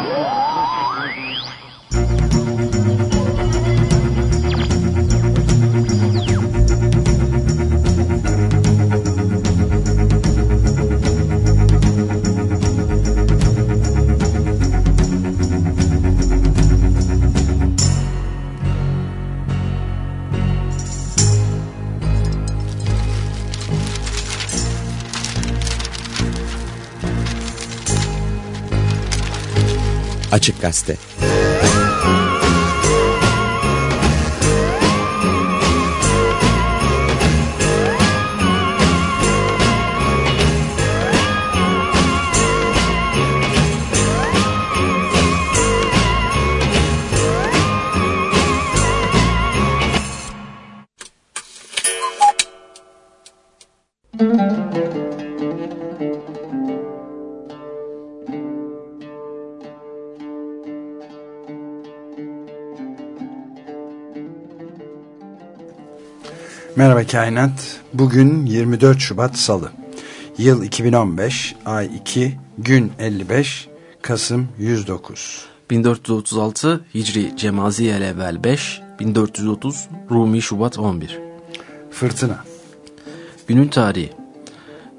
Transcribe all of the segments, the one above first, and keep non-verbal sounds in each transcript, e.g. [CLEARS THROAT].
Woo! Açık Gazete Kainat. Bugün 24 Şubat Salı. Yıl 2015, ay 2, gün 55, Kasım 109. 1436 Hicri Cemaziyel evvel 5, 1430 Rumi Şubat 11. Fırtına. Günün tarihi.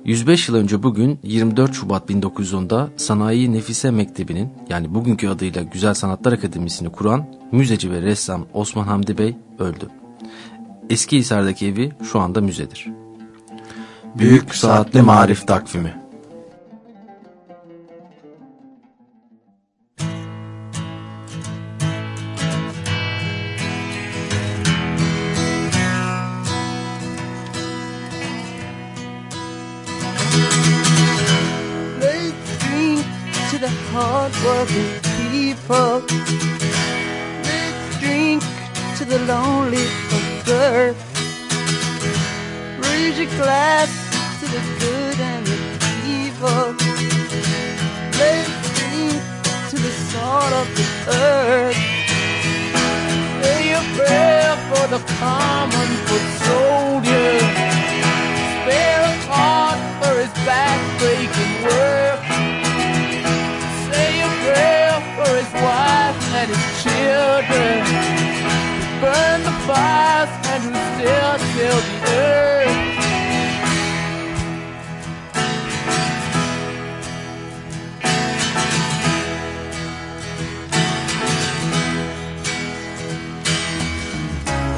105 yıl önce bugün 24 Şubat 1910'da Sanayi Nefise Mektebi'nin yani bugünkü adıyla Güzel Sanatlar Akademisi'ni kuran müzeci ve ressam Osman Hamdi Bey öldü. Eski Hisar'daki evi şu anda müzedir. Büyük Saatli Marif Takvimi hard-working people. Let's drink to the lonely of. Raise your glass to the good and the evil. Let's drink to the salt of the earth. Say a prayer for the common foot soldier. Spare a heart for his back-breaking work. Say a prayer for his wife and his children. Burn the fires and who still till the earth.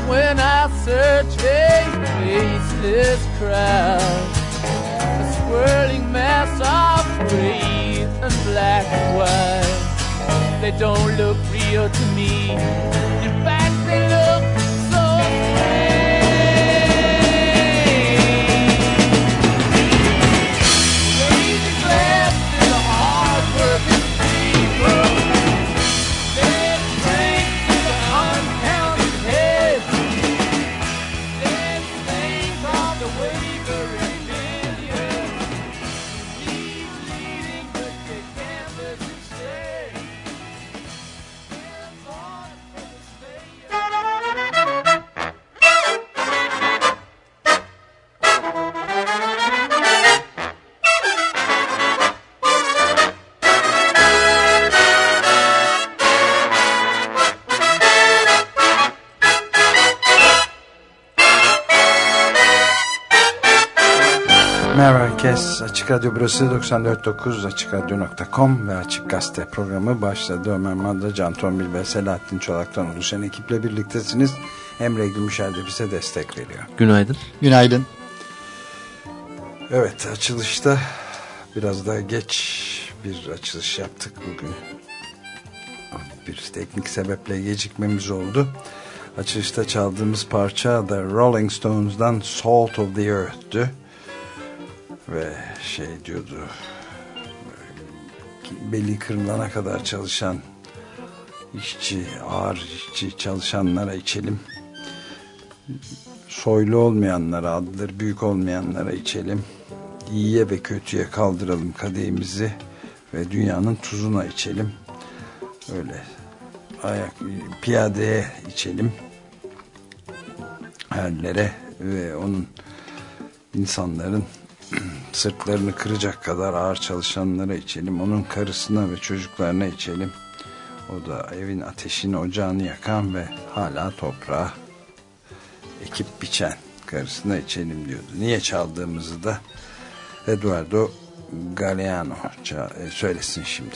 When I search a faceless crowd a swirling mass of gray and black and white. They don't look real to me. In fact, Merhaba herkes. Açık Radyo burası 94.9 AçıkRadyo.com ve Açık Gazete programı başladı. Ömer Madra, Can Tombil ve Selahattin Çolak'tan oluşan ekiple birliktesiniz. Emre Gümüşer de bize destek veriyor. Günaydın. Günaydın. Evet açılışta biraz daha geç bir açılış yaptık bugün. Bir teknik sebeple gecikmemiz oldu. Açılışta çaldığımız parça da Rolling Stones'dan Salt of the Earth'tü. Ve şey diyordu beli kırılana kadar çalışan işçi, ağır işçi çalışanlara içelim. Soylu olmayanlara, adları büyük olmayanlara içelim. İyiye ve kötüye kaldıralım kadehimizi ve dünyanın tuzuna içelim. Öyle ayak piyadeye içelim. Herlere ve onun insanların [CLEARS THROAT] sırtlarını kıracak kadar ağır çalışanlara içelim. Onun karısına ve çocuklarına içelim. O da evin ateşini ocağını yakan ve hala toprağa ekip biçen karısına içelim diyordu. Niye çaldığımızı da Eduardo Galeano e, söylesin şimdi.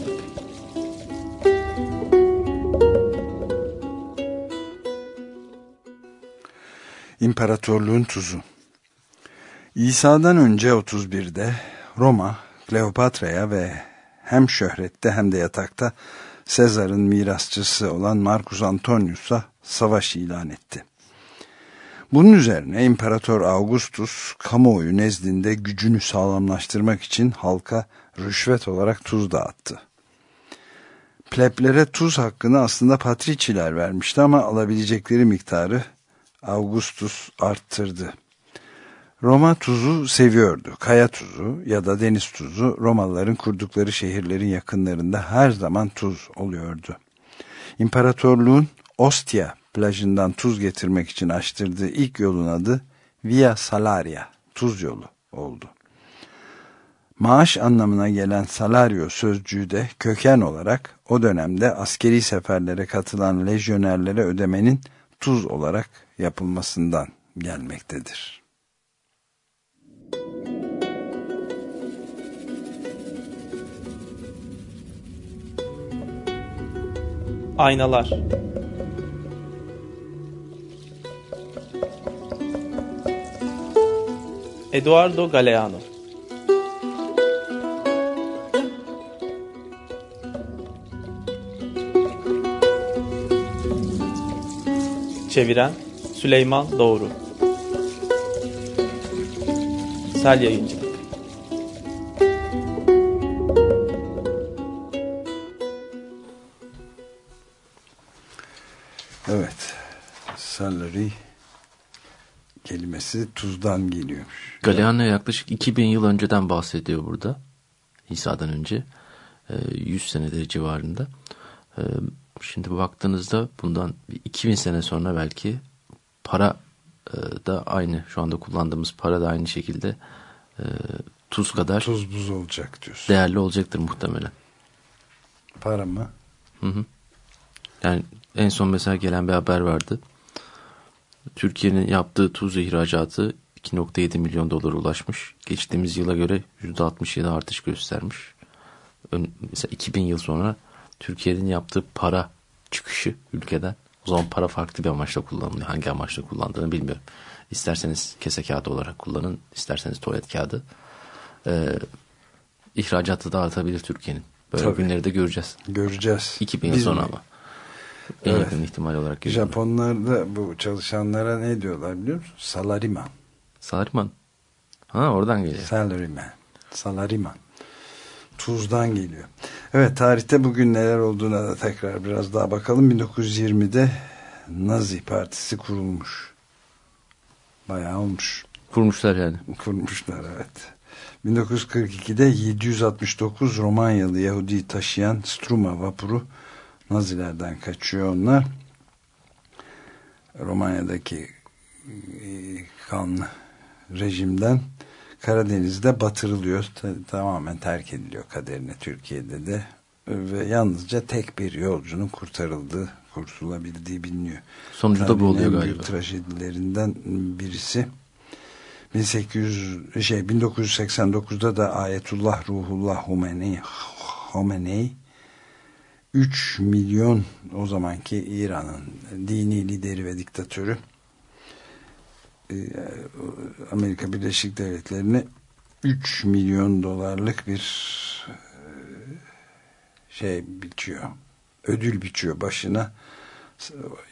İmparatorluğun tuzu. İsa'dan önce 31'de Roma, Kleopatra'ya ve hem şöhrette hem de yatakta Sezar'ın mirasçısı olan Marcus Antonius'a savaş ilan etti. Bunun üzerine İmparator Augustus kamuoyu nezdinde gücünü sağlamlaştırmak için halka rüşvet olarak tuz dağıttı. Pleblere tuz hakkını aslında patriçiler vermişti ama alabilecekleri miktarı Augustus arttırdı. Roma tuzu seviyordu. Kaya tuzu ya da deniz tuzu Romalıların kurdukları şehirlerin yakınlarında her zaman tuz oluyordu. İmparatorluğun Ostia plajından tuz getirmek için açtırdığı ilk yolun adı Via Salaria, tuz yolu oldu. Maaş anlamına gelen salario sözcüğü de köken olarak o dönemde askeri seferlere katılan lejyonerlere ödemenin tuz olarak yapılmasından gelmektedir. Aynalar Eduardo Galeano Çeviren Süleyman Doğru Sel Yayıncılık Evet, salary kelimesi tuzdan geliyormuş. Galeano yaklaşık 2000 yıl önceden bahsediyor burada. İsa'dan önce. e, 100 senedir civarında. E, Şimdi baktığınızda bundan bir 2000 sene sonra belki para e, da aynı. Şu anda kullandığımız para da aynı şekilde e, tuz kadar Tuz buz olacak diyorsun. değerli olacaktır muhtemelen. Para mı? Hı hı. Yani en son mesela gelen bir haber vardı. Türkiye'nin yaptığı tuz ihracatı 2.7 milyon dolara ulaşmış. Geçtiğimiz yıla göre %67 artış göstermiş. Ön, mesela 2000 yıl sonra Türkiye'nin yaptığı para çıkışı ülkeden. O zaman para farklı bir amaçla kullanılıyor. Hangi amaçla kullandığını bilmiyorum. İsterseniz kese kağıdı olarak kullanın. isterseniz tuvalet kağıdı. Ee, ihracatı da artabilir Türkiye'nin. Böyle Tabii. günleri de göreceğiz. Göreceğiz. 2000 yıl sonra ama. En Evet. yakın ihtimal olarak görüyorum. Japonlar da bu çalışanlara ne diyorlar biliyor musun? Salariman. Salariman. Ha oradan geliyor. Salaryman. Salariman. Tuzdan geliyor. Evet tarihte bugün neler olduğuna da tekrar biraz daha bakalım. 1920'de Nazi Partisi kurulmuş. Bayağı olmuş. Kurmuşlar yani. Kurmuşlar evet. 1942'de 769 Romanyalı Yahudi taşıyan Struma vapuru Nazilerden kaçıyor onlar. Romanya'daki e, kanlı rejimden Karadeniz'de batırılıyor. Ta- tamamen terk ediliyor kaderine Türkiye'de de. Ve yalnızca tek bir yolcunun kurtarıldığı, kurtulabildiği biliniyor. Sonucu da bu oluyor galiba. trajedilerinden birisi. 1800 şey 1989'da da Ayetullah Ruhullah Khomeini Khomeini 3 milyon o zamanki İran'ın dini lideri ve diktatörü Amerika Birleşik Devletleri'ne 3 milyon dolarlık bir e, şey biçiyor. Ödül biçiyor başına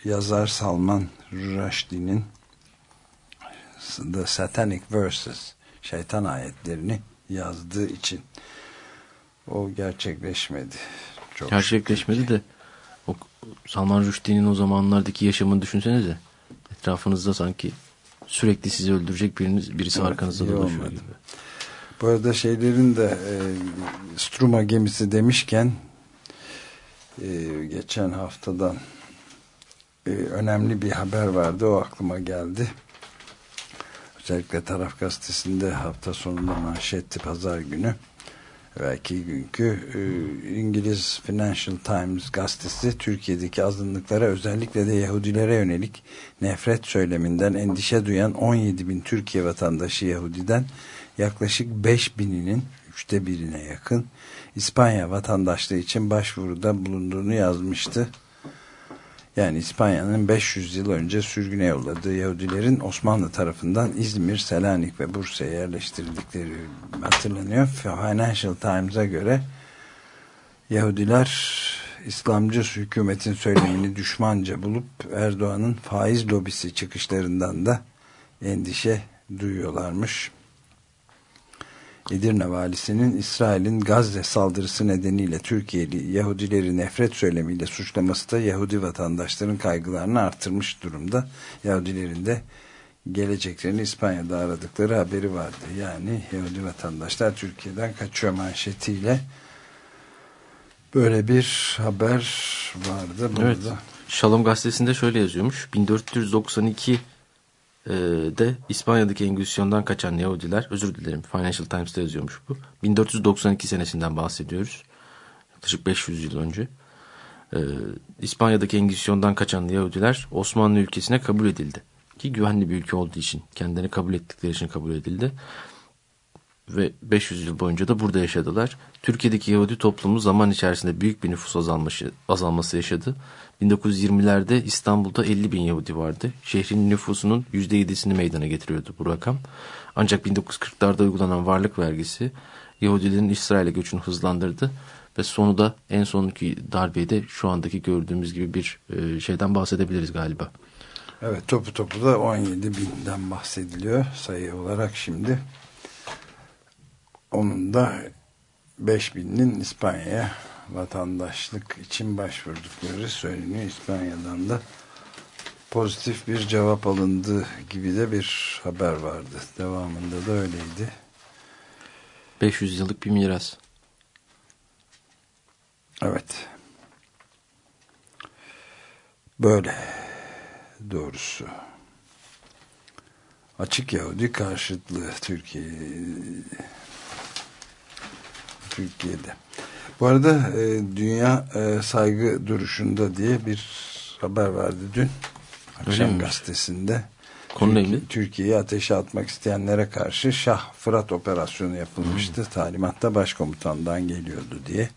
yazar Salman Rushdie'nin The Satanic Verses şeytan ayetlerini yazdığı için o gerçekleşmedi. Çok Gerçekleşmedi de o Salman Rushdie'nin o zamanlardaki yaşamını düşünsenize. Etrafınızda sanki sürekli sizi öldürecek biriniz, birisi Evet, arkanızda dolaşıyor olmadı. gibi. Bu arada şeylerin de e, Struma gemisi demişken e, geçen haftadan e, önemli bir haber vardı. O aklıma geldi. Özellikle Taraf Gazetesi'nde hafta sonunda manşetti pazar günü. Belki günkü e, İngiliz Financial Times gazetesi Türkiye'deki azınlıklara özellikle de Yahudilere yönelik nefret söyleminden endişe duyan 17 bin Türkiye vatandaşı Yahudiden yaklaşık 5 bininin üçte birine yakın İspanya vatandaşlığı için başvuruda bulunduğunu yazmıştı. Yani İspanya'nın 500 yıl önce sürgüne yolladığı Yahudilerin Osmanlı tarafından İzmir, Selanik ve Bursa'ya yerleştirildikleri hatırlanıyor. Financial Times'a göre Yahudiler İslamcı hükümetin söylemini düşmanca bulup Erdoğan'ın faiz lobisi çıkışlarından da endişe duyuyorlarmış. Edirne valisinin İsrail'in Gazze saldırısı nedeniyle Türkiye'li Yahudileri nefret söylemiyle suçlaması da Yahudi vatandaşların kaygılarını artırmış durumda. Yahudilerin de geleceklerini İspanya'da aradıkları haberi vardı. Yani Yahudi vatandaşlar Türkiye'den kaçıyor manşetiyle böyle bir haber vardı. Burada. Evet. Şalom gazetesinde şöyle yazıyormuş. 1492 e, de İspanya'daki Engizisyon'dan kaçan Yahudiler, özür dilerim Financial Times'ta yazıyormuş bu. 1492 senesinden bahsediyoruz. Yaklaşık 500 yıl önce. E, İspanya'daki Engizisyon'dan kaçan Yahudiler Osmanlı ülkesine kabul edildi. Ki güvenli bir ülke olduğu için, kendilerini kabul ettikleri için kabul edildi. Ve 500 yıl boyunca da burada yaşadılar. Türkiye'deki Yahudi toplumu zaman içerisinde büyük bir nüfus azalması, azalması yaşadı. 1920'lerde İstanbul'da 50 bin Yahudi vardı. Şehrin nüfusunun %7'sini meydana getiriyordu bu rakam. Ancak 1940'larda uygulanan varlık vergisi Yahudilerin İsrail'e göçünü hızlandırdı. Ve sonu da en sonki darbeyi de şu andaki gördüğümüz gibi bir e, şeyden bahsedebiliriz galiba. Evet topu topu da 17 binden bahsediliyor sayı olarak şimdi. Onun da 5 binin İspanya'ya vatandaşlık için başvurdukları söyleniyor. İspanya'dan da pozitif bir cevap alındığı gibi de bir haber vardı. Devamında da öyleydi. 500 yıllık bir miras. Evet. Böyle doğrusu. Açık Yahudi karşıtlığı Türkiye Türkiye'de. Bu arada e, Dünya e, Saygı Duruşu'nda diye bir haber vardı dün. Akşam gazetesinde. Konu neydi? Türkiye'yi ateşe atmak isteyenlere karşı Şah Fırat operasyonu yapılmıştı. Talimatta başkomutandan geliyordu diye.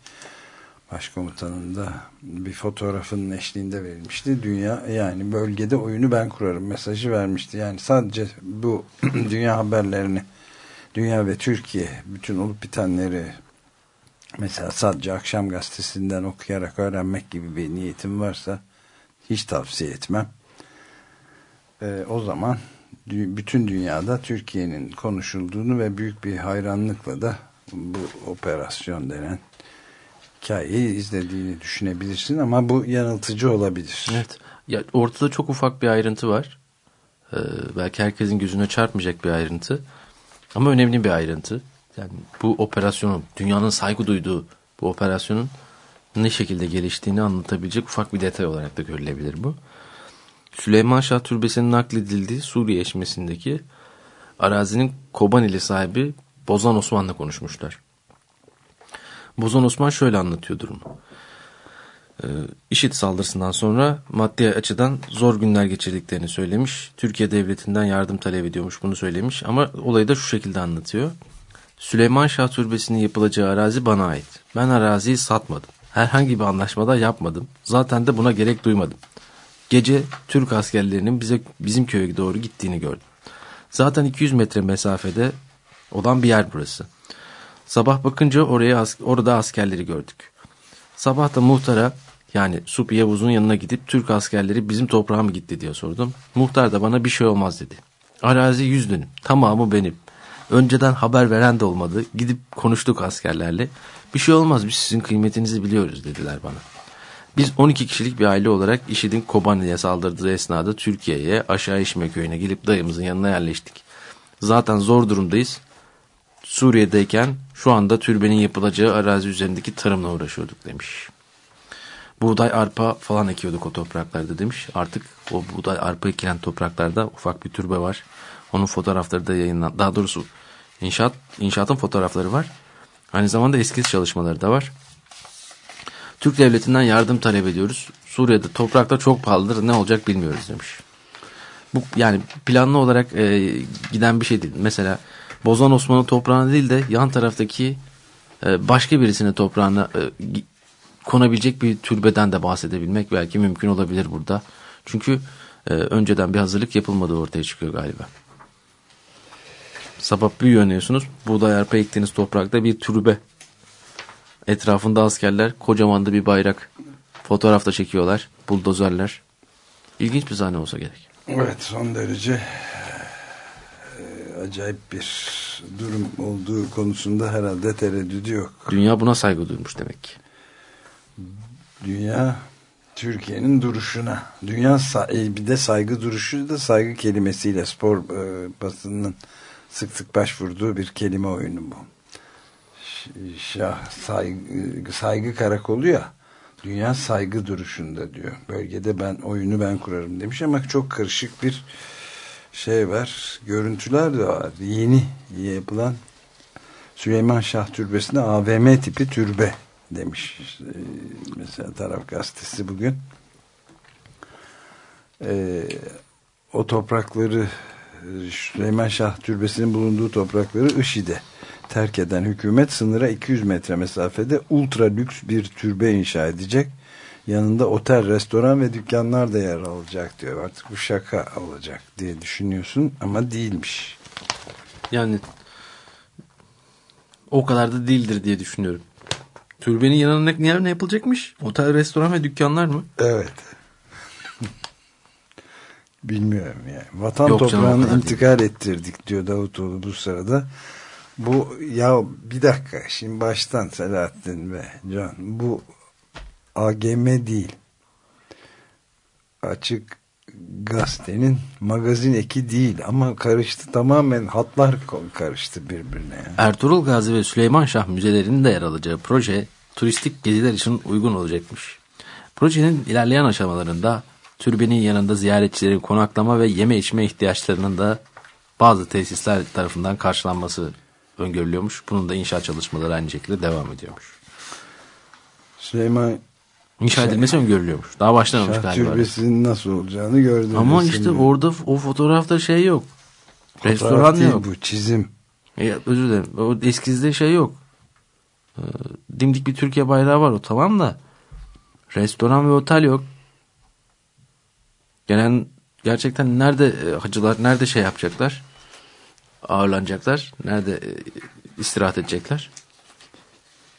Başkomutanın da bir fotoğrafının eşliğinde verilmişti. Dünya yani bölgede oyunu ben kurarım mesajı vermişti. Yani sadece bu [CLEARS THROAT] dünya haberlerini dünya ve Türkiye bütün olup bitenleri mesela sadece akşam gazetesinden okuyarak öğrenmek gibi bir niyetim varsa hiç tavsiye etmem. Ee, o zaman bütün dünyada Türkiye'nin konuşulduğunu ve büyük bir hayranlıkla da bu operasyon denen hikayeyi izlediğini düşünebilirsin ama bu yanıltıcı olabilir. Evet. Ya ortada çok ufak bir ayrıntı var. Ee, belki herkesin gözüne çarpmayacak bir ayrıntı. Ama önemli bir ayrıntı. Yani bu operasyonun, dünyanın saygı duyduğu bu operasyonun ne şekilde geliştiğini anlatabilecek ufak bir detay olarak da görülebilir bu. Süleyman Şah Türbesi'nin nakledildiği Suriye eşmesindeki arazinin Kobanili sahibi Bozan Osman'la konuşmuşlar. Bozan Osman şöyle anlatıyor durumu. Ee, IŞİD saldırısından sonra maddi açıdan zor günler geçirdiklerini söylemiş. Türkiye devletinden yardım talep ediyormuş bunu söylemiş ama olayı da şu şekilde anlatıyor. Süleyman Şah Türbesi'nin yapılacağı arazi bana ait. Ben araziyi satmadım. Herhangi bir anlaşmada yapmadım. Zaten de buna gerek duymadım. Gece Türk askerlerinin bize bizim köye doğru gittiğini gördüm. Zaten 200 metre mesafede olan bir yer burası. Sabah bakınca oraya orada askerleri gördük. Sabah da muhtara yani Supi Yavuz'un yanına gidip Türk askerleri bizim toprağa mı gitti diye sordum. Muhtar da bana bir şey olmaz dedi. Arazi 100 dönüm. Tamamı benim. Önceden haber veren de olmadı. Gidip konuştuk askerlerle. Bir şey olmaz biz sizin kıymetinizi biliyoruz dediler bana. Biz 12 kişilik bir aile olarak IŞİD'in Kobani'ye saldırdığı esnada Türkiye'ye aşağı İşme köyüne gelip dayımızın yanına yerleştik. Zaten zor durumdayız. Suriye'deyken şu anda türbenin yapılacağı arazi üzerindeki tarımla uğraşıyorduk demiş. Buğday, arpa falan ekiyorduk o topraklarda demiş. Artık o buğday, arpa ekilen topraklarda ufak bir türbe var. Onun fotoğrafları da yayınlan. Daha doğrusu inşaat inşaatın fotoğrafları var. Aynı zamanda eskiz çalışmaları da var. Türk devletinden yardım talep ediyoruz. Suriye'de toprakta çok pahalıdır. Ne olacak bilmiyoruz demiş. Bu yani planlı olarak e, giden bir şey değil. Mesela Bozan Osman'ın toprağına değil de yan taraftaki e, başka birisinin toprağına e, konabilecek bir türbeden de bahsedebilmek belki mümkün olabilir burada. Çünkü e, önceden bir hazırlık yapılmadığı ortaya çıkıyor galiba. Sabah bir yönüyorsunuz. Buğday arpa ektiğiniz toprakta bir türbe. Etrafında askerler kocaman da bir bayrak. Fotoğrafta çekiyorlar. Buldozerler. İlginç bir sahne olsa gerek. Evet son derece e, acayip bir durum olduğu konusunda herhalde tereddüdü yok. Dünya buna saygı duymuş demek ki. Dünya Türkiye'nin duruşuna. Dünya e, bir de saygı duruşu da saygı kelimesiyle spor e, basının sık sık başvurduğu bir kelime oyunu bu. Şah saygı, saygı karakolu ya. Dünya saygı duruşunda diyor. Bölgede ben oyunu ben kurarım demiş ama çok karışık bir şey var. Görüntüler de var. Yeni yapılan Süleyman Şah Türbesi'nde AVM tipi türbe demiş. Ee, mesela Taraf Gazetesi bugün. Ee, o toprakları Süleyman Şah Türbesi'nin bulunduğu toprakları IŞİD'e terk eden hükümet sınıra 200 metre mesafede ultra lüks bir türbe inşa edecek. Yanında otel, restoran ve dükkanlar da yer alacak diyor. Artık bu şaka olacak diye düşünüyorsun ama değilmiş. Yani o kadar da değildir diye düşünüyorum. Türbenin yanına ne, yapılacakmış? Otel, restoran ve dükkanlar mı? Evet. Bilmiyorum yani. Vatan Yok canım, toprağını kadar intikal ettirdik diyor Davutoğlu bu sırada. Bu ya bir dakika şimdi baştan Selahattin ve Can bu AGM değil. Açık gazetenin magazin eki değil ama karıştı tamamen hatlar karıştı birbirine. Yani. Ertuğrul Gazi ve Süleyman Şah müzelerinin de yer alacağı proje turistik geziler için uygun olacakmış. Projenin ilerleyen aşamalarında türbenin yanında ziyaretçilerin konaklama ve yeme içme ihtiyaçlarının da bazı tesisler tarafından karşılanması öngörülüyormuş. Bunun da inşaat çalışmaları aynı şekilde devam ediyormuş. Süleyman İnşa edilmesi öngörülüyormuş. Daha başlamamış Şah galiba. Türbesi'nin nasıl olacağını gördüm. Ama işte orada o fotoğrafta şey yok. Fotoğraf Restoran değil yok. bu çizim. Ya, özür dilerim. O eskizde şey yok. Ee, dimdik bir Türkiye bayrağı var o tamam da restoran ve otel yok. Gelen gerçekten nerede e, hacılar nerede şey yapacaklar? Ağırlanacaklar. Nerede e, istirahat edecekler?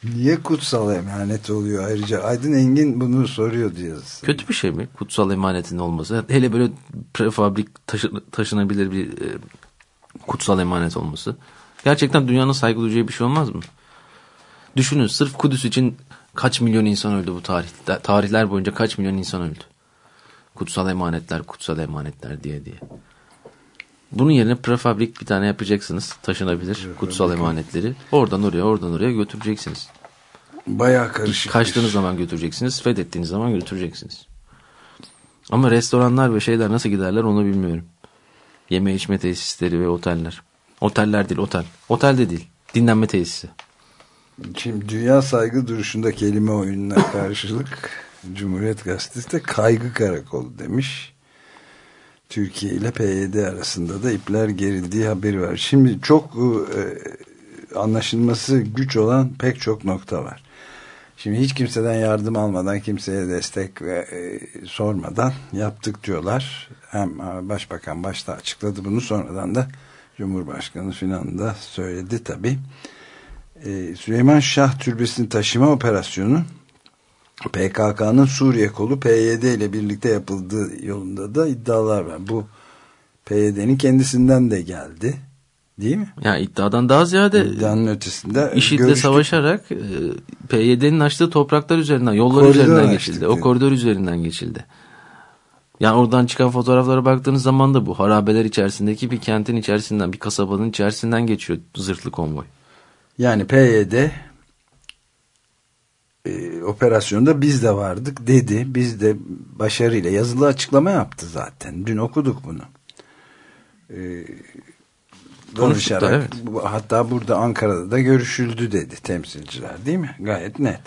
Niye kutsal emanet oluyor ayrıca? Aydın Engin bunu soruyor diyoruz. Kötü bir şey mi? Kutsal emanetin olması. Hele böyle prefabrik taşı, taşınabilir bir e, kutsal emanet olması. Gerçekten dünyanın saygı duyacağı bir şey olmaz mı? Düşünün sırf Kudüs için kaç milyon insan öldü bu tarihte. Tarihler boyunca kaç milyon insan öldü. Kutsal emanetler, kutsal emanetler diye diye. Bunun yerine prefabrik bir tane yapacaksınız. Taşınabilir kutsal emanetleri. Oradan oraya, oradan oraya götüreceksiniz. Bayağı karışık. Kaçtığınız zaman götüreceksiniz, fethettiğiniz zaman götüreceksiniz. Ama restoranlar ve şeyler nasıl giderler onu bilmiyorum. Yeme içme tesisleri ve oteller. Oteller değil otel. Otel de değil. Dinlenme tesisi. Şimdi dünya saygı duruşunda kelime oyununa karşılık Cumhuriyet Gazetesi de kaygı karakolu demiş. Türkiye ile PYD arasında da ipler gerildiği haberi var. Şimdi çok e, anlaşılması güç olan pek çok nokta var. Şimdi hiç kimseden yardım almadan, kimseye destek ve e, sormadan yaptık diyorlar. Hem e, Başbakan başta açıkladı bunu sonradan da Cumhurbaşkanı filan da söyledi tabii. Ee, Süleyman Şah Türbesi'ni taşıma operasyonu PKK'nın Suriye kolu PYD ile birlikte yapıldığı yolunda da iddialar var. Bu PYD'nin kendisinden de geldi. Değil mi? Yani iddiadan daha ziyade İddianın ötesinde IŞİD'le görüştük. savaşarak e, PYD'nin açtığı topraklar üzerinden, yollar Koridor üzerinden geçildi. diyor. O koridor üzerinden geçildi. Yani oradan çıkan fotoğraflara baktığınız zaman da bu harabeler içerisindeki bir kentin içerisinden, bir kasabanın içerisinden geçiyor zırhlı konvoy. Yani PYD e, operasyonda biz de vardık dedi. Biz de başarıyla yazılı açıklama yaptı zaten. Dün okuduk bunu. E, Konuştuk da, evet. hatta burada Ankara'da da görüşüldü dedi temsilciler değil mi? Gayet net.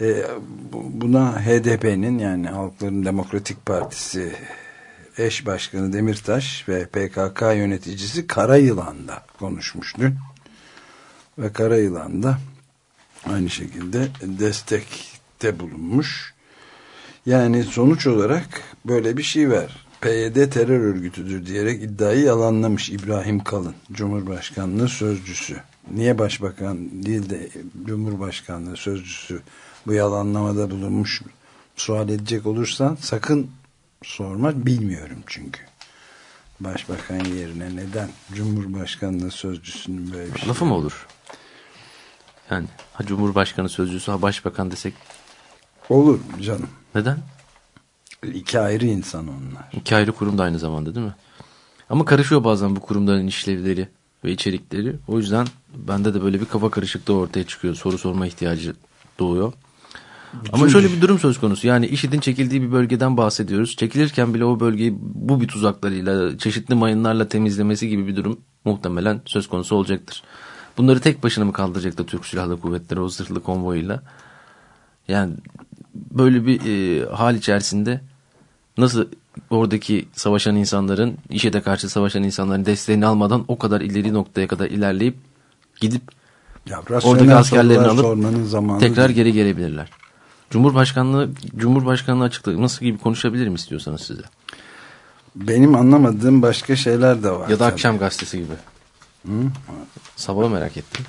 E, bu- buna HDP'nin yani Halkların Demokratik Partisi eş başkanı Demirtaş ve PKK yöneticisi Karayılan da konuşmuş dün. Ve Karayılan da aynı şekilde destekte bulunmuş. Yani sonuç olarak böyle bir şey var. PYD terör örgütüdür diyerek iddiayı yalanlamış İbrahim Kalın, Cumhurbaşkanlığı sözcüsü. Niye başbakan değil de Cumhurbaşkanlığı sözcüsü bu yalanlamada bulunmuş sual edecek olursan sakın sorma bilmiyorum çünkü. Başbakan yerine neden Cumhurbaşkanlığı sözcüsünün böyle bir şey Lafı mı olur? Yani Cumhurbaşkanı sözcüsü ha başbakan desek Olur canım. neden? İki ayrı insan onlar. İki ayrı kurum da aynı zamanda değil mi? Ama karışıyor bazen bu kurumların işlevleri ve içerikleri. O yüzden bende de böyle bir kafa karışıklığı ortaya çıkıyor. Soru sorma ihtiyacı doğuyor. Ama şöyle bir durum söz konusu. Yani IŞİD'in çekildiği bir bölgeden bahsediyoruz. Çekilirken bile o bölgeyi bu bir tuzaklarıyla, çeşitli mayınlarla temizlemesi gibi bir durum muhtemelen söz konusu olacaktır. Bunları tek başına mı kaldıracaktı Türk Silahlı Kuvvetleri o zırhlı konvoyuyla? Yani böyle bir e, hal içerisinde nasıl oradaki savaşan insanların, IŞİD'e karşı savaşan insanların desteğini almadan o kadar ileri noktaya kadar ilerleyip gidip Ya, oradaki askerlerini alıp tekrar değil. geri gelebilirler. Cumhurbaşkanlığı Cumhurbaşkanlığı açıklaması gibi konuşabilirim istiyorsanız size. Benim anlamadığım başka şeyler de var. Ya da tabii. akşam gazetesi gibi. Sabahı merak ettim.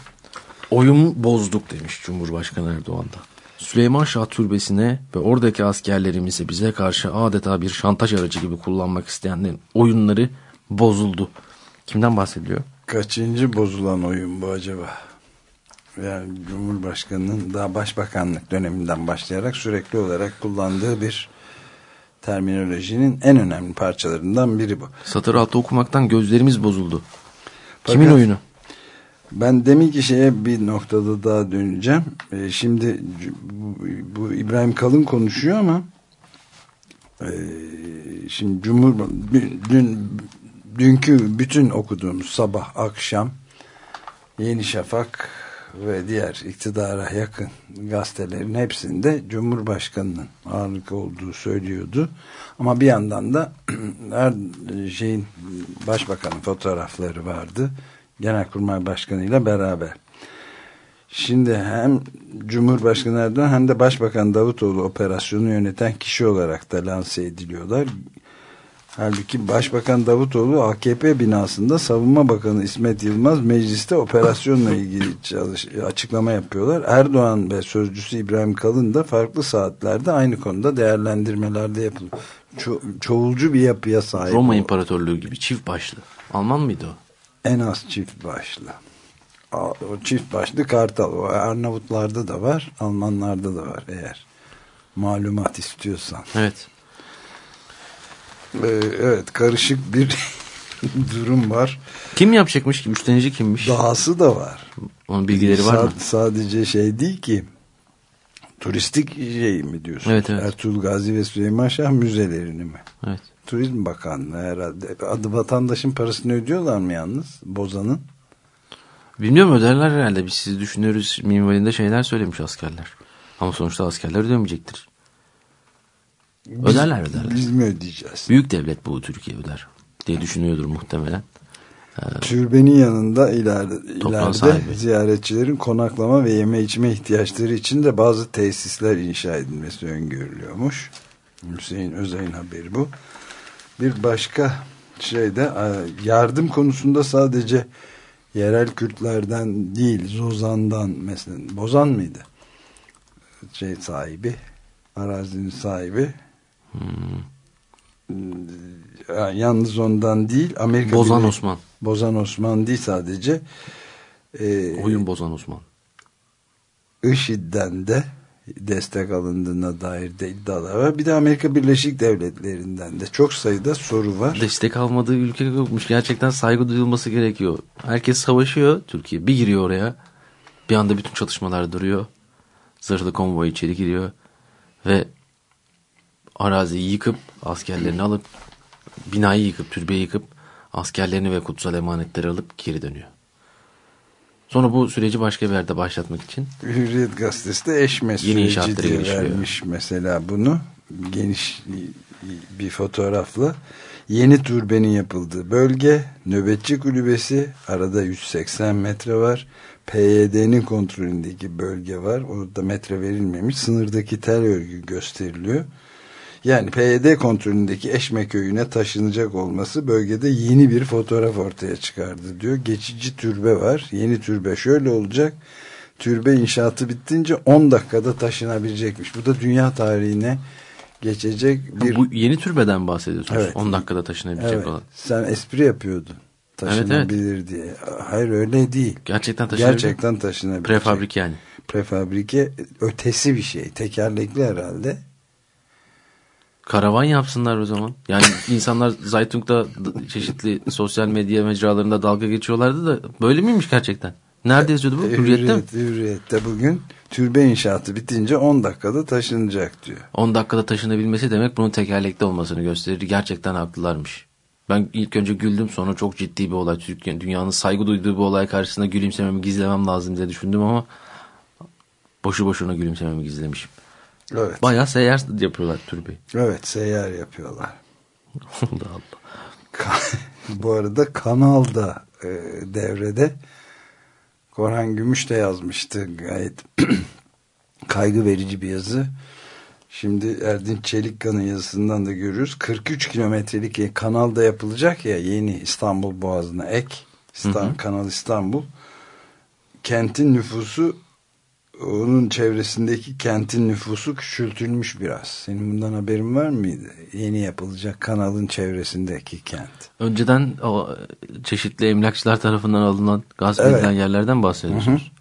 Oyun bozduk demiş Cumhurbaşkanı Erdoğan da. Süleyman Şah Türbesi'ne ve oradaki askerlerimizi bize karşı adeta bir şantaj aracı gibi kullanmak isteyenlerin oyunları bozuldu. Kimden bahsediliyor? Kaçıncı bozulan oyun bu acaba? Yani Cumhurbaşkanı'nın daha başbakanlık döneminden başlayarak sürekli olarak kullandığı bir terminolojinin en önemli parçalarından biri bu. Satır altı okumaktan gözlerimiz bozuldu. Fakat- Kimin oyunu? Ben deminki şeye bir noktada daha döneceğim. Ee, şimdi bu, bu İbrahim Kalın konuşuyor ama e, şimdi Cumhur dün, dün dünkü bütün okuduğumuz sabah akşam Yeni Şafak ve diğer iktidara yakın gazetelerin hepsinde Cumhurbaşkanı'nın ağırlık olduğu söylüyordu. Ama bir yandan da [CLEARS THROAT] her şeyin başbakanın fotoğrafları vardı. Genelkurmay Başkanı ile beraber. Şimdi hem Cumhurbaşkanı Erdoğan hem de Başbakan Davutoğlu operasyonu yöneten kişi olarak da lanse ediliyorlar. Halbuki Başbakan Davutoğlu AKP binasında Savunma Bakanı İsmet Yılmaz mecliste operasyonla ilgili çalış, açıklama yapıyorlar. Erdoğan ve sözcüsü İbrahim Kalın da farklı saatlerde aynı konuda değerlendirmelerde yapılıyor. Ço çoğulcu bir yapıya sahip. Roma. İmparatorluğu gibi çift başlı. Alman mıydı o? En az çift başlı. O çift başlı kartal. O Arnavutlarda da var. Almanlarda da var eğer malumat istiyorsan. Evet. Ee, evet karışık bir [LAUGHS] durum var. Kim yapacakmış ki? Üstlenici kimmiş? Dahası da var. Onun bilgileri var mı? Sadece şey değil ki turistik şey mi diyorsun? Evet, evet. Ertuğrul Gazi ve Süleyman Şah müzelerini mi? Evet. Turizm Bakanlığı herhalde. Adı vatandaşın parasını ödüyorlar mı yalnız? Bozan'ın. Bilmiyorum öderler herhalde. Biz sizi düşünüyoruz minvalinde şeyler söylemiş askerler. Ama sonuçta askerler ödemeyecektir. Öderler öderler. Biz mi ödeyeceğiz? Büyük devlet bu Türkiye öder diye düşünüyordur muhtemelen. Türbenin yanında ileride, ileride sahibi. ziyaretçilerin konaklama ve yeme içme ihtiyaçları için de bazı tesisler inşa edilmesi öngörülüyormuş. Hüseyin Özay'ın haberi bu. Bir başka şey de e, yardım konusunda sadece yerel Kürtlerden değil Zozan'dan mesela Bozan mıydı? Şey sahibi arazinin sahibi e, yalnız ondan değil Amerika Bozan Birleşik- Osman. Bozan Osman değil sadece e, Oyun bozan Osman. IŞİD'den de destek alındığına dair de iddialar var. Bir de Amerika Birleşik Devletleri'nden de çok sayıda soru var. Destek almadığı ülke yokmuş. Gerçekten saygı duyulması gerekiyor. Herkes savaşıyor. Türkiye bir giriyor oraya. Bir anda bütün çatışmalar duruyor. Zırhlı konvoy içeri giriyor. Ve araziyi yıkıp askerlerini alıp binayı yıkıp türbeyi yıkıp askerlerini ve kutsal emanetleri alıp geri dönüyor. Sonra bu süreci başka bir yerde başlatmak için Hürriyet Gazetesi de eşme Yeni süreci diye vermiş mesela bunu. Geniş bir fotoğrafla. Yeni türbenin yapıldığı bölge, nöbetçi kulübesi, arada 180 metre var. PYD'nin kontrolündeki bölge var. Orada metre verilmemiş. Sınırdaki tel örgü gösteriliyor. Yani PYD kontrolündeki Eşme köyüne taşınacak olması bölgede yeni bir fotoğraf ortaya çıkardı diyor. Geçici türbe var. Yeni türbe şöyle olacak. Türbe inşaatı bittince 10 dakikada taşınabilecekmiş. Bu da dünya tarihine geçecek bir... bu yeni türbeden bahsediyorsunuz. Evet. 10 dakikada taşınabilecek evet, olan. sen espri yapıyordun. Taşınabilir diye. Hayır öyle değil. Gerçekten taşınabilecek. Gerçekten taşınabilecek. Prefabrik yani. Prefabrike ötesi bir şey. Tekerlekli herhalde. Karavan yapsınlar o zaman. Yani insanlar Zaytung'da çeşitli sosyal medya mecralarında dalga geçiyorlardı da böyle miymiş gerçekten? Nerede yazıyordu bu? E, Hürriyet'te mi? Hürriyet, Hürriyet'te bugün türbe inşaatı bitince 10 dakikada taşınacak diyor. 10 dakikada taşınabilmesi demek bunun tekerlekli olmasını gösterir. Gerçekten haklılarmış. Ben ilk önce güldüm sonra çok ciddi bir olay. Türkiye, dünyanın saygı duyduğu bir olay karşısında gülümsememi gizlemem lazım diye düşündüm ama boşu boşuna gülümsememi gizlemişim. Evet. Bayağı seyyar yapıyorlar türbeyi. Evet seyyar yapıyorlar. [LAUGHS] Allah Allah. [LAUGHS] Bu arada Kanal da e, devrede Korhan Gümüş de yazmıştı gayet [CLEARS THROAT] kaygı verici bir yazı. Şimdi Erdinç Çelikkan'ın yazısından da görürüz. 43 kilometrelik kanal da yapılacak ya yeni İstanbul Boğazı'na ek. İstanbul, Kanal İstanbul. Kentin nüfusu onun çevresindeki kentin nüfusu küçültülmüş biraz. Senin bundan haberin var mıydı? Yeni yapılacak kanalın çevresindeki kent. Önceden o çeşitli emlakçılar tarafından alınan gasp Evet. edilen yerlerden bahsediyorsunuz.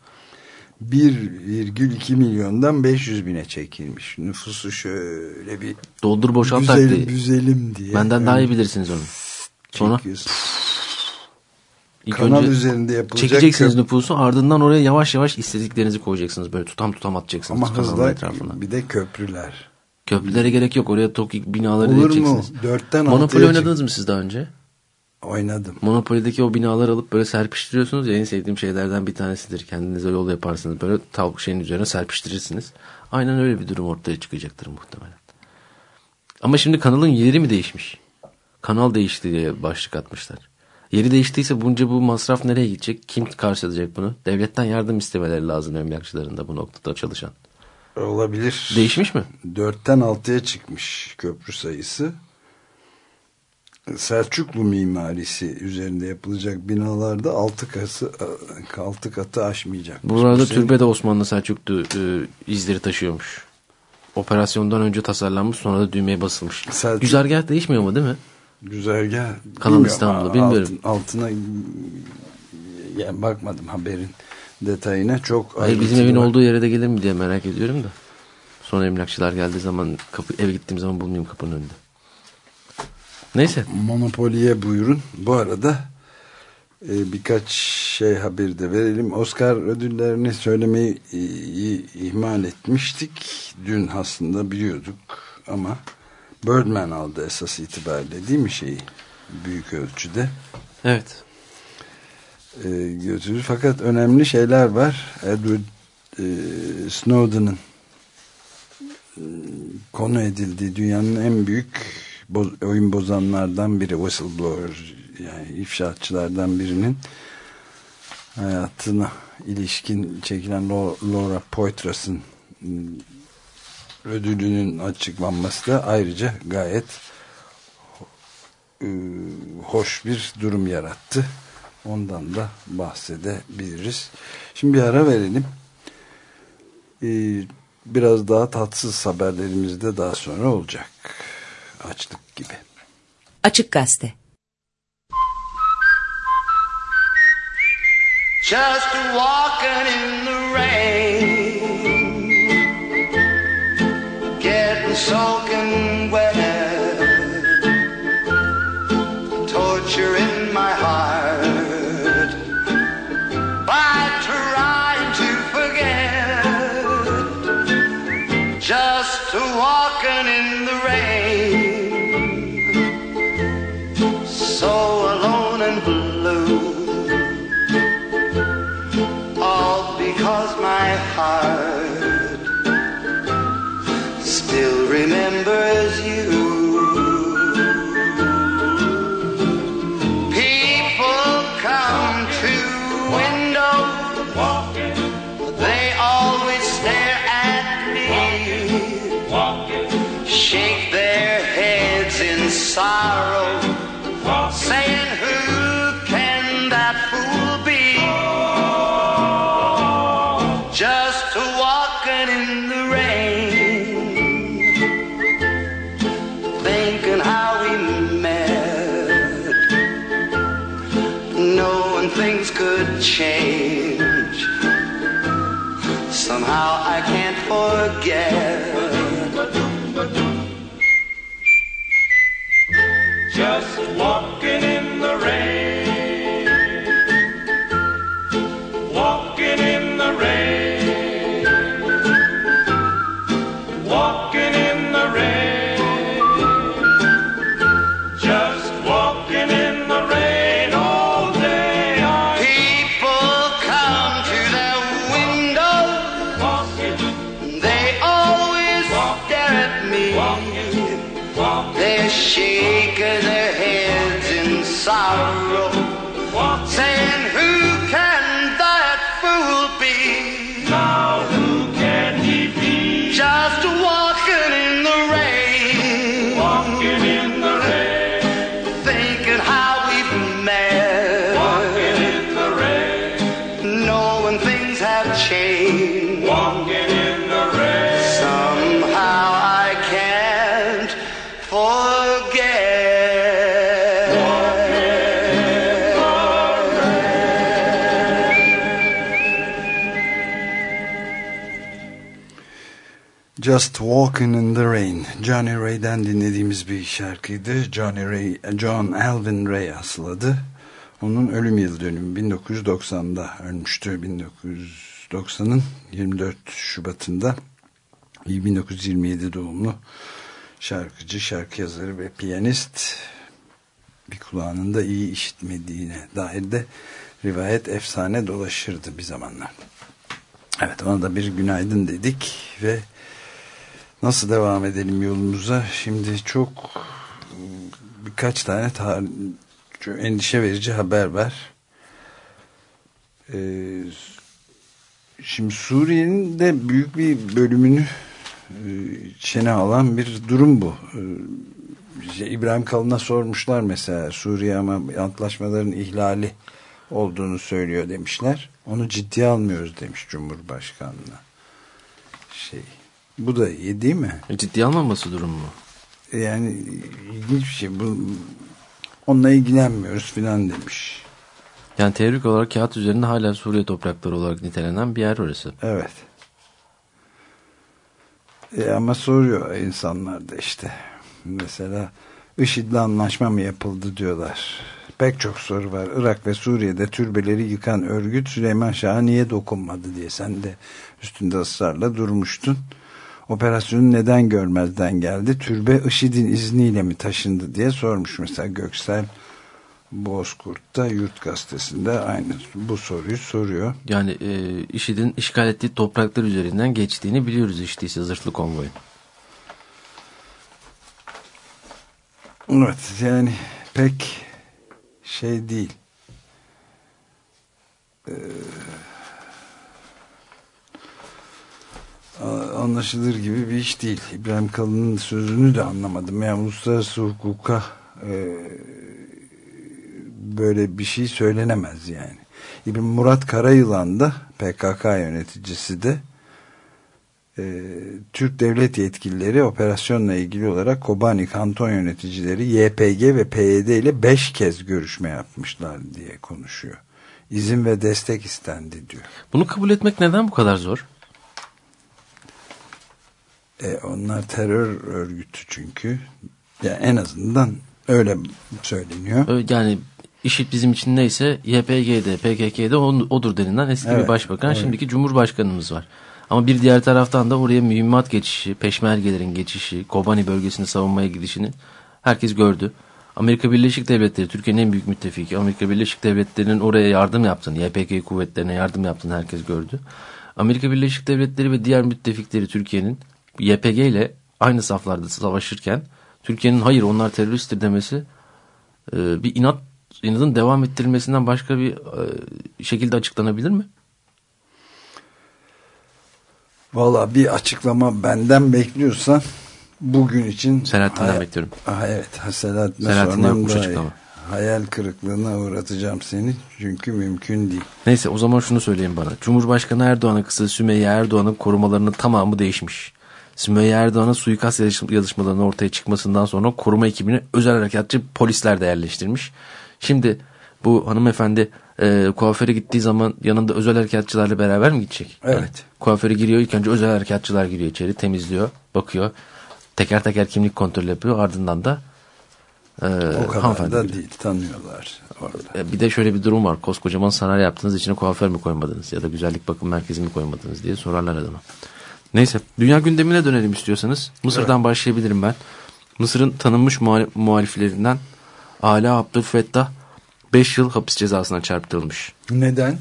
1,2 milyondan 500 bine çekilmiş. Nüfusu şöyle bir Doldur boşalt büzelim, taktiği. diye. Benden daha iyi bilirsiniz onu. Sonra Çekiyorsun. İlk Kanal üzerinde yapılacak çekeceksiniz köp- nüfusu ardından oraya yavaş yavaş istediklerinizi koyacaksınız. Böyle tutam tutam atacaksınız ama kanalın hızla etrafına. bir de köprüler. Köprülere gerek yok. Oraya TOKİ binaları Olur mu? diyeceksiniz. Dörtten Monopoly oynadınız mı siz daha önce? Oynadım. Monopoly'deki o binaları alıp böyle serpiştiriyorsunuz ya en sevdiğim şeylerden bir tanesidir. Kendinize yol yaparsınız. Böyle tavuk şeyin üzerine serpiştirirsiniz. Aynen öyle bir durum ortaya çıkacaktır muhtemelen. Ama şimdi kanalın yeri mi değişmiş? Kanal değişti diye başlık atmışlar. Yeri değiştiyse bunca bu masraf nereye gidecek? Kim karşılayacak bunu? Devletten yardım istemeleri lazım emlakçıların da bu noktada çalışan. Olabilir. Değişmiş mi? Dörtten altıya çıkmış köprü sayısı. Selçuklu mimarisi üzerinde yapılacak binalarda altı katı, altı katı aşmayacak. Burada Bu sene- türbe de Osmanlı Selçuklu e, izleri taşıyormuş. Operasyondan önce tasarlanmış sonra da düğmeye basılmış. Selçuk- Güzergah değişmiyor mu değil mi? Güzergah. Kanal İstanbul'u, bilmiyorum. altın- altına yani bakmadım haberin detayına çok Hayır bizim evin var. olduğu yere de gelir mi diye merak ediyorum da. Sonra emlakçılar geldiği zaman kapı, eve gittiğim zaman bulmayayım kapının önünde. Neyse. Monopoly'e buyurun. Bu arada e, birkaç şey haberi de verelim. Oscar ödüllerini söylemeyi e, ihmal etmiştik. Dün aslında biliyorduk ama Birdman aldı esas itibariyle değil mi şeyi? Büyük ölçüde Evet. e, götürür. Fakat önemli şeyler var. Edward e, Snowden'ın e, konu edildiği dünyanın en büyük boz- oyun bozanlardan biri whistleblower yani ifşaatçılardan birinin hayatına ilişkin çekilen Laura Poitras'ın ödülünün açıklanması da ayrıca gayet e, hoş bir durum yarattı. Ondan da bahsedebiliriz. Şimdi bir ara verelim. Ee, biraz daha tatsız haberlerimiz de daha sonra olacak. Açlık gibi. Açık Gazete Just walking in the rain, soaking wet, torture in my heart by trying to forget. Just walking in Just Walking in the Rain. Johnny Ray'den dinlediğimiz bir şarkıydı. Johnny Ray, John Alvin Ray asladı. Onun ölüm yıl dönümü 1990'da ölmüştü. 1990'ın 24 Şubat'ında 1927 doğumlu şarkıcı, şarkı yazarı ve piyanist bir kulağının da iyi işitmediğine dair de rivayet efsane dolaşırdı bir zamanlar. Evet ona da bir günaydın dedik ve nasıl devam edelim yolumuza? Şimdi çok birkaç tane endişe verici haber var. Ee, şimdi Suriye'nin de büyük bir bölümünü e, çene alan bir durum bu. Ee, İbrahim Kalın'a sormuşlar mesela Suriye ama antlaşmaların ihlali olduğunu söylüyor demişler. Onu ciddiye almıyoruz demiş Cumhurbaşkanı'na. Bu da iyi değil mi? Ciddi almaması durum mu? Yani ilginç bir şey. Bu, onunla ilgilenmiyoruz filan demiş. Yani teorik olarak kağıt üzerinde hala Suriye toprakları olarak nitelenen bir yer orası. Evet. E ama soruyor insanlar da işte. Mesela IŞİD'le anlaşma mı yapıldı diyorlar. Pek çok soru var. Irak ve Suriye'de türbeleri yıkan örgüt Süleyman Şah'a niye dokunmadı diye sen de üstünde ısrarla durmuştun. Operasyonu neden görmezden geldi? Türbe IŞİD'in izniyle mi taşındı diye sormuş mesela Göksel Bozkurt da Yurt Gazetesi'nde aynı bu soruyu soruyor. Yani e, IŞİD'in işgal ettiği topraklar üzerinden geçtiğini biliyoruz işte ise zırhlı konvoyun. Evet yani pek şey değil. Ee, a- anlaşılır gibi bir iş değil. İbrahim Kalın'ın sözünü de anlamadım. Yani uluslararası hukuka e, böyle bir şey söylenemez yani. İbrahim Murat Karayılan da PKK yöneticisi de e, Türk devlet yetkilileri operasyonla ilgili olarak Kobani kanton yöneticileri YPG ve PYD ile 5 kez görüşme yapmışlar diye konuşuyor. İzin ve destek istendi diyor. Bunu kabul etmek neden bu kadar zor? E, onlar terör örgütü çünkü. Ya en azından öyle söyleniyor. Yani IŞİD bizim için neyse YPG'de, PKK'de odur denilen eski Evet, bir başbakan, evet. şimdiki cumhurbaşkanımız var. Ama bir diğer taraftan da oraya mühimmat geçişi, peşmergelerin geçişi, Kobani bölgesini savunmaya gidişini herkes gördü. Amerika Birleşik Devletleri, Türkiye'nin en büyük müttefiki, Amerika Birleşik Devletleri'nin oraya yardım yaptığını, YPG kuvvetlerine yardım yaptığını herkes gördü. Amerika Birleşik Devletleri ve diğer müttefikleri Türkiye'nin YPG ile aynı saflarda savaşırken Türkiye'nin hayır onlar teröristtir demesi e, bir inat inadın devam ettirilmesinden başka bir e, şekilde açıklanabilir mi? Valla bir açıklama benden bekliyorsan bugün için Selahattin'den bekliyorum. Ah, evet ha, Selahattin'e Selahattin'de sormam yokmuş açıklama. Hayal kırıklığına uğratacağım seni çünkü mümkün değil. Neyse o zaman şunu söyleyin bana. Cumhurbaşkanı Erdoğan'ın kızı Sümeyye Erdoğan'ın korumalarının tamamı değişmiş. Sümeyye Erdoğan'ın suikast yazış- yazışmalarının ortaya çıkmasından sonra koruma ekibine özel harekatçı polisler de yerleştirmiş. Şimdi bu hanımefendi e, kuaföre gittiği zaman yanında özel harekatçılarla beraber mi gidecek? Evet. Yani kuaföre giriyor ilk önce özel harekatçılar giriyor içeri temizliyor bakıyor. Teker teker kimlik kontrol yapıyor ardından da e, O kadar hanımefendi da değil tanıyorlar orada. E, Bir de şöyle bir durum var. Koskocaman sanayi yaptınız içine kuaför mü koymadınız ya da güzellik bakım merkezi mi koymadınız diye sorarlar adama. Neyse dünya gündemine dönelim istiyorsanız. Mısır'dan başlayabilirim ben. Mısır'ın tanınmış muhal- muhaliflerinden Ala Abdülfettah 5 yıl hapis cezasına çarptırılmış. Neden?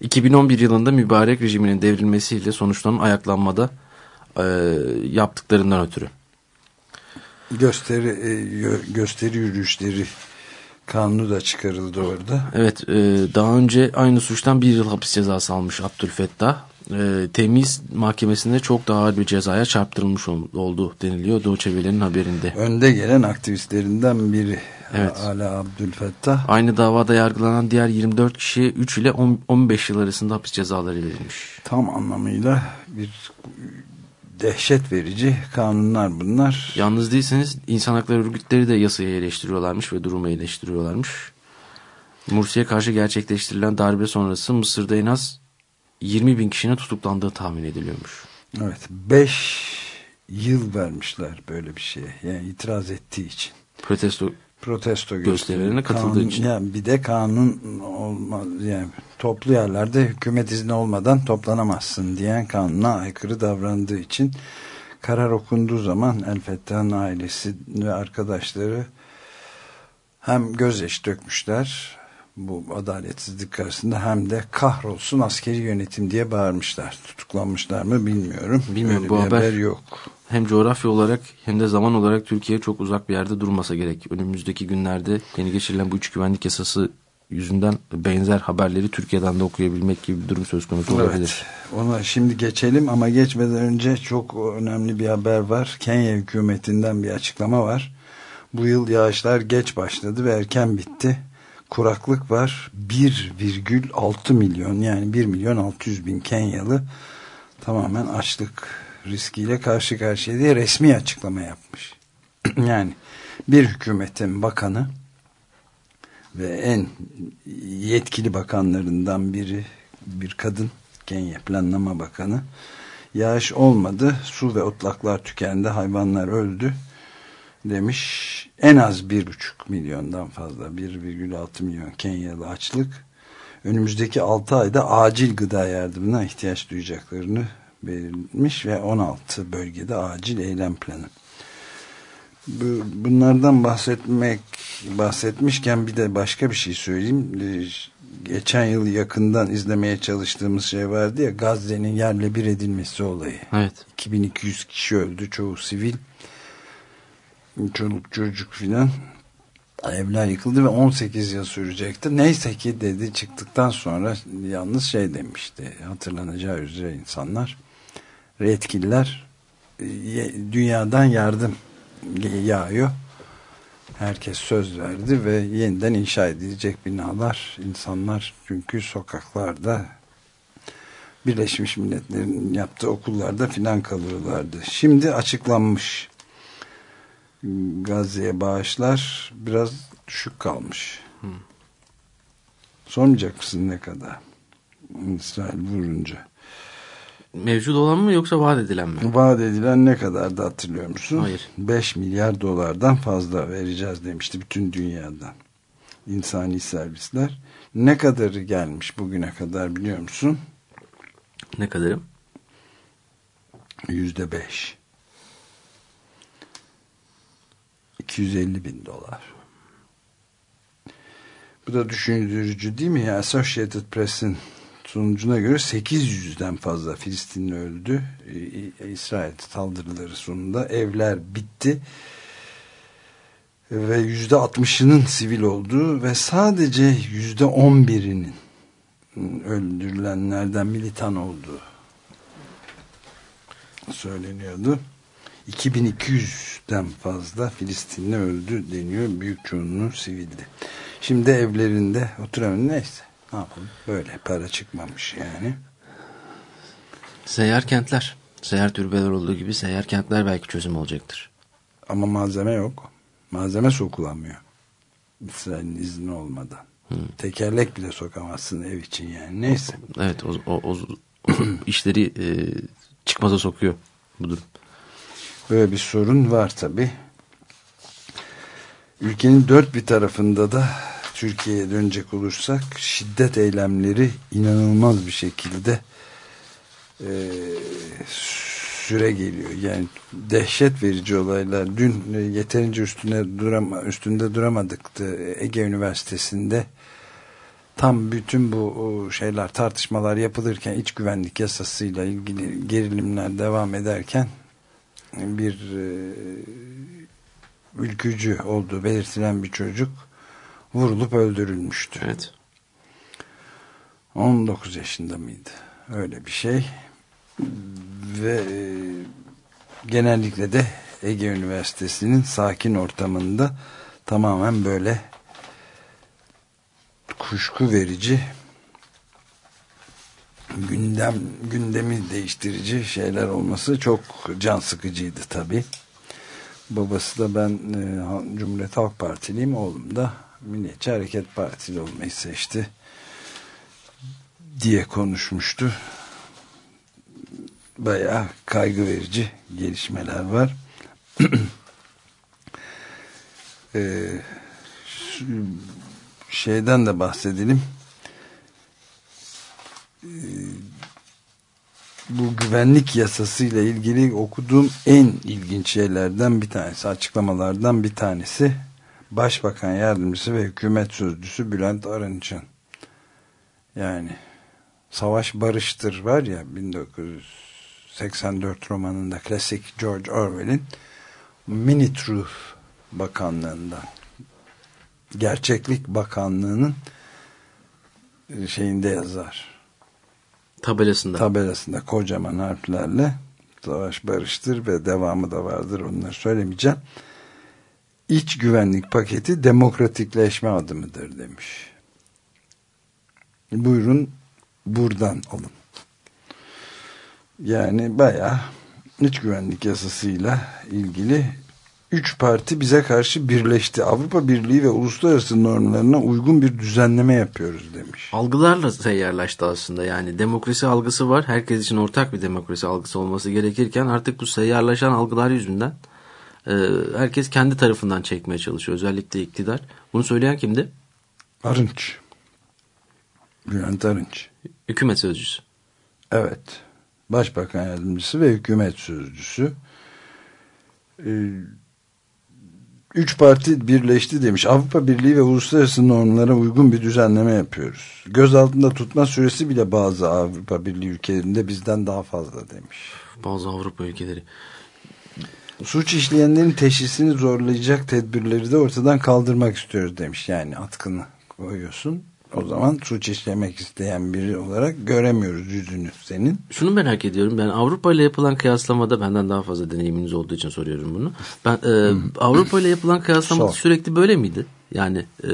2011 yılında mübarek rejiminin devrilmesiyle sonuçlanan ayaklanmada e, yaptıklarından ötürü. Gösteri e, gö- gösteri yürüyüşleri kanunu da çıkarıldı orada. Evet e, daha önce aynı suçtan bir yıl hapis cezası almış Abdülfettah. E, temiz mahkemesinde çok daha ağır bir cezaya çarptırılmış ol, oldu deniliyor Doğu Çevre'nin haberinde. Önde gelen aktivistlerinden biri Evet. Ala Abdülfettah. Aynı davada yargılanan diğer 24 kişiye 3 ile 10 15 yıl arasında hapis cezaları verilmiş. Tam anlamıyla bir dehşet verici kanunlar bunlar. Yalnız değilseniz insan hakları örgütleri de yasayı eleştiriyorlarmış ve durumu eleştiriyorlarmış. Mursi'ye karşı gerçekleştirilen darbe sonrası Mısır'da en az 20 bin kişinin tutuklandığı tahmin ediliyormuş. Evet 5 yıl vermişler böyle bir şeye. Yani itiraz ettiği için. Protesto Protesto Gösterilerine gösteri- katıldığı kanun- için. Yani bir de kanun olmaz yani toplu yerlerde hükümet izni olmadan toplanamazsın diyen kanuna aykırı davrandığı için karar okunduğu zaman El Fettah'ın ailesi ve arkadaşları hem gözyaşı dökmüşler bu adaletsizlik karşısında hem de kahrolsun askeri yönetim diye bağırmışlar. Tutuklanmışlar mı bilmiyorum. Bilmiyorum, Öyle bu bir haber- yok. hem coğrafya olarak hem de zaman olarak Türkiye çok uzak bir yerde durmasa gerek. Önümüzdeki günlerde yeni geçirilen bu iç güvenlik yasası yüzünden benzer haberleri Türkiye'den de okuyabilmek gibi bir durum söz konusu olabilir. Evet. Ona şimdi geçelim ama geçmeden önce çok önemli bir haber var. Kenya hükümetinden bir açıklama var. Bu yıl yağışlar geç başladı ve erken bitti. Kuraklık var. 1,6 milyon yani 1 milyon 600 bin Kenyalı tamamen açlık riskiyle karşı karşıya diye resmi açıklama yapmış. [CLEARS THROAT] yani bir hükümetin bakanı ve en yetkili bakanlarından biri bir kadın Kenya Planlama Bakanı yağış olmadı su ve otlaklar tükendi hayvanlar öldü demiş en az bir buçuk milyondan fazla 1,6 milyon Kenyalı açlık önümüzdeki 6 ayda acil gıda yardımına ihtiyaç duyacaklarını belirtmiş ve 16 bölgede acil eylem planı bu, bunlardan bahsetmek bahsetmişken bir de başka bir şey söyleyeyim. Ee, Geçen yıl yakından izlemeye çalıştığımız şey vardı ya Gazze'nin yerle bir edilmesi olayı. Evet. 2200 kişi öldü çoğu sivil. Çoluk çocuk filan. Evler yıkıldı ve 18 yıl sürecekti. Neyse ki dedi çıktıktan sonra yalnız şey demişti. Hatırlanacağı üzere insanlar. Yetkililer dünyadan yardım yağıyor. Herkes söz verdi ve yeniden inşa edilecek binalar, insanlar çünkü sokaklarda Birleşmiş Milletler'in yaptığı okullarda filan kalıyorlardı. Şimdi açıklanmış. Gazze'ye bağışlar biraz düşük kalmış. Sormayacak mısın ne kadar? İsrail vurunca. Mevcut olan mı yoksa vaat edilen mi? Vaat edilen ne kadar da hatırlıyor musun? Hayır. 5 milyar dolardan fazla vereceğiz demişti bütün dünyadan. İnsani servisler. Ne kadarı gelmiş bugüne kadar biliyor musun? Ne kadarım? Yüzde beş. 250 bin dolar. Bu da düşündürücü değil mi? ya? Associated Press'in sonucuna göre 800'den fazla Filistinli öldü. İ- İ- İsrail saldırıları sonunda. Evler bitti. Ve yüzde 60'ının sivil olduğu ve sadece yüzde 11'inin öldürülenlerden militan olduğu söyleniyordu. 2200'den fazla Filistinli öldü deniyor. Büyük çoğunluğu sivildi. Şimdi evlerinde oturamıyor. Neyse. Ne yapalım? Böyle para çıkmamış yani. Seyyar kentler. Seyyar türbeler olduğu gibi seyyar kentler belki çözüm olacaktır. Ama malzeme yok. Malzeme sokulamıyor. İsrail'in izni olmadan. Tekerlek bile sokamazsın ev için yani. Neyse. Evet o, o, o [CLEARS THROAT] işleri e, çıkmaza sokuyor bu durum. Böyle bir sorun var tabi. Ülkenin dört bir tarafında da Türkiye'ye dönecek olursak şiddet eylemleri inanılmaz bir şekilde e, süre geliyor. Yani dehşet verici olaylar. Dün e, yeterince üstüne durama, üstünde duramadıktı Ege Üniversitesi'nde. Tam bütün bu şeyler tartışmalar yapılırken iç güvenlik yasasıyla ilgili gerilimler devam ederken bir e, ülkücü olduğu belirtilen bir çocuk vurulup öldürülmüştü. Evet. 19 yaşında mıydı? Öyle bir şey. Ve e, genellikle de Ege Üniversitesi'nin sakin ortamında tamamen böyle kuşku verici gündem gündemi değiştirici şeyler olması çok can sıkıcıydı tabi. Babası da ben e, Cumhuriyet Halk Partiliyim, oğlum da Milliyetçi Hareket Partili olmayı seçti diye konuşmuştu. Bayağı kaygı verici gelişmeler var. [CLEARS THROAT] Ee, şeyden de bahsedelim. Ee, bu güvenlik yasasıyla ilgili okuduğum en ilginç şeylerden bir tanesi, açıklamalardan bir tanesi Başbakan Yardımcısı ve Hükümet Sözcüsü Bülent Arınç'ın. Yani Savaş Barıştır var ya 1984 romanında klasik George Orwell'in Mini Truth Bakanlığından Gerçeklik Bakanlığı'nın şeyinde yazar Tabelasında. tabelasında kocaman harflerle savaş barıştır ve devamı da vardır onları söylemeyeceğim. İç güvenlik paketi demokratikleşme adımıdır demiş. Buyurun buradan alın. Yani bayağı iç güvenlik yasasıyla ilgili üç parti bize karşı birleşti. Avrupa Birliği ve uluslararası normlarına uygun bir düzenleme yapıyoruz demiş. Algılarla seyyarlaştı aslında. Yani demokrasi algısı var. Herkes için ortak bir demokrasi algısı olması gerekirken artık bu seyyarlaşan algılar yüzünden e, herkes kendi tarafından çekmeye çalışıyor. Özellikle iktidar. Bunu söyleyen kimdi? Arınç. Bülent Arınç. Hükümet sözcüsü. Evet. Başbakan yardımcısı ve hükümet sözcüsü. Ee, üç parti birleşti demiş. Avrupa Birliği ve uluslararası normlara uygun bir düzenleme yapıyoruz. Gözaltında tutma süresi bile bazı Avrupa Birliği ülkelerinde bizden daha fazla demiş. Bazı Avrupa ülkeleri. Suç işleyenlerin teşhisini zorlayacak tedbirleri de ortadan kaldırmak istiyoruz demiş. Yani atkını koyuyorsun. O zaman suç işlemek isteyen biri olarak göremiyoruz yüzünü senin. Şunu merak ediyorum. Ben Avrupa ile yapılan kıyaslamada benden daha fazla deneyiminiz olduğu için soruyorum bunu. Ben e, Avrupa ile yapılan kıyaslamada Sor. sürekli böyle miydi? Yani e,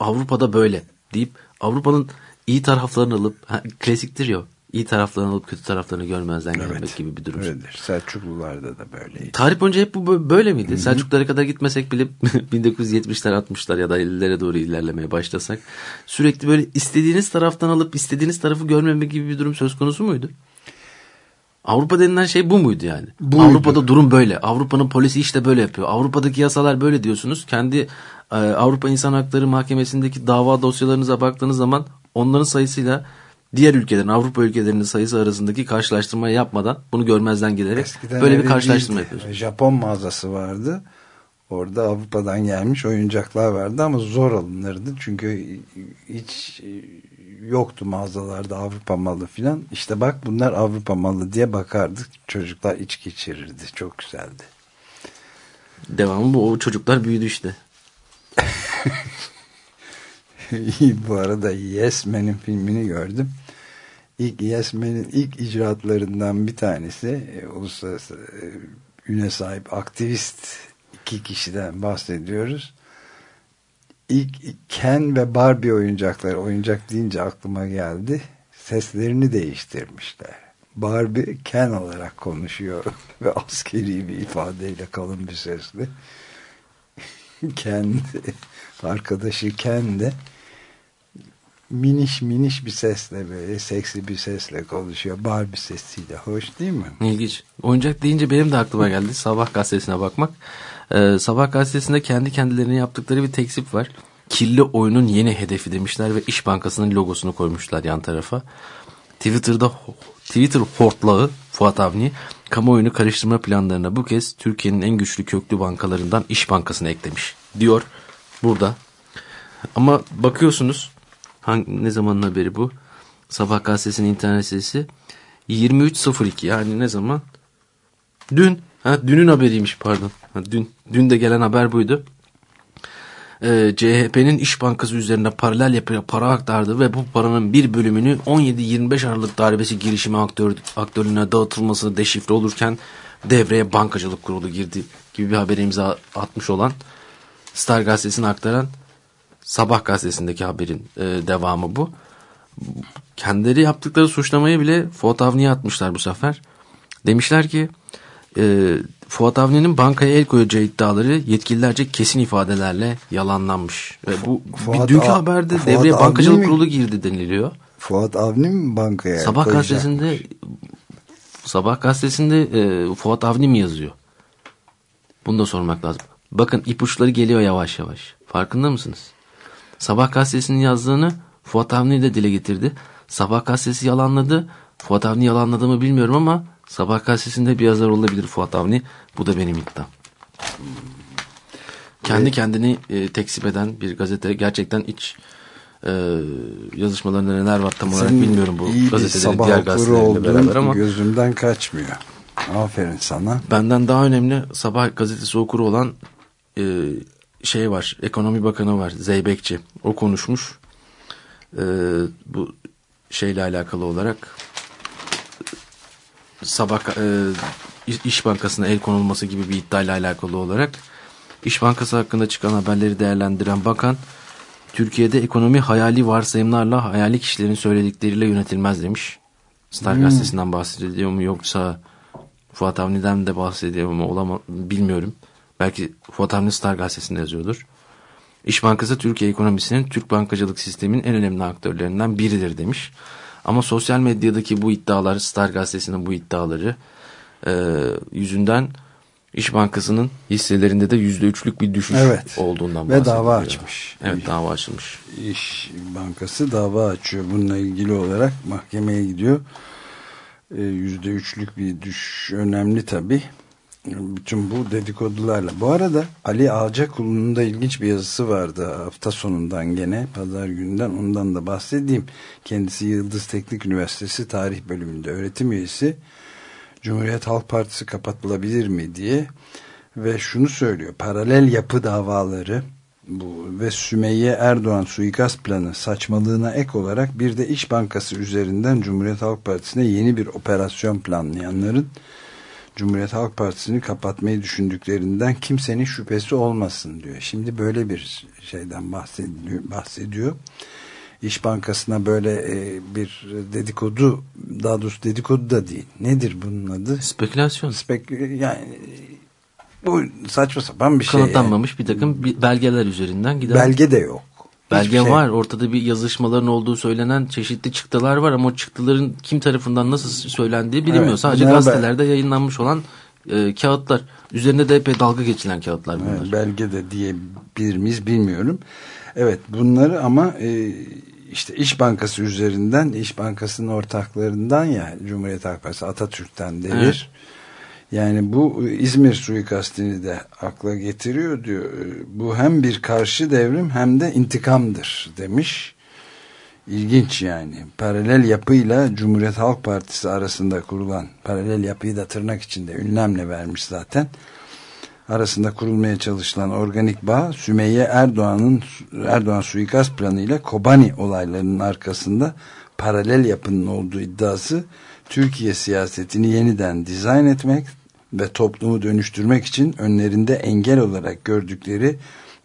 Avrupa'da böyle deyip Avrupa'nın iyi taraflarını alıp ha, klasiktir ya iyi taraflarını alıp kötü taraflarını görmezden gelmek gibi bir durum. Öyledir. Selçuklularda da böyleydi. Tarih boyunca hep bu bö- böyle miydi? Selçuklulara kadar gitmesek bile [LAUGHS] 1970'ler 60'lar ya da 50'lere doğru ilerlemeye başlasak sürekli böyle istediğiniz taraftan alıp istediğiniz tarafı görmeme gibi bir durum söz konusu muydu? Avrupa denilen şey bu muydu yani? Buydu. Avrupa'da durum böyle. Avrupa'nın polisi işte böyle yapıyor. Avrupa'daki yasalar böyle diyorsunuz. Kendi e, Avrupa İnsan Hakları Mahkemesi'ndeki dava dosyalarınıza baktığınız zaman onların sayısıyla diğer ülkelerin Avrupa ülkelerinin sayısı arasındaki karşılaştırmayı yapmadan bunu görmezden gelerek Eskiden böyle bir karşılaştırma değildi. yapıyorsunuz. Japon mağazası vardı. Orada Avrupa'dan gelmiş oyuncaklar vardı ama zor alınırdı. Çünkü hiç yoktu mağazalarda Avrupa malı filan. İşte bak bunlar Avrupa malı diye bakardık. Çocuklar iç geçirirdi. Çok güzeldi. Devamı bu. O çocuklar büyüdü işte. [LAUGHS] Bu arada Yes Man'in filmini gördüm. İlk Yes Man'in ilk icraatlarından bir tanesi e, uluslararası e, üne sahip aktivist iki kişiden bahsediyoruz. İlk Ken ve Barbie oyuncakları oyuncak deyince aklıma geldi. Seslerini değiştirmişler. Barbie Ken olarak konuşuyor [LAUGHS] ve askeri bir ifadeyle kalın bir sesle. [LAUGHS] Ken arkadaşı Ken de miniş miniş bir sesle böyle seksi bir sesle konuşuyor. Barbie sesiyle. Hoş değil mi? İlginç. Oyuncak deyince benim de aklıma geldi. Sabah gazetesine bakmak. Ee, Sabah gazetesinde kendi kendilerine yaptıkları bir teksip var. Kirli oyunun yeni hedefi demişler ve İş Bankası'nın logosunu koymuşlar yan tarafa. Twitter'da Twitter hortlağı Fuat Avni kamuoyunu karıştırma planlarına bu kez Türkiye'nin en güçlü köklü bankalarından İş Bankası'nı eklemiş. Diyor burada. Ama bakıyorsunuz hangi, ne zamanın haberi bu? Sabah gazetesinin internet sitesi 23.02 yani ne zaman? Dün. Ha, dünün haberiymiş pardon. Ha, dün. Dün de gelen haber buydu. Ee, CHP'nin İş Bankası üzerine paralel yapıya para aktardı ve bu paranın bir bölümünü 17-25 Aralık darbesi girişimi aktör, aktörlüğüne dağıtılması deşifre olurken devreye bankacılık kurulu girdi gibi bir habere imza atmış olan Star gazetesini aktaran Sabah gazetesindeki haberin e, devamı bu. Kendileri yaptıkları suçlamayı bile Fuat Avni'ye atmışlar bu sefer. Demişler ki e, Fuat Avni'nin bankaya el koyacağı iddiaları yetkililerce kesin ifadelerle yalanlanmış. Ve bu Fuat bir dünkü A- haberde Fuat devreye Avni bankacılık mi? kurulu girdi deniliyor. Fuat Avni mi bankaya Sabah koyacakmış? gazetesinde Sabah gazetesinde e, Fuat Avni mi yazıyor? Bunu da sormak lazım. Bakın ipuçları geliyor yavaş yavaş. Farkında mısınız? Sabah gazetesinin yazdığını Fuat Avni de dile getirdi. Sabah gazetesi yalanladı. Fuat Avni yalanladı mı bilmiyorum ama Sabah gazetesinde bir yazar olabilir Fuat Avni. Bu da benim iddiam. Kendi kendini e, tekzip eden bir gazete gerçekten iç e, yazışmalarında neler var tam olarak Senin bilmiyorum bu iyi sabah diğer olduğun beraber ama gözümden kaçmıyor. Aferin sana. benden daha önemli sabah gazetesi okuru olan e, şey var ekonomi bakanı var Zeybekçi o konuşmuş E, bu şeyle alakalı olarak sabah e, İş Bankası'na el konulması gibi bir iddiayla alakalı olarak İş Bankası hakkında çıkan haberleri değerlendiren bakan Türkiye'de ekonomi hayali varsayımlarla hayali kişilerin söyledikleriyle yönetilmez demiş. Star gazetesinden bahsediyor mu yoksa Fuat Avni'den de bahsediyor mu olama, bilmiyorum. Belki Fuat Avni Star gazetesinde yazıyordur. İş Bankası Türkiye ekonomisinin Türk bankacılık sisteminin en önemli aktörlerinden biridir demiş. Ama sosyal medyadaki bu iddialar, Star gazetesinin bu iddiaları e, yüzünden İş Bankası'nın hisselerinde de yüzde üçlük bir düşüş Evet. olduğundan Ve bahsediliyor. dava açmış. Evet dava açılmış. İş Bankası dava açıyor. Bununla ilgili olarak mahkemeye gidiyor. Ee, Yüzde üçlük bir düşüş önemli tabii. Bütün bu dedikodularla. Bu arada Ali Ağacakulu'nun da ilginç bir yazısı vardı hafta sonundan gene pazar gününden ondan da bahsedeyim. Kendisi Yıldız Teknik Üniversitesi Tarih Bölümünde öğretim üyesi. Cumhuriyet Halk Partisi kapatılabilir mi diye ve şunu söylüyor. Paralel yapı davaları bu ve Sümeyye Erdoğan suikast planı saçmalığına ek olarak bir de İş Bankası üzerinden Cumhuriyet Halk Partisi'ne yeni bir operasyon planlayanların Cumhuriyet Halk Partisi'ni kapatmayı düşündüklerinden kimsenin şüphesi olmasın diyor. Şimdi böyle bir şeyden bahsediyor. bahsediyor. İş Bankası'na böyle e, bir dedikodu daha doğrusu dedikodu da değil. Nedir bunun adı? Spekülasyon. Spek yani bu saçma sapan bir şey. yani. Kanıtlanmamış bir takım belgeler üzerinden giden. Belge de yok. Belge şey var. Ortada bir yazışmaların olduğu söylenen çeşitli çıktılar var ama o çıktıların kim tarafından nasıl söylendiği bilinmiyor. Evet, Sadece gazetelerde yayınlanmış olan e, kağıtlar. Üzerinde de epey dalga geçilen kağıtlar bunlar. Evet, belge de diyebilir miyiz bilmiyorum. Evet bunları ama e, işte İş Bankası üzerinden İş Bankası'nın ortaklarından ya Cumhuriyet Halk Partisi Atatürk'ten devir. Evet. Yani bu İzmir suikastini de akla getiriyor diyor. E, Bu hem bir karşı devrim hem de intikamdır demiş. İlginç yani. Paralel yapıyla Cumhuriyet Halk Partisi arasında kurulan paralel yapıyı da tırnak içinde ünlemle vermiş zaten. Arasında kurulmaya çalışılan organik bağ Sümeyye Erdoğan'ın Erdoğan suikast planıyla Kobani olaylarının arkasında paralel yapının olduğu iddiası Türkiye siyasetini yeniden dizayn etmek ve toplumu dönüştürmek için önlerinde engel olarak gördükleri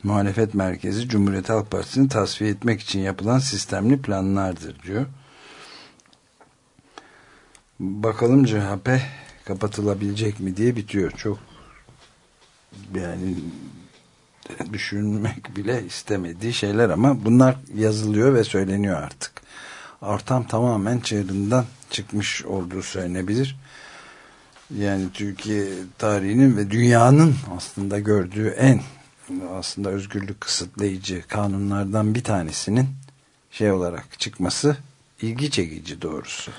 muhalefet merkezi Cumhuriyet Halk Partisi'ni tasfiye etmek için yapılan sistemli planlardır diyor. Bakalım CHP kapatılabilecek mi diye bitiyor. Çok yani düşünmek bile istemediği şeyler ama bunlar yazılıyor ve söyleniyor artık. Ortam tamamen çığırından çıkmış olduğu söylenebilir. Yani Türkiye tarihinin ve dünyanın aslında gördüğü en aslında özgürlük kısıtlayıcı kanunlardan bir tanesinin şey olarak çıkması ilgi çekici doğrusu.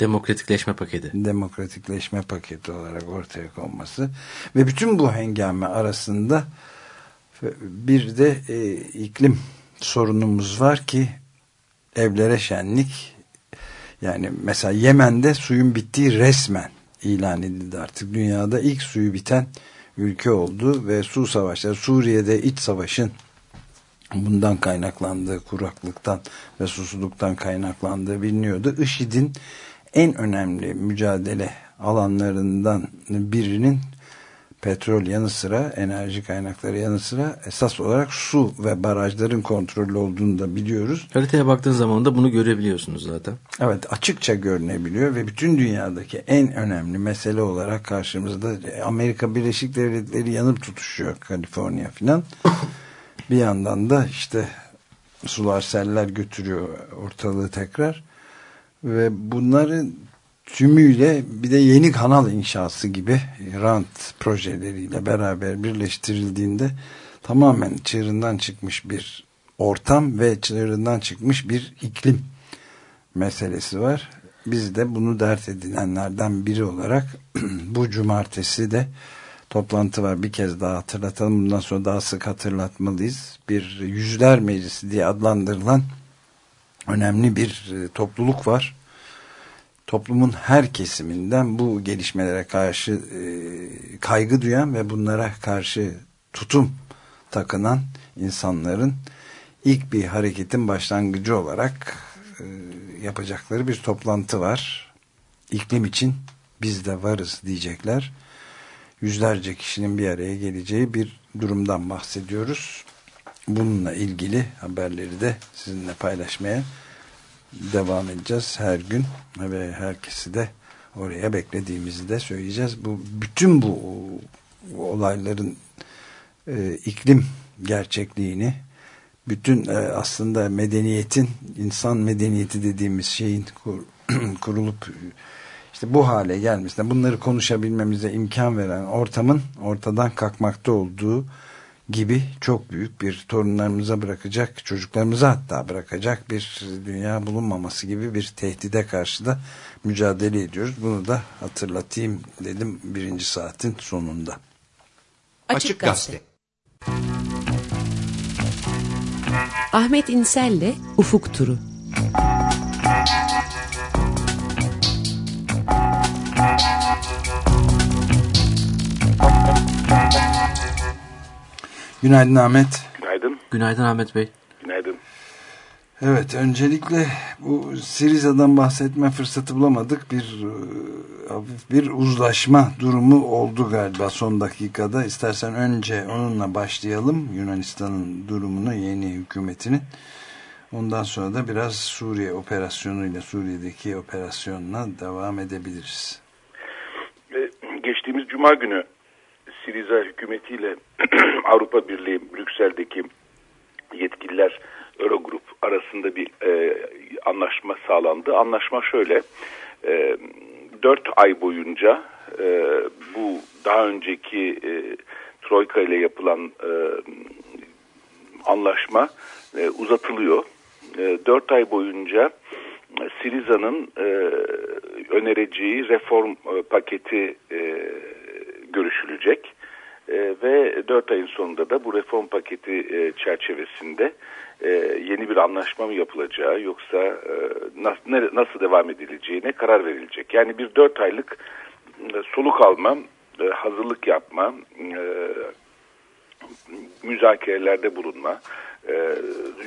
Demokratikleşme paketi. Demokratikleşme paketi olarak ortaya konması ve bütün bu hengame arasında bir de e, iklim sorunumuz var ki evlere şenlik yani mesela Yemen'de suyun bittiği resmen ilan edildi artık dünyada ilk suyu biten ülke oldu ve su savaşları Suriye'de iç savaşın bundan kaynaklandığı kuraklıktan ve susuzluktan kaynaklandığı biliniyordu. IŞİD'in en önemli mücadele alanlarından birinin petrol yanı sıra enerji kaynakları yanı sıra esas olarak su ve barajların kontrolü olduğunu da biliyoruz. Haritaya baktığın zaman da bunu görebiliyorsunuz zaten. Evet açıkça görünebiliyor ve bütün dünyadaki en önemli mesele olarak karşımızda Amerika Birleşik Devletleri yanıp tutuşuyor Kaliforniya filan. [COUGHS] Bir yandan da işte sular seller götürüyor ortalığı tekrar ve bunları tümüyle bir de yeni kanal inşası gibi rant projeleriyle beraber birleştirildiğinde tamamen çığırından çıkmış bir ortam ve çığırından çıkmış bir iklim meselesi var. Biz de bunu dert edinenlerden biri olarak [CLEARS THROAT] bu cumartesi de toplantı var. Bir kez daha hatırlatalım. Bundan sonra daha sık hatırlatmalıyız. Bir yüzler meclisi diye adlandırılan önemli bir e, topluluk var. Toplumun her kesiminden bu gelişmelere karşı e, kaygı duyan ve bunlara karşı tutum takınan insanların ilk bir hareketin başlangıcı olarak e, yapacakları bir toplantı var. İklim için biz de varız diyecekler. Yüzlerce kişinin bir araya geleceği bir durumdan bahsediyoruz. Bununla ilgili haberleri de sizinle paylaşmaya devam edeceğiz her gün ve herkesi de oraya beklediğimizi de söyleyeceğiz. Bu bütün bu olayların e, iklim gerçekliğini bütün e, aslında medeniyetin insan medeniyeti dediğimiz şeyin kur, [CLEARS THROAT] kurulup işte bu hale gelmesine bunları konuşabilmemize imkan veren ortamın ortadan kalkmakta olduğu gibi çok büyük bir torunlarımıza bırakacak, çocuklarımıza hatta bırakacak bir dünya bulunmaması gibi bir tehdide karşı da mücadele ediyoruz. Bunu da hatırlatayım dedim birinci saatin sonunda. Açık Gazete. Ahmet İnsel'le Ufuk Turu. Günaydın Ahmet. Günaydın. Günaydın Ahmet Bey. Günaydın. Evet öncelikle bu Siriza'dan bahsetme fırsatı bulamadık. Bir e, hafif bir uzlaşma durumu oldu galiba son dakikada. İstersen önce onunla başlayalım. Yunanistan'ın durumunu, yeni hükümetinin. Ondan sonra da biraz Suriye operasyonuyla, Suriye'deki operasyonla devam edebiliriz. Geçtiğimiz Cuma günü Siriza hükümetiyle [CLEARS THROAT] Avrupa Birliği Brüksel'deki yetkililer Eurogrup arasında bir e, anlaşma sağlandı. Anlaşma şöyle, e, 4 ay boyunca e, bu daha önceki e, Troika ile yapılan e, anlaşma e, uzatılıyor. E, 4 ay boyunca e, Siriza'nın e, önereceği reform e, paketi e, görüşülecek. E, ve 4 ayın sonunda da bu reform paketi e, çerçevesinde e, yeni bir anlaşma mı yapılacağı yoksa e, nas, nasıl devam edileceğine karar verilecek. Yani bir 4 aylık e, soluk alma, hazırlık yapma, müzakerelerde bulunma,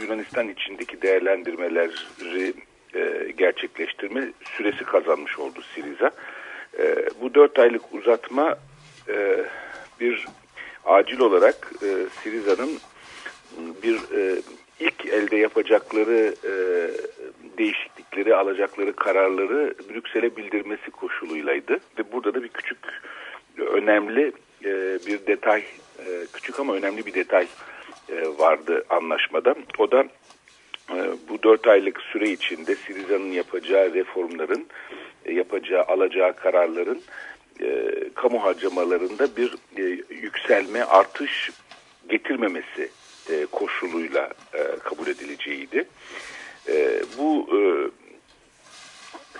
Yunanistan içindeki değerlendirmeleri e, gerçekleştirme süresi kazanmış oldu Siriza. Bu dört aylık uzatma bir acil olarak e, Siriza'nın bir e, ilk elde yapacakları e, değişiklikleri, alacakları kararları Brüksel'e bildirmesi koşuluylaydı. Ve burada da bir küçük, önemli e, bir detay, e, küçük ama önemli bir detay e, vardı anlaşmada. O da e, bu dört aylık süre içinde Siriza'nın yapacağı reformların, e, yapacağı, alacağı kararların e, kamu harcamalarında bir e, yükselme, artış getirmemesi e, koşuluyla e, kabul edileceğiydi. E, bu e,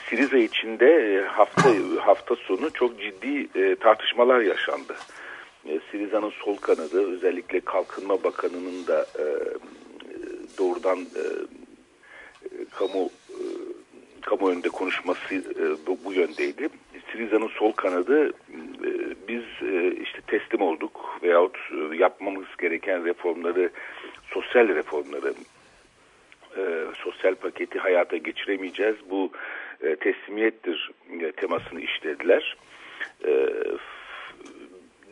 Siriza içinde e, hafta hafta sonu çok ciddi e, tartışmalar yaşandı. E, Siriza'nın sol kanadı özellikle Kalkınma Bakanı'nın da e, doğrudan e, e, kamu kamu önünde konuşması e, bu yöndeydi. Siriza'nın sol kanadı e, biz e, işte teslim olduk veyahut e, yapmamız gereken reformları, sosyal reformları, e, sosyal paketi hayata geçiremeyeceğiz. Bu e, teslimiyettir e, temasını işlediler. E,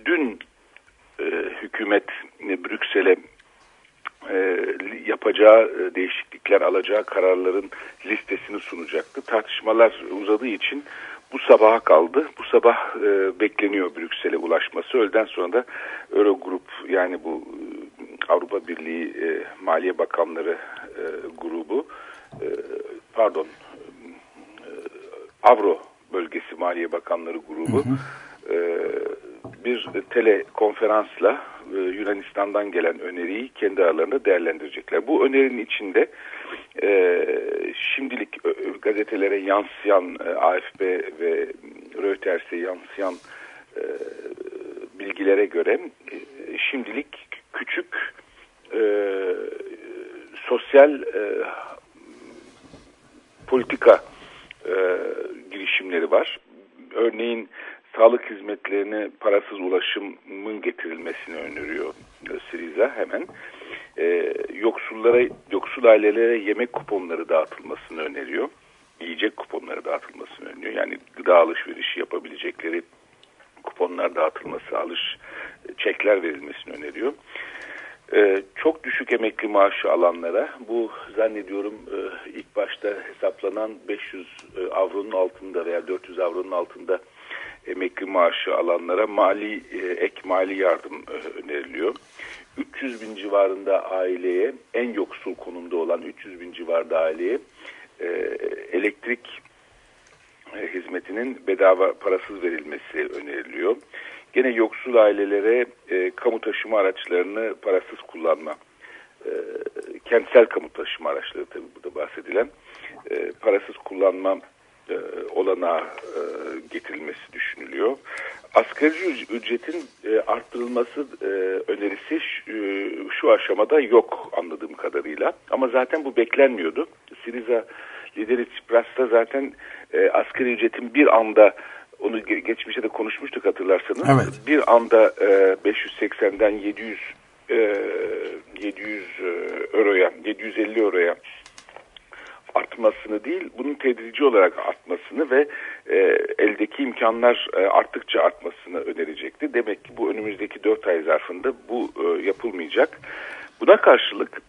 dün e, hükümet e, Brüksel'e e, yapacağı e, değişiklikler, alacağı kararların listesini sunacaktı. Tartışmalar uzadığı için bu sabaha kaldı. Bu sabah e, bekleniyor Brüksel'e ulaşması. Öğleden sonra da Eurogrup yani bu e, Avrupa Birliği e, Maliye Bakanları e, grubu e, pardon e, Avro Bölgesi Maliye Bakanları grubu hı hı. E, bir telekonferansla e, Yunanistan'dan gelen öneriyi kendi aralarında değerlendirecekler. Bu önerinin içinde e, şimdilik e, gazetelere yansıyan e, AFP ve Reuters'e yansıyan e, bilgilere göre e, şimdilik küçük e, sosyal e, politika e, girişimleri var. Örneğin sağlık hizmetlerine parasız ulaşımın getirilmesini öneriyor Siriza hemen. E, yoksullara, yoksul ailelere yemek kuponları dağıtılmasını öneriyor. Yiyecek kuponları dağıtılmasını öneriyor. Yani gıda alışverişi yapabilecekleri kuponlar dağıtılması, alış çekler verilmesini öneriyor. Ee, çok düşük emekli maaşı alanlara bu zannediyorum e, ilk başta hesaplanan 500 e, avronun altında veya 400 avronun altında emekli maaşı alanlara mali e, ek mali yardım e, öneriliyor. 300 bin civarında aileye en yoksul konumda olan 300 bin civarında aileye e, elektrik hizmetinin bedava parasız verilmesi öneriliyor. Gene yoksul ailelere kamu taşıma araçlarını parasız kullanma, kentsel kamu taşıma araçları tabii burada bahsedilen parasız kullanma e, olanağı e, getirilmesi düşünülüyor. Asgari ücretin e, arttırılması e, önerisi şu, e, şu aşamada yok anladığım kadarıyla. Ama zaten bu beklenmiyordu. Siriza lideri Tsipras da zaten e, asgari ücretin bir anda onu geçmişte de konuşmuştuk hatırlarsanız. Evet. Bir anda e, 580'den 700 e, 700 e, euroya 750 euroya artmasını değil, bunun tedrici olarak artmasını ve e, eldeki imkanlar e, arttıkça artmasını önerecekti. Demek ki bu önümüzdeki 4 ay zarfında bu e, yapılmayacak. Buna karşılık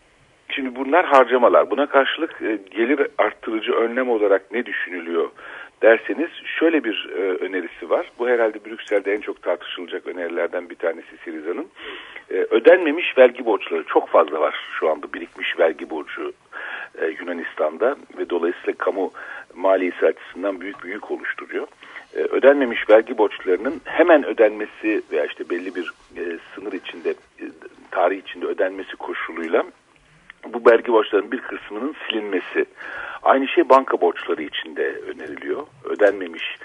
Şimdi bunlar harcamalar. Buna karşılık e, gelir arttırıcı önlem olarak ne düşünülüyor derseniz şöyle bir e, önerisi var. Bu herhalde Brüksel'de en çok tartışılacak önerilerden bir tanesi Siriza'nın. E, ödenmemiş vergi borçları çok fazla var şu anda birikmiş vergi borcu e, Yunanistan'da ve dolayısıyla kamu maliyesi açısından büyük bir yük oluşturuyor. E, ödenmemiş vergi borçlarının hemen ödenmesi veya işte belli bir e, sınır içinde e, tarih içinde ödenmesi koşuluyla bu vergi borçlarının bir kısmının silinmesi. Aynı şey banka borçları içinde öneriliyor. Ödenmemiş,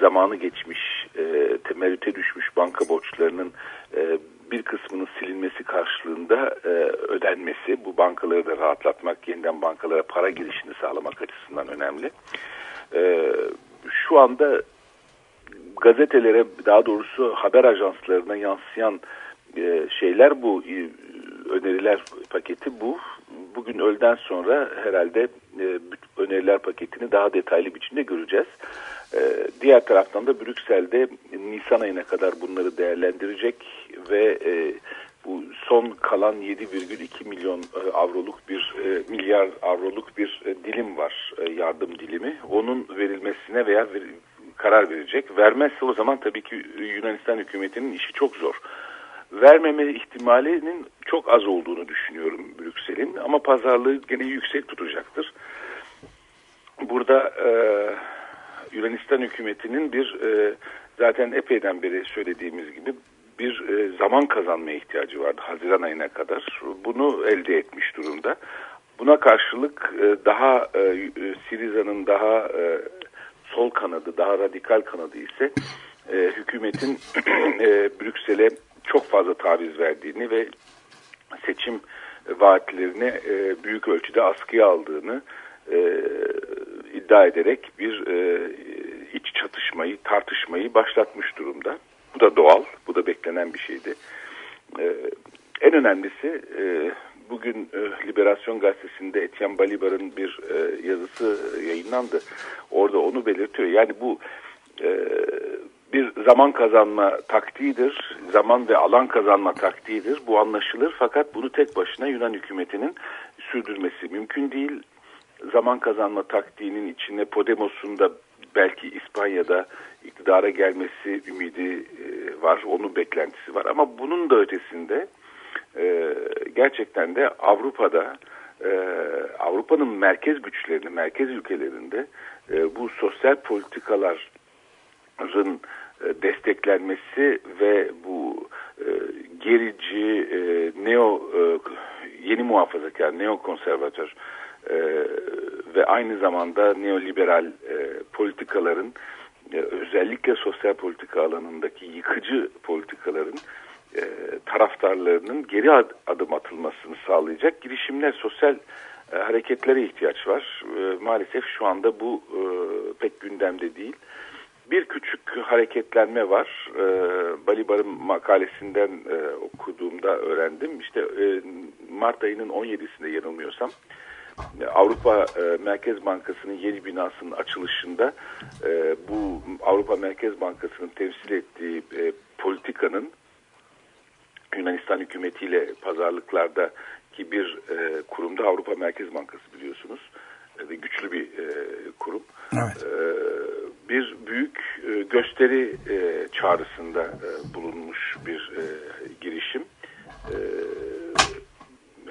zamanı geçmiş, e, temerrüte düşmüş banka borçlarının e, bir kısmının silinmesi karşılığında e, ödenmesi. Bu bankaları da rahatlatmak, yeniden bankalara para girişini sağlamak açısından önemli. E, şu anda gazetelere daha doğrusu haber ajanslarına yansıyan e, şeyler bu e, öneriler paketi bu. Bugün öğleden sonra herhalde e, öneriler paketini daha detaylı biçimde göreceğiz. E, diğer taraftan da Brüksel'de Nisan ayına kadar bunları değerlendirecek ve e, bu son kalan 7,2 milyon e, avroluk bir e, milyar avroluk bir e, dilim var e, yardım dilimi. Onun verilmesine veya ver, karar verecek. Vermezse o zaman tabii ki Yunanistan hükümetinin işi çok zor vermeme ihtimalinin çok az olduğunu düşünüyorum Brüksel'in ama pazarlığı gene yüksek tutacaktır. Burada e, Yunanistan hükümetinin bir e, zaten epeyden beri söylediğimiz gibi bir e, zaman kazanmaya ihtiyacı vardı Haziran ayına kadar. Bunu elde etmiş durumda. Buna karşılık e, daha e, Siriza'nın daha sol kanadı, daha radikal kanadı ise hükümetin [CLEARS THROAT] Brüksel'e çok fazla taviz verdiğini ve seçim vaatlerini büyük ölçüde askıya aldığını iddia ederek bir iç çatışmayı, tartışmayı başlatmış durumda. Da doğal, bu da beklenen bir şeydi. E, en önemlisi e, bugün e, Liberasyon Gazetesi'nde Etienne Balibar'ın bir e, yazısı yayınlandı. Orada onu belirtiyor. Yani bu e, bir zaman kazanma taktiğidir. Zaman ve alan kazanma taktiğidir. Bu anlaşılır fakat bunu tek başına Yunan hükümetinin sürdürmesi mümkün değil. Zaman kazanma taktiğinin içine Podemos'un da belki İspanya'da iktidara gelmesi ümidi e, var. Onun beklentisi var. Ama bunun da ötesinde e, gerçekten de Avrupa'da e, Avrupa'nın merkez güçlerini, merkez ülkelerinde bu sosyal politikaların desteklenmesi ve bu gerici, neo yeni muhafazakar, neo konservatör e, ve aynı zamanda neoliberal e, politikaların e, özellikle sosyal politika alanındaki yıkıcı politikaların e, taraftarlarının geri ad, adım atılmasını sağlayacak girişimler, sosyal e, hareketlere ihtiyaç var. E, maalesef şu anda bu e, pek gündemde değil. Bir küçük hareketlenme var. E, Balibar'ın makalesinden e, okuduğumda öğrendim. İşte e, Mart ayının 17'sinde yanılmıyorsam Avrupa e, Merkez Bankası'nın yeni binasının açılışında e, bu Avrupa Merkez Bankası'nın temsil ettiği e, politikanın Yunanistan hükümetiyle pazarlıklarda ki bir e, kurumda Avrupa Merkez Bankası biliyorsunuz ve güçlü bir e, kurum. Evet. E, bir büyük e, gösteri e, çağrısında e, bulunmuş bir e, girişim. E,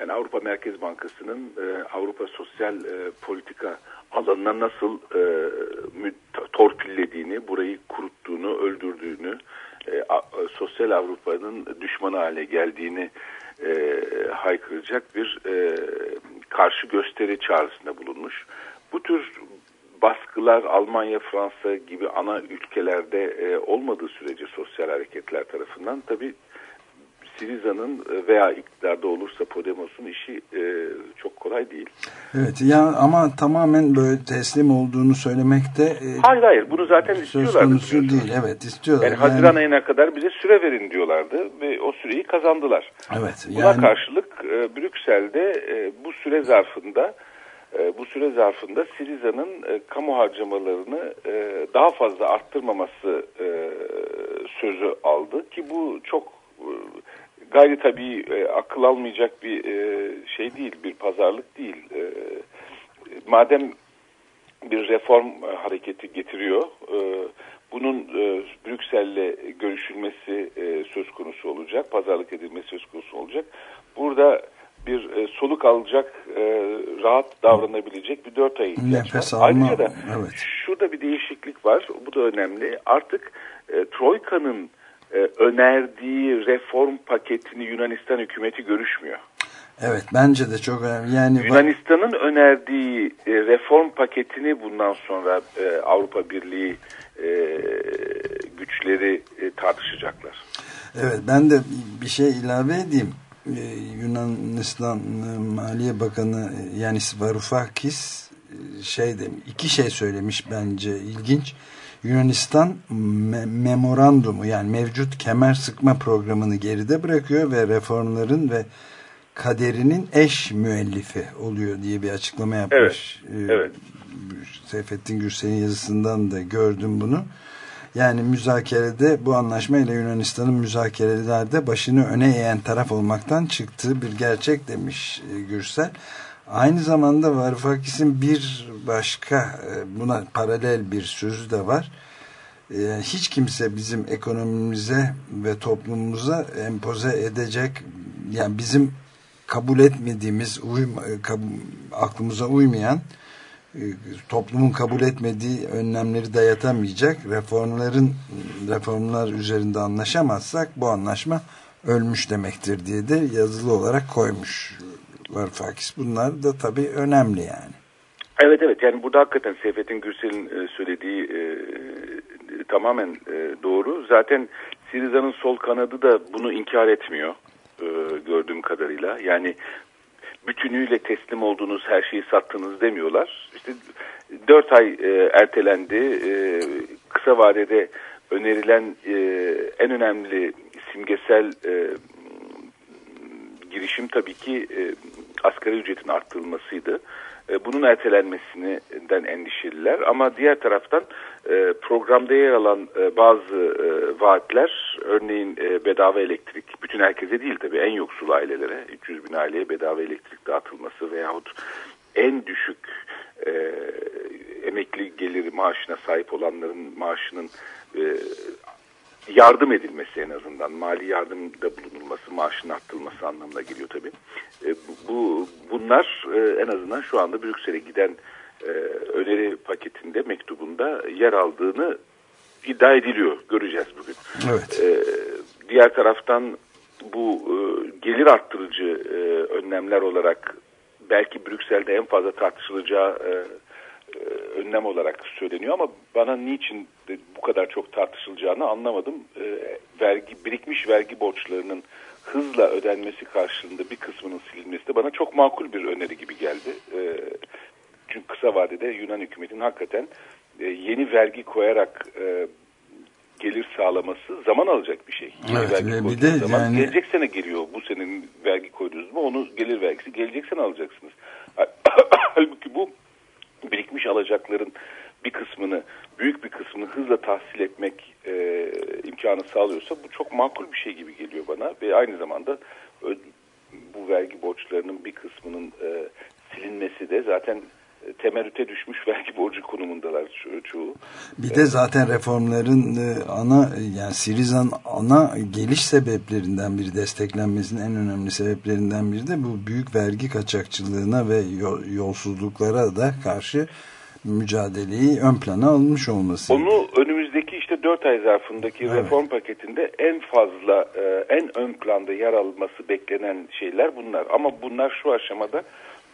yani Avrupa Merkez Bankası'nın e, Avrupa Sosyal e, Politika alanına nasıl e, torpillediğini, burayı kuruttuğunu, öldürdüğünü, e, a, sosyal Avrupa'nın düşmanı hale geldiğini e, haykıracak bir e, karşı gösteri çağrısında bulunmuş. Bu tür baskılar Almanya, Fransa gibi ana ülkelerde e, olmadığı sürece sosyal hareketler tarafından tabi Siriza'nın veya iktidarda olursa Podemos'un işi e, çok kolay değil. Evet ya ama tamamen böyle teslim olduğunu söylemekte e, hayır hayır bunu zaten söz istiyorlardı. konusu değil. Evet istiyorlar. Yani, Haziran ayına kadar bize süre verin diyorlardı ve o süreyi kazandılar. Evet. Buna Yani karşılık e, Brüksel'de e, bu süre zarfında e, bu süre zarfında Siriza'nın e, kamu harcamalarını e, daha fazla arttırmaması e, sözü aldı ki bu çok e, gayri tabii e, akıl almayacak bir e, şey değil, bir pazarlık değil. E, madem bir reform e, hareketi getiriyor, e, bunun e, Brüksel'le görüşülmesi e, söz konusu olacak, pazarlık edilmesi söz konusu olacak. Burada bir e, soluk alacak, e, rahat davranabilecek bir dört ay ihtiyaç Nefes var. alma, Ayrıca da evet. şurada bir değişiklik var, bu da önemli. Artık e, Troika'nın e, önerdiği reform paketini Yunanistan hükümeti görüşmüyor. Evet bence de çok önemli. Yani Yunanistan'ın önerdiği e, reform paketini bundan sonra e, Avrupa Birliği e, güçleri e, tartışacaklar. Evet ben de bir şey ilave edeyim. Ee, Yunanistan e, Maliye Bakanı Yanis Varoufakis e, şey de iki şey söylemiş bence ilginç. Yunanistan me- memorandumu yani mevcut kemer sıkma programını geride bırakıyor ve reformların ve kaderinin eş müellifi oluyor diye bir açıklama yapmış. Ee, evet. Seyfettin Gürsel'in yazısından da gördüm bunu. Yani müzakerede bu anlaşmayla Yunanistan'ın müzakerelerde başını öne eğen taraf olmaktan çıktığı bir gerçek demiş e, Gürsel. Aynı zamanda Varoufakis'in bir başka e, buna paralel bir sözü de var. E, Hiç kimse bizim ekonomimize ve toplumumuza empoze edecek yani bizim kabul etmediğimiz uyma, e, aklımıza uymayan toplumun kabul etmediği önlemleri dayatamayacak reformların reformlar üzerinde anlaşamazsak bu anlaşma ölmüş demektir diye de yazılı olarak koymuş Varoufakis. Bunlar da tabii önemli yani. Evet evet yani burada hakikaten Seyfettin Gürsel'in e, söylediği e, tamamen e, doğru. Zaten Siriza'nın sol kanadı da bunu inkar etmiyor e, gördüğüm kadarıyla. Yani bütünüyle teslim olduğunuz her şeyi sattınız demiyorlar. İşte dört ay e, ertelendi. E, kısa vadede önerilen e, en önemli simgesel e, girişim tabii ki e, asgari ücretin arttırılmasıydı. E, bunun ertelenmesinden endişeliler ama diğer taraftan e, programda yer alan e, bazı vaatler örneğin bedava elektrik bütün herkese değil tabii en yoksul ailelere 300 bin aileye bedava elektrik dağıtılması veyahut en düşük emekli geliri maaşına sahip olanların maaşının yardım edilmesi en azından mali yardımda bulunulması, maaşın arttırılması anlamına geliyor tabii. E, bu bunlar e, en azından şu anda Brüksel'e giden e, öneri paketinde mektubunda yer aldığını iddia ediliyor. Göreceğiz bugün. Evet. E, diğer taraftan bu e, gelir arttırıcı e, önlemler olarak belki Brüksel'de en fazla tartışılacağı e, önlem olarak söyleniyor ama bana niçin bu kadar çok tartışılacağını anlamadım. E, vergi birikmiş vergi borçlarının hızla ödenmesi karşılığında bir kısmının silinmesi de bana çok makul bir öneri gibi geldi. E, çünkü kısa vadede Yunan hükümetinin hakikaten e, yeni vergi koyarak e, gelir sağlaması zaman alacak bir şey. Yeni Evet, vergi ve bir koyduğunuz de zaman yani- gelecek sene geliyor. Bu senenin vergi koydunuz mu onu gelir vergisi gelecek sene alacaksınız. Alacakların bir kısmını, büyük bir kısmını hızla tahsil etmek e, imkanı sağlıyorsa bu çok makul bir şey gibi geliyor bana ve aynı zamanda bu vergi borçlarının bir kısmının e, silinmesi de zaten e, temerrüte düşmüş [LAUGHS] vergi borcu konumundalar ço- çoğu. Bir de zaten reformların e, ana yani Siriza'nın ana geliş sebeplerinden biri desteklenmesinin en önemli sebeplerinden biri de bu büyük vergi kaçakçılığına ve yo- yolsuzluklara da karşı mücadeleyi ön plana almış olması. Onu önümüzdeki işte 4 ay zarfındaki Evet. reform paketinde en fazla, e, en ön planda yer alması beklenen şeyler bunlar. Ama bunlar şu aşamada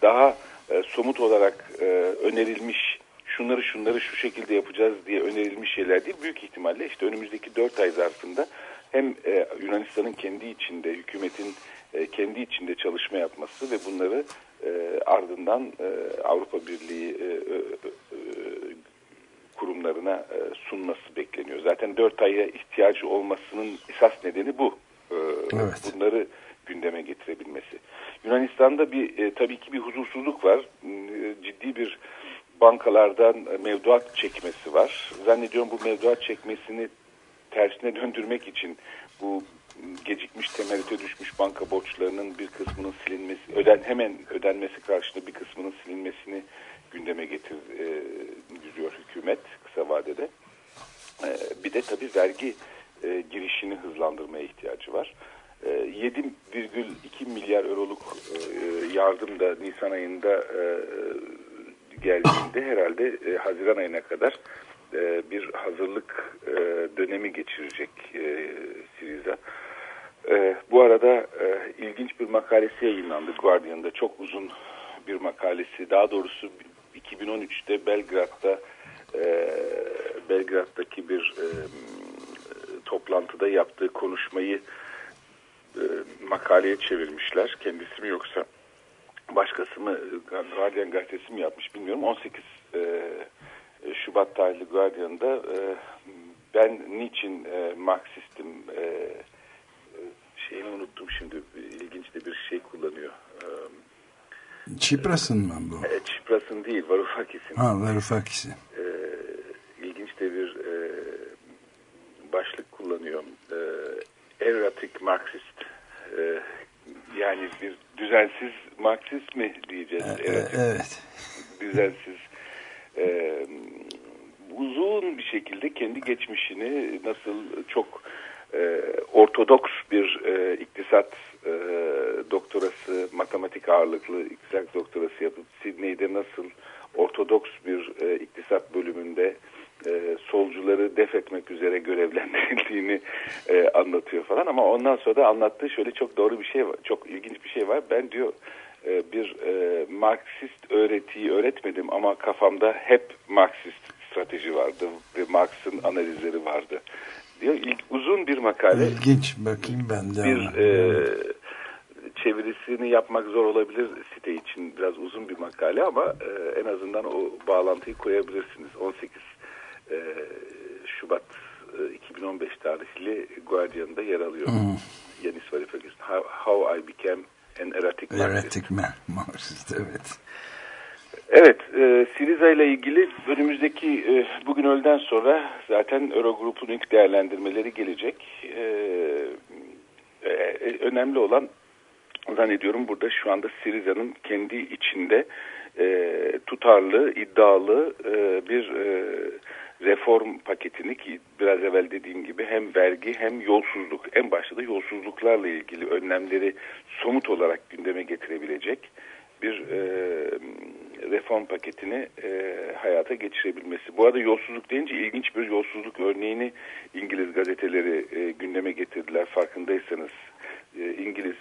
daha e, somut olarak e, önerilmiş, şunları şunları şu şekilde yapacağız diye önerilmiş şeyler değil. Büyük ihtimalle işte önümüzdeki 4 ay zarfında hem Yunanistan'ın kendi içinde, hükümetin kendi içinde çalışma yapması ve bunları e, ardından e, Avrupa Birliği e, e, e, kurumlarına e, sunması bekleniyor. Zaten 4 aya ihtiyacı olmasının esas nedeni bu. E, Evet. Bunları gündeme getirebilmesi. Yunanistan'da bir e, tabii ki bir huzursuzluk var. E, ciddi bir bankalardan e, mevduat çekmesi var. Zannediyorum bu mevduat çekmesini tersine döndürmek için bu gecikmiş temerrüte düşmüş banka borçlarının bir kısmının silinmesi, öden hemen ödenmesi karşılığında bir kısmının silinmesini gündeme getiriyor hükümet kısa vadede. E, bir de tabii vergi e, girişini hızlandırmaya ihtiyacı var. E, 7,2 milyar euroluk e, yardım da Nisan ayında e, geldiğinde herhalde e, Haziran ayına kadar e, bir hazırlık e, dönemi geçirecek e, Siriza. E, bu arada e, ilginç bir makalesi yayınlandı Guardian'da. Çok uzun bir makalesi. Daha doğrusu 2013'te Belgrad'da e, Belgrad'daki bir e, toplantıda yaptığı konuşmayı e, makaleye çevirmişler. Kendisi mi yoksa başkası mı Guardian gazetesi mi yapmış bilmiyorum. 18 e, Şubat tarihli Guardian'da e, ben niçin e, Marksistim e, e, şeyini unuttum şimdi ilginç de bir şey kullanıyor. E, Çipras'ın mı bu? e, Çipras'ın değil Varoufakis'in. Ha Varoufakis'in. E, ilginç de bir e, başlık kullanıyor. E, erratic Marksist. E, yani bir düzensiz Marksist mi diyeceğiz? E, Erratic, evet. Düzensiz. E, uzun bir şekilde kendi geçmişini nasıl çok e, ortodoks bir e, iktisat e, doktorası, matematik ağırlıklı iktisat doktorası yapıp Sydney'de nasıl ortodoks bir e, iktisat bölümünde e, solcuları def etmek üzere görevlendirildiğini e, anlatıyor falan ama ondan sonra da anlattığı şöyle çok doğru bir şey var, çok ilginç bir şey var. Ben diyor e, bir e, Marksist öğretiyi öğretmedim ama kafamda hep Marksist strateji vardı ve Marx'ın analizleri vardı. Diyor ilk uzun bir makale. İlginç bakayım ben de. Bir ama. e, çevirisini yapmak zor olabilir site için biraz uzun bir makale ama e, en azından o bağlantıyı koyabilirsiniz. 18 e, Şubat e, 2015 tarihli Guardian'da yer alıyor. Yanis Varoufakis How, How I Became an Erratic Marxist. Erratic man, Marksist evet. Evet, e, Siriza ile ilgili önümüzdeki e, bugün öğleden sonra zaten Eurogrup'un ilk değerlendirmeleri gelecek. E, e, önemli olan zannediyorum burada şu anda Siriza'nın kendi içinde e, tutarlı, iddialı e, bir e, reform paketini ki biraz evvel dediğim gibi hem vergi hem yolsuzluk en başta da yolsuzluklarla ilgili önlemleri somut olarak gündeme getirebilecek bir e, reform paketini e, hayata geçirebilmesi. Bu arada yolsuzluk deyince ilginç bir yolsuzluk örneğini İngiliz gazeteleri e, gündeme getirdiler farkındaysanız. E, İngiliz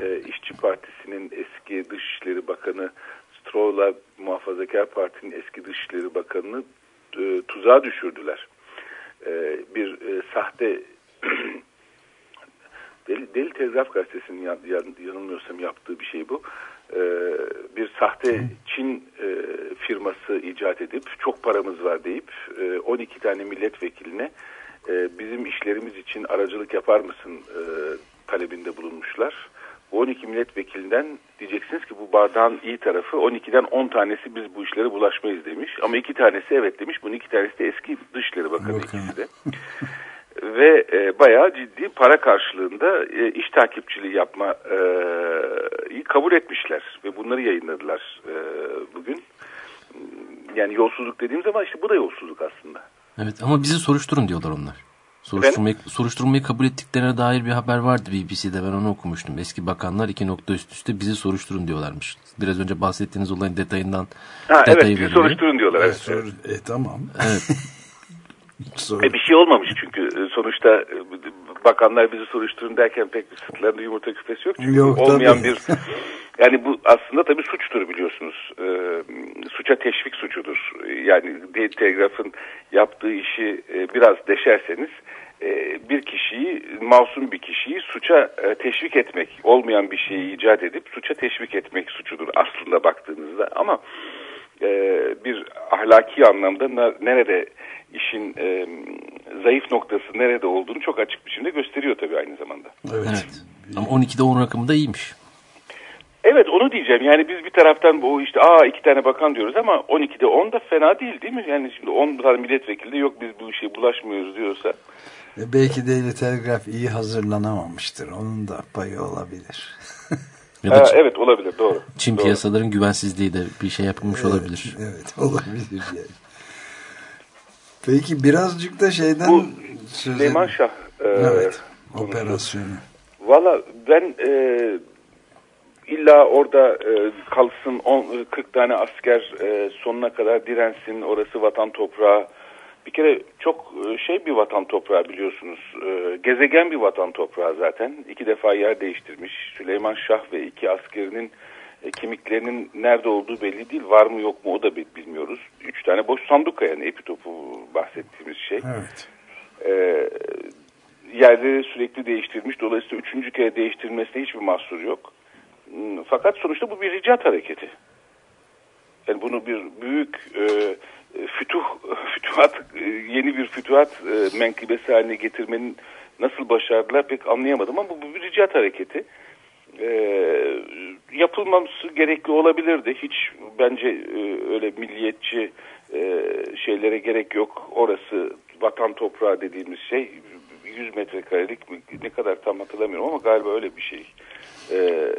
e, İşçi Partisi'nin eski Dışişleri Bakanı Strow'la Muhafazakar Parti'nin eski Dışişleri Bakanı'nı e, tuzağa düşürdüler. E, bir e, sahte [COUGHS] Deli, Deli Telgraf Gazetesi'nin yan, yan, yanılmıyorsam yaptığı bir şey bu. Ee, bir sahte Çin e, firması icat edip çok paramız var deyip e, 12 tane milletvekiline e, bizim işlerimiz için aracılık yapar mısın e, talebinde bulunmuşlar. Bu 12 milletvekilinden diyeceksiniz ki bu bardağın iyi tarafı 12'den 10 tanesi biz bu işlere bulaşmayız demiş. Ama iki tanesi evet demiş. Bunun iki tanesi de eski Dışişleri Bakanı Bakın. ikisi de. [LAUGHS] Ve e, bayağı ciddi para karşılığında e, iş takipçiliği yapma e, kabul etmişler. Ve bunları yayınladılar e, bugün. Yani yolsuzluk dediğim zaman işte bu da yolsuzluk aslında. Evet ama bizi soruşturun diyorlar onlar. Soruşturmayı, soruşturmayı kabul ettiklerine dair bir haber vardı BBC'de ben onu okumuştum. Eski bakanlar iki nokta üst üste bizi soruşturun diyorlarmış. Biraz önce bahsettiğiniz olayın detayından Ha, evet detayı bizi veriyor. soruşturun diyorlar. Evet, sor- evet. e, tamam. Evet. [LAUGHS] Sor- E, bir şey olmamış çünkü e, sonuçta e, bakanlar bizi soruşturun derken pek sırtlarında yumurta küpesi yok. Çünkü Yok, olmayan tabii. bir [LAUGHS] yani bu aslında tabii suçtur biliyorsunuz. E, suça teşvik suçudur. E, Yani de- telgrafın yaptığı işi e, biraz deşerseniz e, bir kişiyi masum bir kişiyi suça e, teşvik etmek olmayan bir şeyi icat edip suça teşvik etmek suçudur aslında baktığınızda ama e, bir ahlaki anlamda nerede işin e, zayıf noktası nerede olduğunu çok açık bir şekilde gösteriyor tabii aynı zamanda. evet. evet. Ama 12'de 10 rakamı da iyiymiş. Evet onu diyeceğim yani biz bir taraftan bu işte aa iki tane bakan diyoruz ama 12'de 10 da fena değil değil mi? Yani şimdi 10 tane milletvekili de yok biz bu işe bulaşmıyoruz diyorsa E belki Daily Telegraph iyi hazırlanamamıştır. Onun da payı olabilir. [LAUGHS] Ya da Ha, evet olabilir doğru. Çin Doğru. piyasaların güvensizliği de bir şey yapılmış olabilir. Evet [LAUGHS] olabilir yani. Peki birazcık da şeyden Bu Süleyman. Şah. e, Evet operasyonu. Valla ben e, illa orada e, kalsın on, 40 tane asker e, sonuna kadar dirensin orası vatan toprağı. Bir kere çok e, şey bir vatan toprağı biliyorsunuz. E, gezegen bir vatan toprağı zaten. İki defa yer değiştirmiş. Süleyman Şah ve iki askerinin e, kemiklerinin nerede olduğu belli değil. Var mı yok mu o da bi- bilmiyoruz. Üç tane boş sanduka yani epitopu bahsettiğimiz şey Evet. e, yerleri sürekli değiştirmiş. Dolayısıyla üçüncü kere değiştirilmesine hiçbir mahsur yok. Hmm, Fakat sonuçta bu bir ricat hareketi. Yani bunu bir büyük e, fütuh, [LAUGHS] fütuhat, e, yeni bir fütuhat e, menkıbesi haline getirmenin nasıl başardılar pek anlayamadım ama bu, bu bir ricat hareketi. E, yapılmaması gerekli olabilirdi. Hiç bence e, öyle milliyetçi e, şeylere gerek yok. Orası vatan toprağı dediğimiz şey 100 metrekarelik ne kadar tam hatırlamıyorum ama galiba öyle bir şey. E,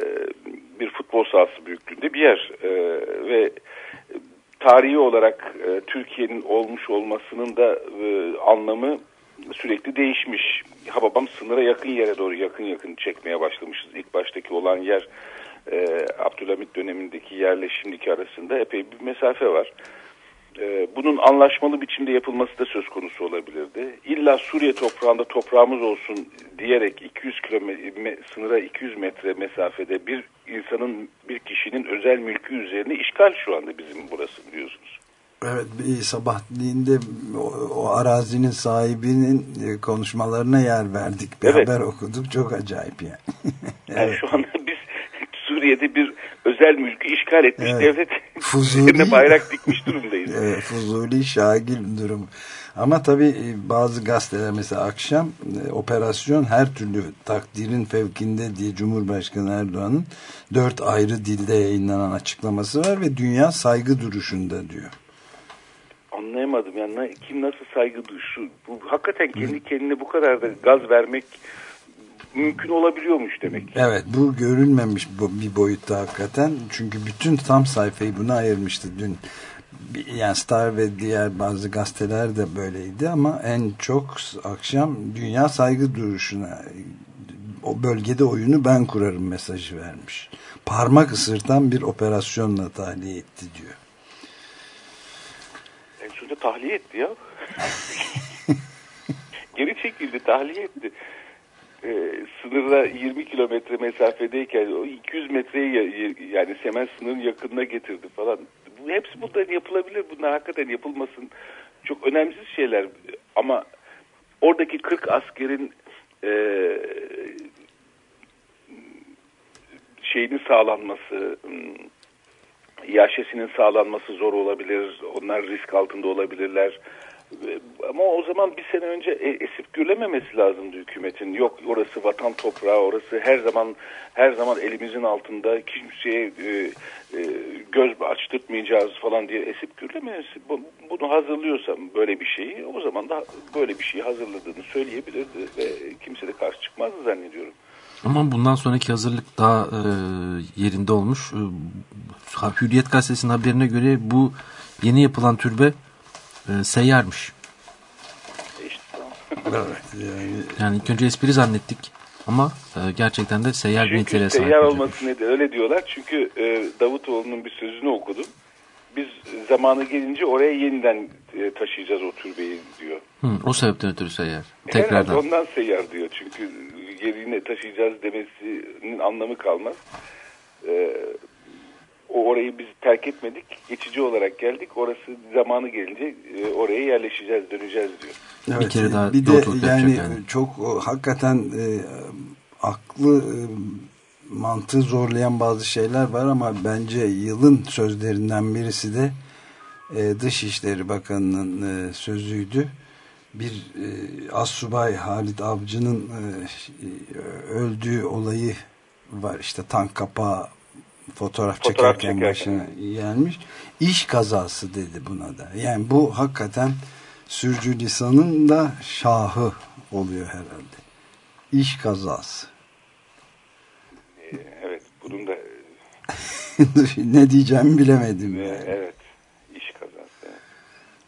bir futbol sahası büyüklüğünde bir yer E, ve tarihi olarak e, Türkiye'nin olmuş olmasının da e, anlamı sürekli değişmiş. Hababam sınıra yakın yere doğru yakın yakın çekmeye başlamışız. İlk baştaki olan yer e, Abdülhamit dönemindeki yerle şimdiki arasında epey bir mesafe var. E, bunun anlaşmalı biçimde yapılması da söz konusu olabilirdi. İlla Suriye toprağında toprağımız olsun diyerek 200 kilometre sınıra 200 metre mesafede bir insanın bir kişinin özel mülkü üzerine işgal şu anda bizim burası biliyorsunuz. Evet sabahleyin o, o arazinin sahibinin e, konuşmalarına yer verdik. Bir Evet. haber okuduk. Çok acayip yani. [LAUGHS] Yani şu anda Suriye'de bir özel mülkü işgal etmiş Evet. devlet üzerine bayrak dikmiş durumdayız. [LAUGHS] Evet, Fuzuli şagil durum. Ama tabii e, bazı gazeteler mesela akşam e, operasyon her türlü takdirin fevkinde diye Cumhurbaşkanı Erdoğan'ın dört ayrı dilde yayınlanan açıklaması var ve dünya saygı duruşunda diyor. Anlayamadım yani kim nasıl saygı duyuşu bu hakikaten kendi kendine bu kadar da gaz vermek mümkün olabiliyormuş demek. Evet bu görülmemiş bu bir boyutta hakikaten. Çünkü bütün tam sayfayı buna ayırmıştı dün. Yani Star ve diğer bazı gazeteler de böyleydi ama en çok akşam dünya saygı duruşuna o bölgede oyunu ben kurarım mesajı vermiş. Parmak ısırtan bir operasyonla tahliye etti diyor. En sonunda tahliye etti ya. [LAUGHS] Geri çekildi, tahliye etti. Ee, sınırda 20 kilometre mesafedeyken o 200 metreyi ya- yani Semen sınırın yakınına getirdi falan. Bu hepsi bunların yapılabilir. Bunlar hakikaten yapılmasın. Çok önemsiz şeyler. Ama oradaki 40 askerin e, şeyinin sağlanması, yaşesinin sağlanması zor olabilir. Onlar risk altında olabilirler. Ve- Ama o zaman bir sene önce e, esip gürlememesi lazımdı hükümetin. Yok orası vatan toprağı, orası her zaman her zaman elimizin altında kimseye e, e, göz açtırtmayacağız falan diye esip gürlememesi. Bu- Bunu hazırlıyorsam böyle bir şeyi o zaman da böyle bir şeyi hazırladığını söyleyebilirdi ve kimse de karşı çıkmazdı zannediyorum. Ama bundan sonraki hazırlık daha yerinde olmuş. Hürriyet gazetesinin haberine göre bu yeni yapılan türbe e, seyyarmış. Evet yani Yani ilk önce espri zannettik ama e, gerçekten de seyyar bir niteliğe sahip. seyyar olması nedir? Öyle diyorlar. Çünkü e, Davutoğlu'nun bir sözünü okudum. Biz zamanı gelince oraya yeniden e, taşıyacağız o türbeyi diyor. Hı, o sebepten ötürü seyyar. Herhalde Tekrardan. ondan seyyar diyor. Çünkü yerine taşıyacağız demesinin anlamı kalmaz. E, orayı biz terk etmedik. Geçici olarak geldik. Orası zamanı gelince e, oraya yerleşeceğiz, döneceğiz diyor. Bir kere daha bir de yani, yani. çok o, hakikaten e, aklı e, mantığı zorlayan bazı şeyler var ama bence yılın sözlerinden birisi de e, Dışişleri Bakanı'nın e, sözüydü. Bir e, assubay Halit Avcı'nın e, e, öldüğü olayı var işte tank kapağı fotoğraf, Fotoğraf çekerken çekerken. başına gelmiş. İş kazası dedi buna da. Yani bu hakikaten sürcü lisanın da şahı oluyor herhalde. İş kazası. Ee, evet bunun da [LAUGHS] ne diyeceğimi bilemedim. e, Yani. evet iş kazası. evet.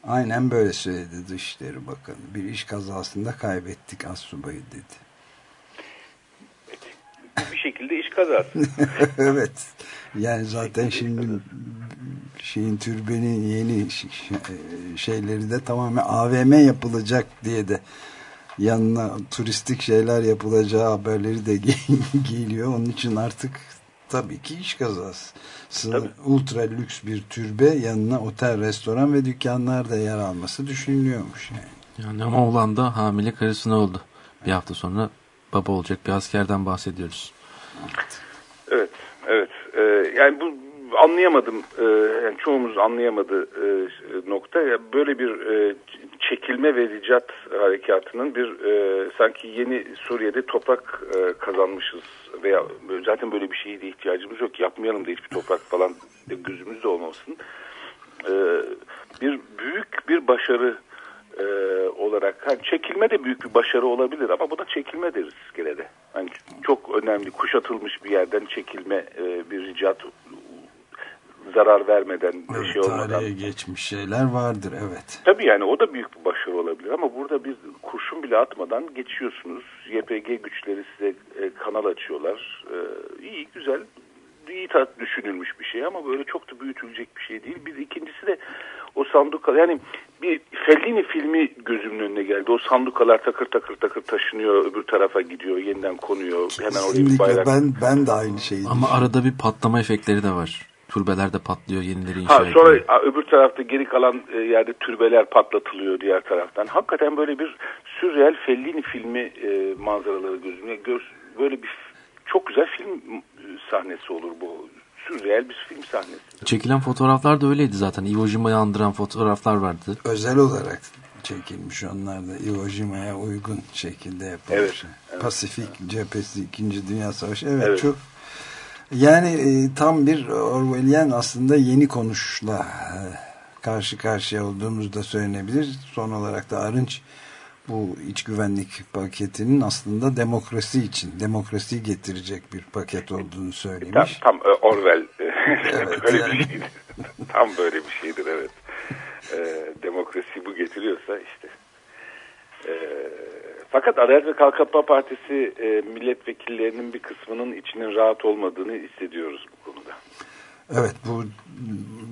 Aynen böyle söyledi Dışişleri Bakanı. Bir iş kazasında kaybettik Assubay'ı dedi. Bir şekilde iş kazası. [LAUGHS] evet. Yani zaten şimdi şeyin türbenin yeni ş- şeyleri de tamamen AVM yapılacak diye de yanına turistik şeyler yapılacağı haberleri de gel- [LAUGHS] geliyor. Onun için artık tabii ki iş kazası. Sı- Ultra lüks bir türbe yanına otel, restoran ve dükkanlar da yer alması düşünülüyormuş yani. Yani ama olan da hamile karısına oldu. Bir hafta sonra baba olacak bir askerden bahsediyoruz. Evet, evet. Ee, yani bu anlayamadım. Ee, yani çoğumuz anlayamadı e, nokta. Ya böyle bir e, çekilme ve ricat harekatının bir e, sanki yeni Suriye'de toprak e, kazanmışız veya zaten böyle bir şeye de ihtiyacımız yok. Yapmayalım da hiçbir toprak falan de gözümüzde olmasın. Ee, bir büyük bir başarı e, olarak hani çekilme de büyük bir başarı olabilir ama buna çekilme deriz gene de. Hani çok önemli kuşatılmış bir yerden çekilme e, bir ricat zarar vermeden bir Evet, şey olmadan. tarihe geçmiş şeyler vardır evet. Tabii yani o da büyük bir başarı olabilir ama burada bir kurşun bile atmadan geçiyorsunuz. YPG güçleri size e, kanal açıyorlar. E, iyi güzel iyi düşünülmüş bir şey ama böyle çok da büyütülecek bir şey değil. Bir ikincisi de o sanduka yani bir Fellini filmi gözümün önüne geldi. O sandukalar takır takır takır taşınıyor öbür tarafa gidiyor yeniden konuyor. Hemen oraya bir bayrak. ben, ben de aynı şeyi Ama arada bir patlama efektleri de var. Türbeler de patlıyor, yenileri inşa Ha, sonra öbür tarafta geri kalan e, yerde türbeler patlatılıyor diğer taraftan. Hakikaten böyle bir sürreal Fellini filmi e, manzaraları gözümle gör, böyle bir çok güzel film e, sahnesi olur bu. Sürreal bir film sahnesi. Çekilen fotoğraflar da öyleydi zaten. Iwo Jima'yı andıran fotoğraflar vardı. özel olarak çekilmiş onlar da Iwo Jima'ya uygun şekilde yapılmış. Evet, evet. Pasifik cephesi 2. Dünya Savaşı. Evet, Evet. çok yani e, tam bir Orwellian aslında yeni konuşla e, karşı karşıya olduğumuz da söylenebilir. Son olarak da Arınç bu iç güvenlik paketinin aslında demokrasi için, demokrasiyi getirecek bir paket olduğunu Tam, söylemiş. tam e, Orwell [LAUGHS] Evet, böyle yani. bir şeydir. [LAUGHS] tam böyle bir şeydir evet. E, demokrasi bu getiriyorsa işte. E, fakat Adalet ve Kalkınma Partisi e, milletvekillerinin bir kısmının içinin rahat olmadığını hissediyoruz bu konuda. Evet bu,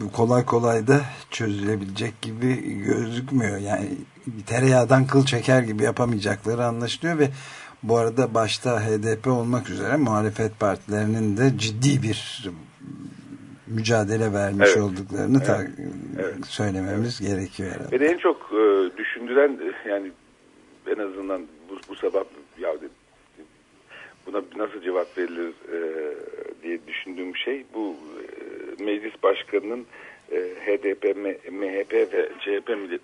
bu kolay kolay da çözülebilecek gibi gözükmüyor. Yani tereyağdan kıl çeker gibi yapamayacakları anlaşılıyor ve bu arada başta HDP olmak üzere muhalefet partilerinin de ciddi bir mücadele vermiş Evet. olduklarını ta- Evet. söylememiz gerekiyor herhalde. Beni en çok e, düşündüren e, yani en azından bu, bu sabah ya buna nasıl cevap verilir e, diye düşündüğüm şey bu meclis başkanının e, HDP, MHP ve CHP millet-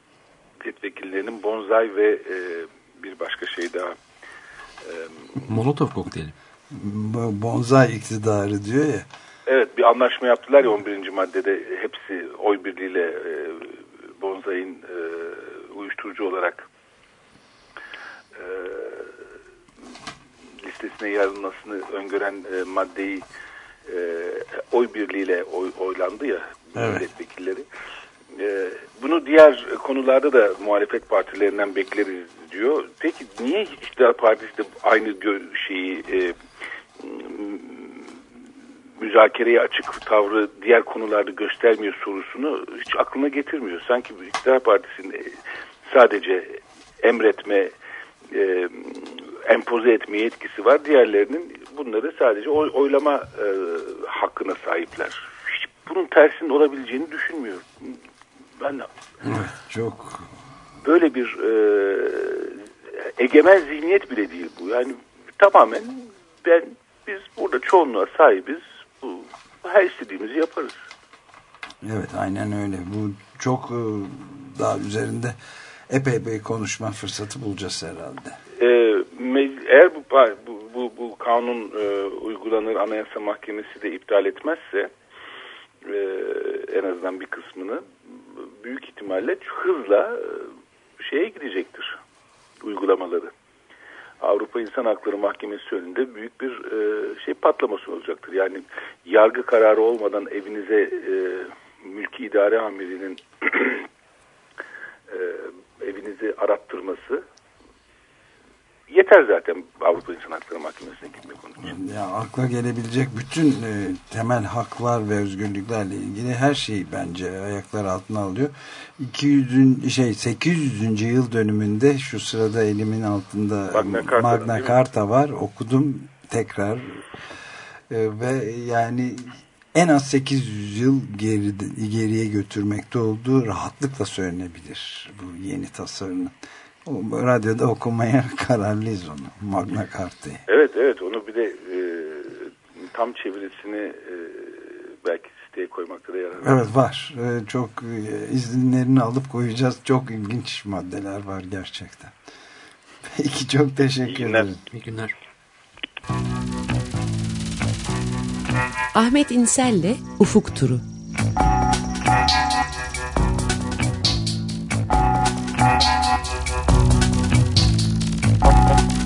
milletvekillerinin bonzai ve e, bir başka şey daha Molotov kokteyli. Bonzai iktidarı diyor ya. Evet bir anlaşma yaptılar ya 11. maddede hepsi oy birliğiyle e, Bonzai'nin e, uyuşturucu olarak e, listesine yazılmasını öngören e, maddeyi e, oy birliğiyle oy, oylandı ya Evet. milletvekilleri. E, bunu diğer konularda da muhalefet partilerinden bekleriz diyor. Peki niye iktidar partisi de aynı şeyi e, müzakereye açık tavrı diğer konularda göstermiyor sorusunu hiç aklına getirmiyor. Sanki iktidar partisinin e, sadece emretme, e, empoze etme yetkisi var. Diğerlerinin bunları sadece oy, oylama e, hakkına sahipler. Hiç bunun tersinin olabileceğini düşünmüyorum. Ben Evet, çok böyle bir e, egemen zihniyet bile değil bu. Yani tamamen ben biz burada çoğunluğa sahibiz. Bu her istediğimizi yaparız. Evet aynen öyle. Bu çok e, daha üzerinde epey bir konuşma fırsatı bulacağız herhalde. E, me- eğer bu kanun e, uygulanır Anayasa Mahkemesi de iptal etmezse e, en azından bir kısmını büyük ihtimalle hızla e, şeye gidecektir uygulamaları. Avrupa İnsan Hakları Mahkemesi önünde büyük bir e, şey patlaması olacaktır. Yani yargı kararı olmadan evinize e, mülki idare amirinin [CLEARS THROAT] e, evinizi arattırması yeter zaten Avrupa İnsan Hakları Mahkemesi'ne gitmek için. Ya akla gelebilecek bütün e, temel haklar ve özgürlüklerle ilgili her şeyi bence ayaklar altına alıyor. 200'ün şey 800. yıl dönümünde şu sırada elimin altında Magna Carta'nın, Magna? Carta var. Okudum tekrar E, ve yani en az 800 yıl geride, geriye götürmekte olduğu rahatlıkla söylenebilir bu yeni tasarının. Radyoda okumaya [LAUGHS] kararlıyız onu. Magna Carta'yı. Evet evet onu bir de e, tam çevirisini e, belki siteye koymakta da yarar var. Evet var. Ee, çok e, izinlerini alıp koyacağız. Çok ilginç maddeler var gerçekten. [LAUGHS] Peki çok teşekkür İyi günler. ederim. İyi günler. Ahmet İnsel'le Ufuk Turu.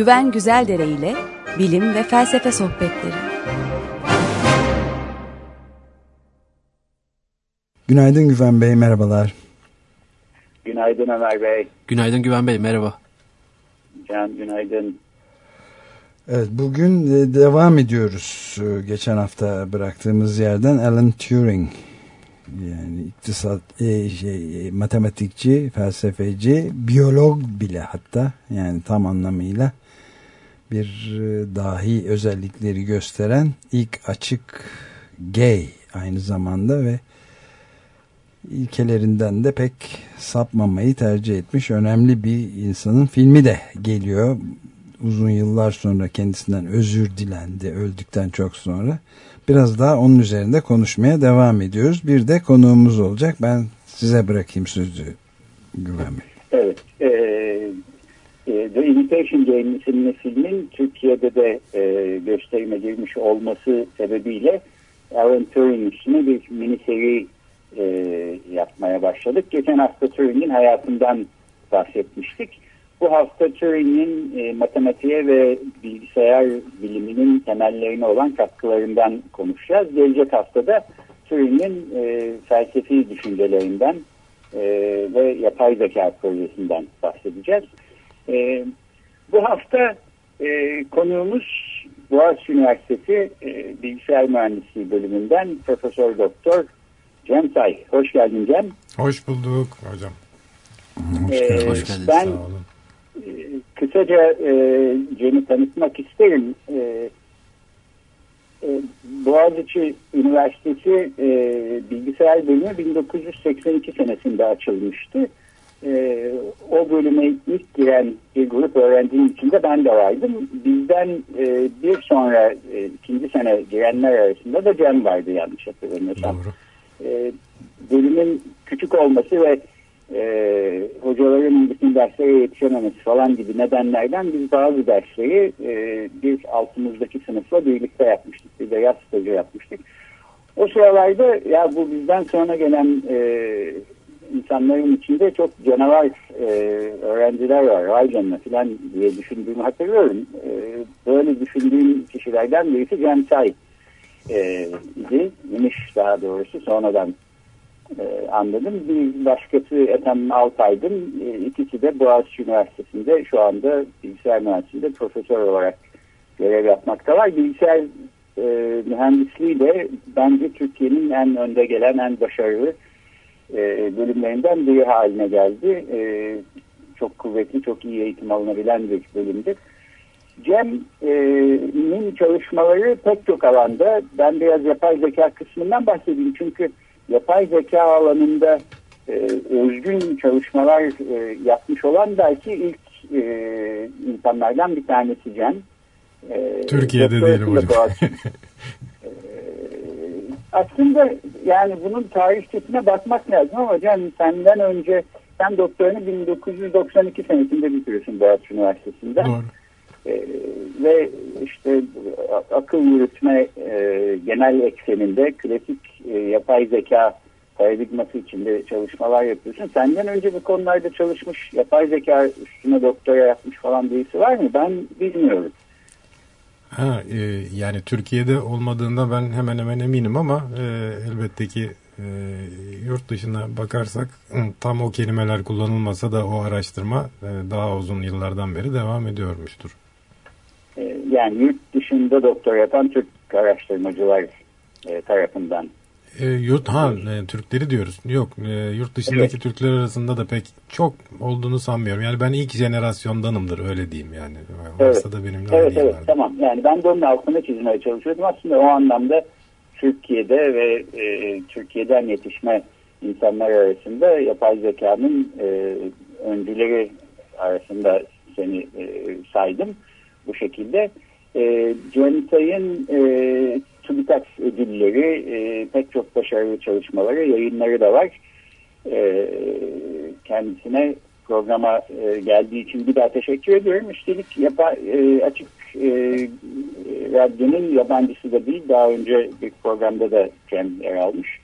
Güven Güzeldere ile bilim ve felsefe sohbetleri. Günaydın Güven Bey, merhabalar. Günaydın Ömer Bey. Günaydın Güven Bey merhaba. Can günaydın. Evet, bugün e, devam ediyoruz. E, Geçen hafta bıraktığımız yerden Alan Turing, yani iktisat, e, şey, e, matematikçi, felsefeci, biyolog bile hatta yani tam anlamıyla bir e, dahi özellikleri gösteren ilk açık gay aynı zamanda ve ilkelerinden de pek sapmamayı tercih etmiş önemli bir insanın filmi de geliyor. Uzun yıllar sonra kendisinden özür dilendi öldükten çok sonra. Biraz daha onun üzerinde konuşmaya devam ediyoruz. Bir de konuğumuz olacak. Ben size bırakayım sözü Güven Bey. Evet. E, The Imitation Game isimli filmin Türkiye'de de e, gösterime girmiş olması sebebiyle Alan Turing üstüne bir mini seri e, yapmaya başladık. Geçen hafta Turing'in hayatından bahsetmiştik. Bu hafta Turing'in e, matematiğe ve bilgisayar biliminin temellerine olan katkılarından konuşacağız. Gelecek haftada Turing'in e, felsefi düşüncelerinden e, ve yapay zeka projesinden bahsedeceğiz. E, bu hafta e, konuğumuz Boğaziçi Üniversitesi e, Bilgisayar Mühendisliği bölümünden Profesör Doktor Cem Say. Hoş geldin Cem. Hoş bulduk hocam. Hoş Ee. Hoş geldiniz. Ben Sağ olun. e, kısaca e, Cem'i tanıtmak isterim. E, e, Boğaziçi Üniversitesi e, Bilgisayar Bölümü 1982 senesinde açılmıştı. E, o bölüme ilk giren bir grup öğrencinin içinde ben de vardım. Bizden e, bir sonra e, ikinci sene girenler arasında da Cem vardı yanlış hatırlamıyorsam. E, bölümün küçük olması ve e, hocaların bütün derslere yetişememesi falan gibi nedenlerden biz bazı dersleri e, bir altımızdaki sınıfla birlikte yapmıştık. Bir de yaz stajı yapmıştık. O sıralarda ya bu bizden sonra gelen e, insanların içinde çok canavar e, öğrenciler var. Vay canına falan diye düşündüğümü hatırlıyorum. E, böyle düşündüğüm kişilerden birisi Cem Say e, idi. İmiş daha doğrusu sonradan e, anladım. Bir başkası Ethem Altaydın. E, ikisi de Boğaziçi Üniversitesi'nde şu anda bilgisayar mühendisliğinde profesör olarak görev yapmaktalar. Bilgisayar e, mühendisliği de bence Türkiye'nin en önde gelen en başarılı e, bölümlerinden biri haline geldi. E, çok kuvvetli, çok iyi eğitim alınabilen bir bölümdür. Cem'in çalışmaları pek çok alanda. Ben biraz yapay zeka kısmından bahsedeyim. Çünkü yapay zeka alanında e, özgün çalışmalar e, yapmış olan belki ilk e, insanlardan bir tanesi Cem. E, Türkiye'de diyelim hocam. [LAUGHS] Aslında yani bunun tarihçesine bakmak lazım ama Can senden önce sen doktorunu 1992 senesinde bitiriyorsun Boğaziçi Üniversitesi'nde. Doğru. Ee, ve işte akıl yürütme e, genel ekseninde klasik e, yapay zeka paradigması içinde çalışmalar yapıyorsun. Senden önce bu konularda çalışmış yapay zeka üstüne doktora yapmış falan birisi var mı? Ben bilmiyorum. Ha, e, yani Türkiye'de olmadığında ben hemen hemen eminim ama e, elbette ki e, yurt dışına bakarsak tam o kelimeler kullanılmasa da o araştırma e, daha uzun yıllardan beri devam ediyormuştur. Ee, yani yurt dışında doktor yapan Türk araştırmacılar e, tarafından. E, yurt ha e, Türkleri diyoruz. Yok e, yurt dışındaki Evet. Türkler arasında da pek çok olduğunu sanmıyorum. Yani ben ilk jenerasyondanımdır öyle diyeyim yani. Varsa da benimle Evet evet tamam. Yani ben de onun altına çizmeye çalışıyordum. Aslında o anlamda Türkiye'de ve e, Türkiye'den yetişme insanlar arasında yapay zekanın e, öncüleri arasında seni e, saydım bu şekilde. E, Cemtay'ın e, TÜBİTAK ödülleri, e, pek çok başarılı çalışmaları, yayınları da var. E, kendisine programa e, geldiği için bir daha teşekkür ediyorum. Üstelik yapa, e, açık e, radyonun yabancısı da değil. Daha önce bir programda da Cem yer almış.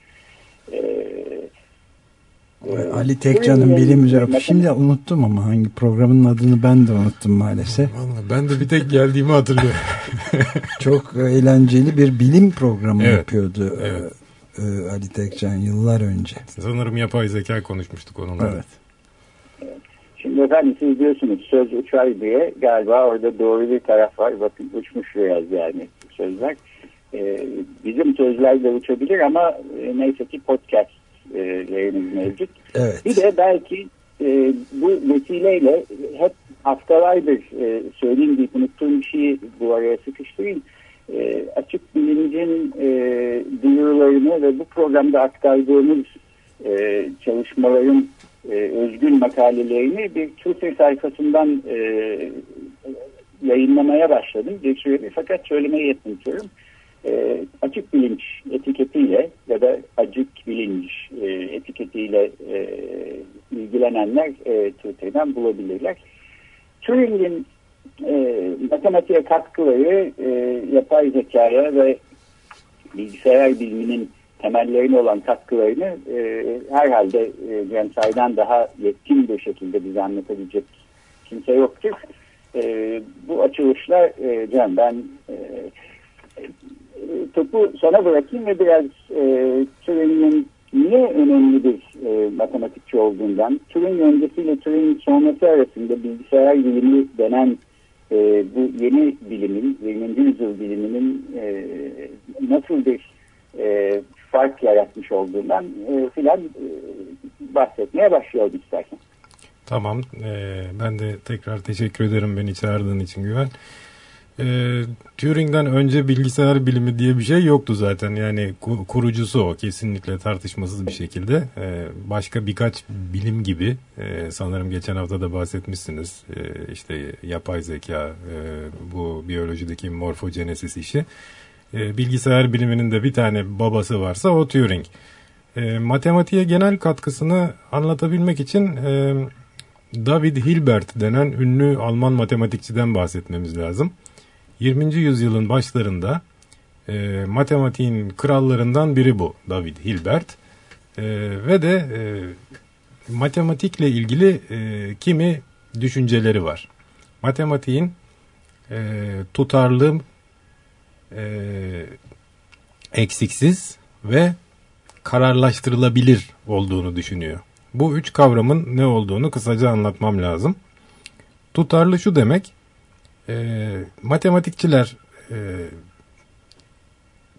E, Ali Tekcan'ın bilim üzerine. Şimdi unuttum ama hangi programın adını ben de unuttum maalesef. Vallahi ben de bir tek geldiğimi hatırlıyorum. [LAUGHS] Çok eğlenceli bir bilim programı Evet. yapıyordu e, Evet. e, Ali Tekcan yıllar önce. Sanırım yapay zeka konuşmuştuk onunla. Evet. Şimdi efendim siz diyorsunuz söz uçar diye galiba orada doğru bir taraf var. Bakın uçmuş biraz yani sözler. Ee, bizim sözler de uçabilir ama e, neyse ki podcast e, yayınımız mevcut. Evet. Bir de belki e, bu vesileyle hep haftalardır e, söyleyeyim deyip unuttuğum bir şeyi bu araya sıkıştırayım. E, açık bilincin e, duyurularını ve bu programda aktardığımız e, çalışmaların e, özgün makalelerini bir Twitter sayfasından e, yayınlamaya başladım. Süredir fakat söylemeyi unutuyorum. E, açık bilinç etiketiyle ya da acık bilinç e, etiketiyle e, ilgilenenler e, Twitter'dan bulabilirler. Turing'in e, matematiğe katkıları e, yapay zekaya ve bilgisayar biliminin temellerine olan katkılarını e, herhalde e, Cem Say'dan daha yetkin bir şekilde bize anlatabilecek kimse yoktur. E, bu açılışla e, Cem ben e, topu sana bırakayım ve biraz e, Turing'in niye önemli bir e, matematikçi olduğundan, Turing öncesiyle Turing sonrası arasında bilgisayar bilimi denen e, bu yeni bilimin, 20. yüzyıl biliminin e, nasıl bir e, fark yaratmış olduğundan e, filan e, bahsetmeye başlayalım istersen. Tamam. Ee, ben de tekrar teşekkür ederim beni çağırdığın için Güven. Ee, Turing'den önce bilgisayar bilimi diye bir şey yoktu zaten. Yani ku- kurucusu o kesinlikle tartışmasız bir şekilde. Ee, başka birkaç bilim gibi e, sanırım geçen hafta da bahsetmişsiniz. Ee, işte yapay zeka, e, bu biyolojideki morfogenesis işi. Ee, bilgisayar biliminin de bir tane babası varsa o Turing. E, matematiğe genel katkısını anlatabilmek için e, David Hilbert denen ünlü Alman matematikçiden bahsetmemiz lazım. 20. yüzyılın başlarında e, matematiğin krallarından biri bu David Hilbert. E, ve de e, matematikle ilgili e, kimi düşünceleri var. Matematiğin e, tutarlı, e, eksiksiz ve kararlaştırılabilir olduğunu düşünüyor. Bu üç kavramın ne olduğunu kısaca anlatmam lazım. Tutarlı şu demek, e, matematikçiler e,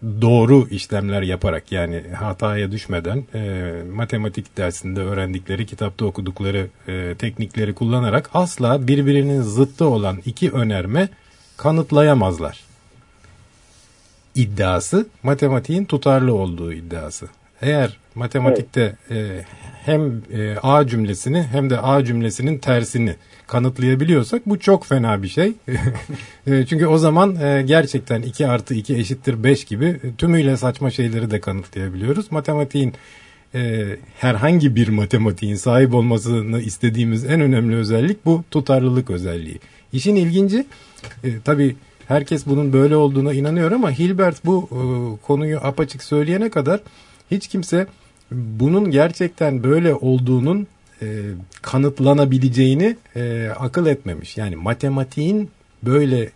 doğru işlemler yaparak yani hataya düşmeden e, matematik dersinde öğrendikleri, kitapta okudukları e, teknikleri kullanarak asla birbirinin zıttı olan iki önerme kanıtlayamazlar. İddiası matematiğin tutarlı olduğu iddiası. Eğer matematikte e, hem e, A cümlesini hem de A cümlesinin tersini kanıtlayabiliyorsak bu çok fena bir şey. [LAUGHS] E, Çünkü o zaman e, gerçekten 2 artı 2 eşittir 5 gibi e, tümüyle saçma şeyleri de kanıtlayabiliyoruz. Matematiğin e, herhangi bir matematiğin sahip olmasını istediğimiz en önemli özellik bu tutarlılık özelliği. İşin ilginci e, tabii herkes bunun böyle olduğuna inanıyor ama Hilbert bu e, konuyu apaçık söyleyene kadar hiç kimse bunun gerçekten böyle olduğunun e, kanıtlanabileceğini e, akıl etmemiş. Yani matematiğin böyle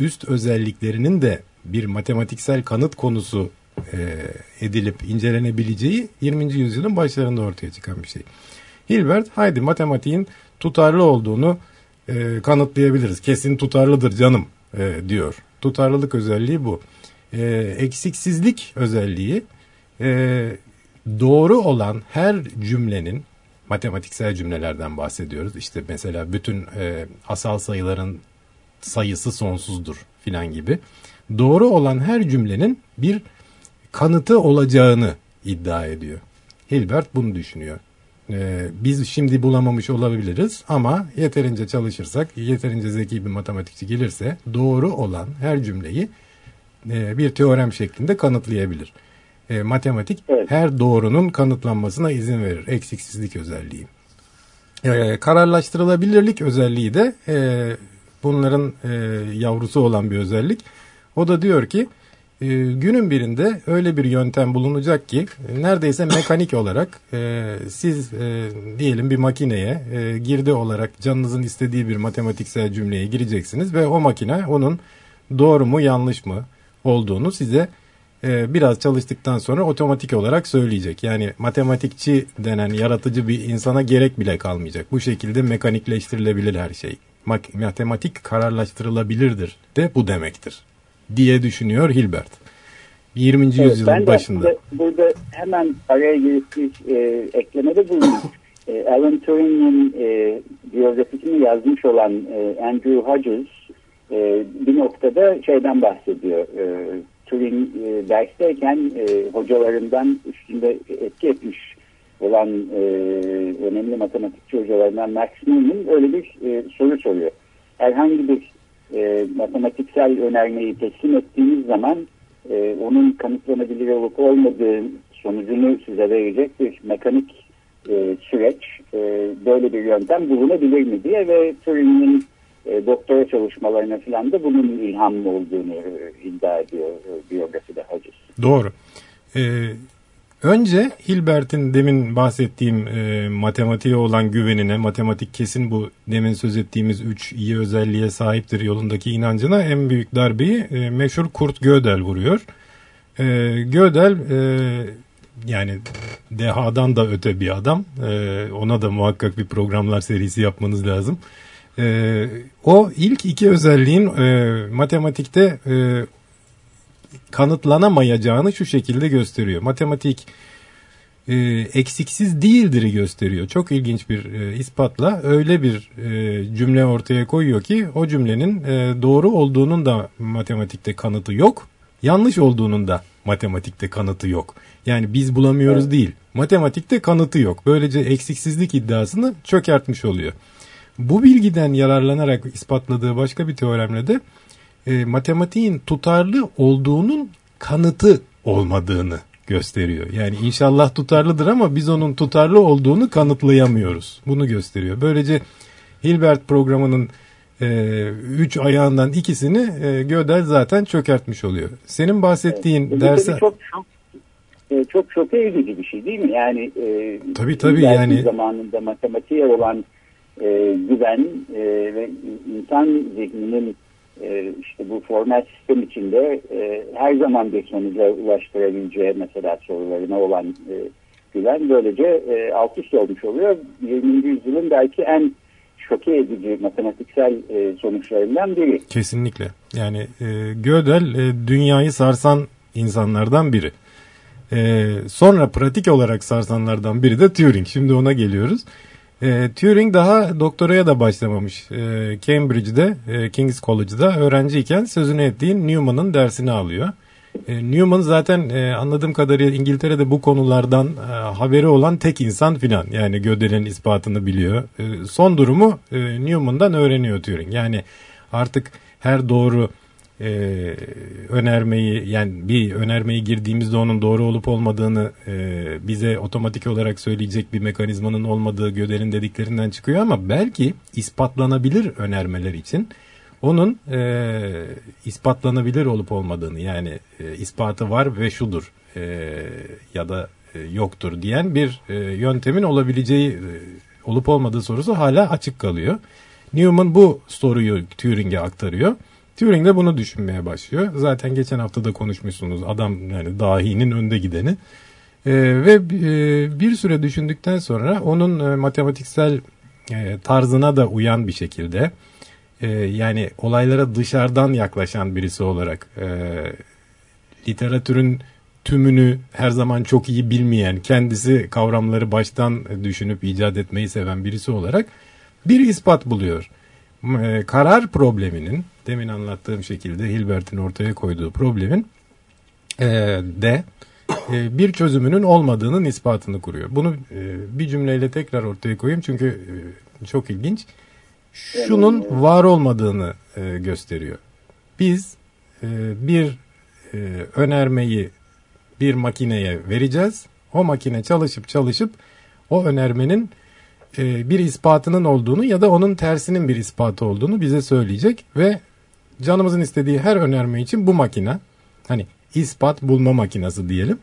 üst özelliklerinin de bir matematiksel kanıt konusu e, edilip incelenebileceği 20. yüzyılın başlarında ortaya çıkan bir şey. Hilbert haydi matematiğin tutarlı olduğunu e, kanıtlayabiliriz. Kesin tutarlıdır canım e, diyor. Tutarlılık özelliği bu. E, eksiksizlik özelliği e, doğru olan her cümlenin matematiksel cümlelerden bahsediyoruz. İşte mesela bütün e, asal sayıların sayısı sonsuzdur filan gibi. Doğru olan her cümlenin bir kanıtı olacağını iddia ediyor. Hilbert bunu düşünüyor. Ee, biz şimdi bulamamış olabiliriz ama yeterince çalışırsak, yeterince zeki bir matematikçi gelirse doğru olan her cümleyi e, bir teorem şeklinde kanıtlayabilir. E, matematik her doğrunun kanıtlanmasına izin verir. Eksiksizlik özelliği. E, kararlaştırılabilirlik özelliği de e, bunların e, yavrusu olan bir özellik. O da diyor ki e, günün birinde öyle bir yöntem bulunacak ki e, neredeyse mekanik olarak e, siz e, diyelim bir makineye e, girdi olarak canınızın istediği bir matematiksel cümleye gireceksiniz ve o makine onun doğru mu yanlış mı olduğunu size e, biraz çalıştıktan sonra otomatik olarak söyleyecek. Yani matematikçi denen yaratıcı bir insana gerek bile kalmayacak. Bu şekilde mekanikleştirilebilir her şey. Matematik kararlaştırılabilirdir de bu demektir diye düşünüyor Hilbert. 20. Evet, yüzyılın ben de başında. burada hemen araya girip bir e, eklemede bulunayım. e, Alan Turing'in e, biyografisini yazmış olan e, Andrew Hodges e, bir noktada şeyden bahsediyor. E, Turing e, dersteyken e, hocalarından üstünde etki etmiş olan e, önemli matematikçi hocalarından Max Newman öyle bir e, soru soruyor. Herhangi bir e, matematiksel önermeyi teslim ettiğiniz zaman e, onun kanıtlanabilir olup olmadığı sonucunu size verecek bir mekanik e, süreç e, böyle bir yöntem bulunabilir mi diye ve Turing'in e, doktora çalışmalarına falan da bunun ilham olduğunu e, iddia ediyor e, biyografide Hodges. Doğru. Ee, önce Hilbert'in demin bahsettiğim e, matematiğe olan güvenine, matematik kesin bu demin söz ettiğimiz üç iyi özelliğe sahiptir yolundaki inancına en büyük darbeyi e, meşhur Kurt Gödel vuruyor. E, Gödel e, yani dehadan da öte bir adam. E, ona da muhakkak bir programlar serisi yapmanız lazım. O ilk iki özelliğin e, matematikte e, kanıtlanamayacağını şu şekilde gösteriyor. Matematik e, eksiksiz değildir'i gösteriyor. Çok ilginç bir e, ispatla öyle bir e, cümle ortaya koyuyor ki o cümlenin e, doğru olduğunun da matematikte kanıtı yok. Yanlış olduğunun da matematikte kanıtı yok. Yani biz bulamıyoruz değil. Matematikte kanıtı yok. Böylece eksiksizlik iddiasını çökertmiş oluyor. Bu bilgiden yararlanarak ispatladığı başka bir teoremle de e, matematiğin tutarlı olduğunun kanıtı olmadığını gösteriyor. Yani inşallah tutarlıdır ama biz onun tutarlı olduğunu kanıtlayamıyoruz. Bunu gösteriyor. Böylece Hilbert programının e, üç ayağından ikisini e, Gödel zaten çökertmiş oluyor. Senin bahsettiğin Bu derse... çok çok e, çok çok edici bir şey değil mi? Yani e, Tabii, tabii, yani- zamanında matematiğe olan e, güven e, ve insan zihninin e, işte bu formel sistem içinde e, her zaman bir sonuca ulaştırabileceği mesela sorularına olan e, güven böylece e, alt üst olmuş oluyor. 20. yüzyılın belki en şoke edici matematiksel e, sonuçlarından biri. Kesinlikle. Yani e, Gödel e, dünyayı sarsan insanlardan biri. E, sonra pratik olarak sarsanlardan biri de Turing. Şimdi ona geliyoruz. E, Turing daha doktoraya da başlamamış. E, Cambridge'de, e, King's College'da öğrenciyken sözünü ettiğin Newman'ın dersini alıyor. E, Newman zaten e, anladığım kadarıyla İngiltere'de bu konulardan e, haberi olan tek insan filan. Yani Gödel'in ispatını biliyor. E, son durumu e, Newman'dan öğreniyor Turing. Yani artık her doğru e, önermeyi yani bir önermeyi girdiğimizde onun doğru olup olmadığını e, bize otomatik olarak söyleyecek bir mekanizmanın olmadığı Gödel'in dediklerinden çıkıyor ama belki ispatlanabilir önermeler için onun e, ispatlanabilir olup olmadığını yani e, ispatı var ve şudur e, ya da e, yoktur diyen bir e, yöntemin olabileceği e, olup olmadığı sorusu hala açık kalıyor. Newman bu soruyu Turing'e aktarıyor. Turing de bunu düşünmeye başlıyor. Zaten geçen hafta da konuşmuşsunuz. Adam yani dahinin önde gideni. E, ve e, bir süre düşündükten sonra onun e, matematiksel e, tarzına da uyan bir şekilde e, yani olaylara dışarıdan yaklaşan birisi olarak e, literatürün tümünü her zaman çok iyi bilmeyen, kendisi kavramları baştan düşünüp icat etmeyi seven birisi olarak bir ispat buluyor. E, karar probleminin, demin anlattığım şekilde Hilbert'in ortaya koyduğu problemin e, de e, bir çözümünün olmadığının ispatını kuruyor. Bunu e, bir cümleyle tekrar ortaya koyayım çünkü e, çok ilginç. Şunun var olmadığını e, gösteriyor. Biz e, bir e, önermeyi bir makineye vereceğiz. O makine çalışıp çalışıp o önermenin e, bir ispatının olduğunu ya da onun tersinin bir ispatı olduğunu bize söyleyecek ve canımızın istediği her önerme için bu makine hani ispat bulma makinesi diyelim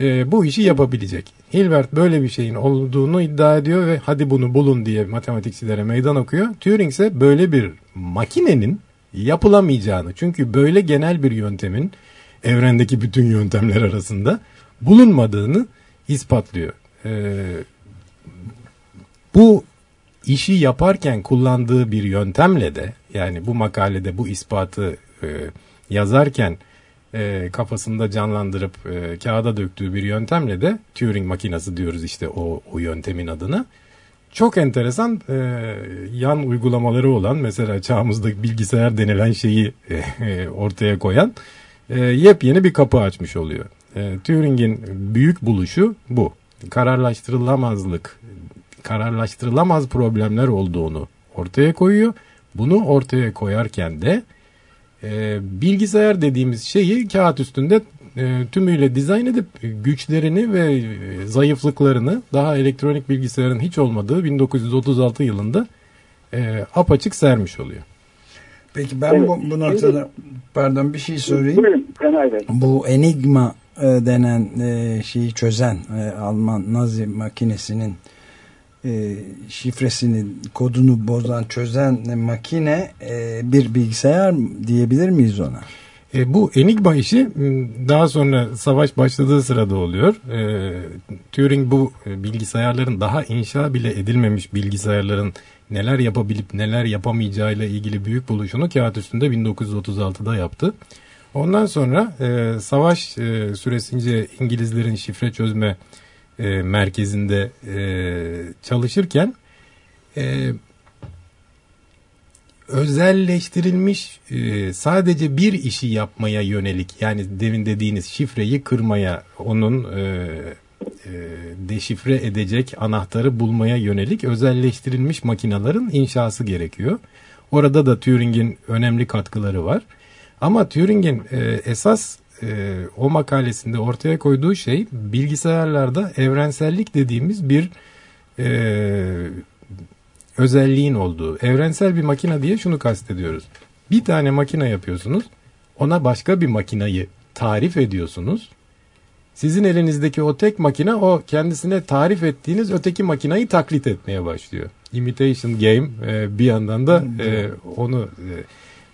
e, bu işi yapabilecek. Hilbert böyle bir şeyin olduğunu iddia ediyor ve hadi bunu bulun diye matematikçilere meydan okuyor. Turing ise böyle bir makinenin yapılamayacağını çünkü böyle genel bir yöntemin evrendeki bütün yöntemler arasında bulunmadığını ispatlıyor. Ee, bu işi yaparken kullandığı bir yöntemle de yani bu makalede bu ispatı e, yazarken e, kafasında canlandırıp e, kağıda döktüğü bir yöntemle de Turing makinası diyoruz işte o, o yöntemin adına. Çok enteresan e, yan uygulamaları olan mesela çağımızda bilgisayar denilen şeyi e, ortaya koyan e, yepyeni bir kapı açmış oluyor. E, Turing'in büyük buluşu bu. Kararlaştırılamazlık, kararlaştırılamaz problemler olduğunu ortaya koyuyor. Bunu ortaya koyarken de e, bilgisayar dediğimiz şeyi kağıt üstünde e, tümüyle dizayn edip güçlerini ve e, zayıflıklarını daha elektronik bilgisayarın hiç olmadığı 1936 yılında e, apaçık sermiş oluyor. Peki ben Evet. bu, bu noktada pardon bir şey söyleyeyim. Buyurun. Bu Enigma e, denen e, şeyi çözen e, Alman Nazi makinesinin e, şifresini, kodunu bozan, çözen makine e, bir bilgisayar diyebilir miyiz ona? E, bu Enigma işi daha sonra savaş başladığı sırada oluyor. E, Turing bu e, bilgisayarların daha inşa bile edilmemiş bilgisayarların neler yapabilip neler yapamayacağıyla ilgili büyük buluşunu kağıt üstünde 1936'da yaptı. Ondan sonra e, savaş e, süresince İngilizlerin şifre çözme e, merkezinde e, çalışırken e, özelleştirilmiş e, sadece bir işi yapmaya yönelik yani demin dediğiniz şifreyi kırmaya onun e, e, deşifre edecek anahtarı bulmaya yönelik özelleştirilmiş makinaların inşası gerekiyor. Orada da Turing'in önemli katkıları var. Ama Turing'in e, esas e, o makalesinde ortaya koyduğu şey bilgisayarlarda evrensellik dediğimiz bir e, özelliğin olduğu. Evrensel bir makine diye şunu kastediyoruz. Bir tane makine yapıyorsunuz. Ona başka bir makinayı tarif ediyorsunuz. Sizin elinizdeki o tek makine o kendisine tarif ettiğiniz öteki makinayı taklit etmeye başlıyor. Imitation game e, bir yandan da e, onu e,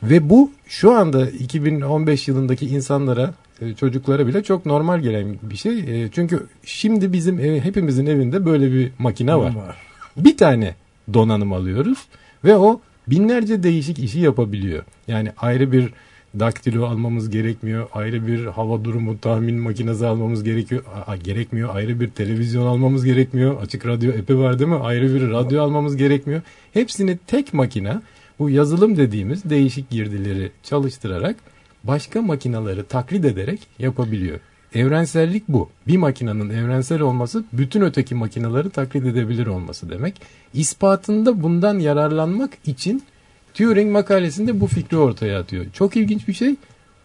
ve bu şu anda 2015 yılındaki insanlara e, çocuklara bile çok normal gelen bir şey. E, çünkü şimdi bizim hepimizin evinde böyle bir makine var. Var. Bir tane donanım alıyoruz ve o binlerce değişik işi yapabiliyor. Yani ayrı bir daktilo almamız gerekmiyor. Ayrı bir hava durumu tahmin makinesi almamız gerekiyor. A, gerekmiyor. Ayrı bir televizyon almamız gerekmiyor. Açık radyo epi var değil mi? Ayrı bir radyo almamız gerekmiyor. Hepsini tek makina bu yazılım dediğimiz değişik girdileri çalıştırarak başka makinaları taklit ederek yapabiliyor. Evrensellik bu. Bir makinenin evrensel olması bütün öteki makinaları taklit edebilir olması demek. İspatında bundan yararlanmak için Turing makalesinde bu fikri ortaya atıyor. Çok ilginç bir şey.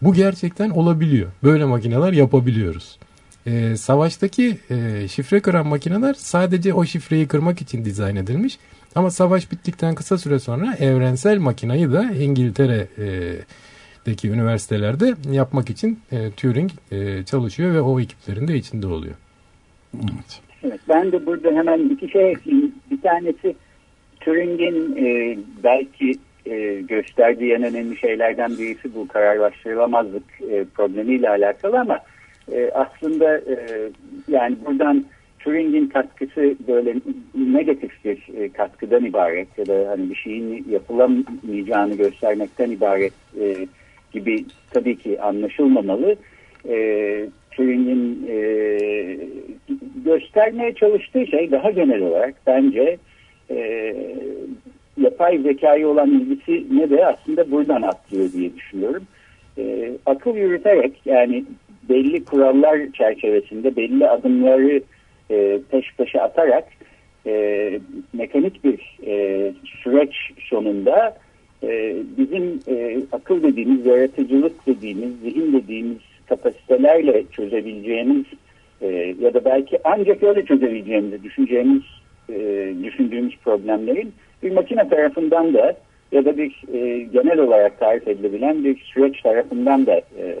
Bu gerçekten olabiliyor. Böyle makineler yapabiliyoruz. Ee, savaştaki e, şifre kıran makineler sadece o şifreyi kırmak için dizayn edilmiş. Ama savaş bittikten kısa süre sonra evrensel makinayı da İngiltere'deki üniversitelerde yapmak için e, Turing e, çalışıyor ve o ekiplerin de içinde oluyor. Evet. evet. Ben de burada hemen iki şey ekleyeyim. Bir tanesi Turing'in e, belki e, gösterdiği en önemli şeylerden birisi bu kararlaştırılamazlık e, problemiyle alakalı ama e, aslında e, yani buradan Turing'in katkısı böyle negatif bir e, katkıdan ibaret ya da hani bir şeyin yapılamayacağını göstermekten ibaret e, gibi tabii ki anlaşılmamalı. E, Turing'in e, göstermeye çalıştığı şey daha genel olarak bence e, yapay zekayı olan ilgisi ne de aslında buradan atlıyor diye düşünüyorum. E, akıl yürüterek yani belli kurallar çerçevesinde belli adımları e, peş peşe atarak e, mekanik bir e, süreç sonunda e, bizim e, akıl dediğimiz, yaratıcılık dediğimiz, zihin dediğimiz kapasitelerle çözebileceğimiz e, ya da belki ancak öyle çözebileceğimizi düşüneceğimiz, e, düşündüğümüz problemlerin bir makine tarafından da ya da bir e, genel olarak tarif edilebilen bir süreç tarafından da e,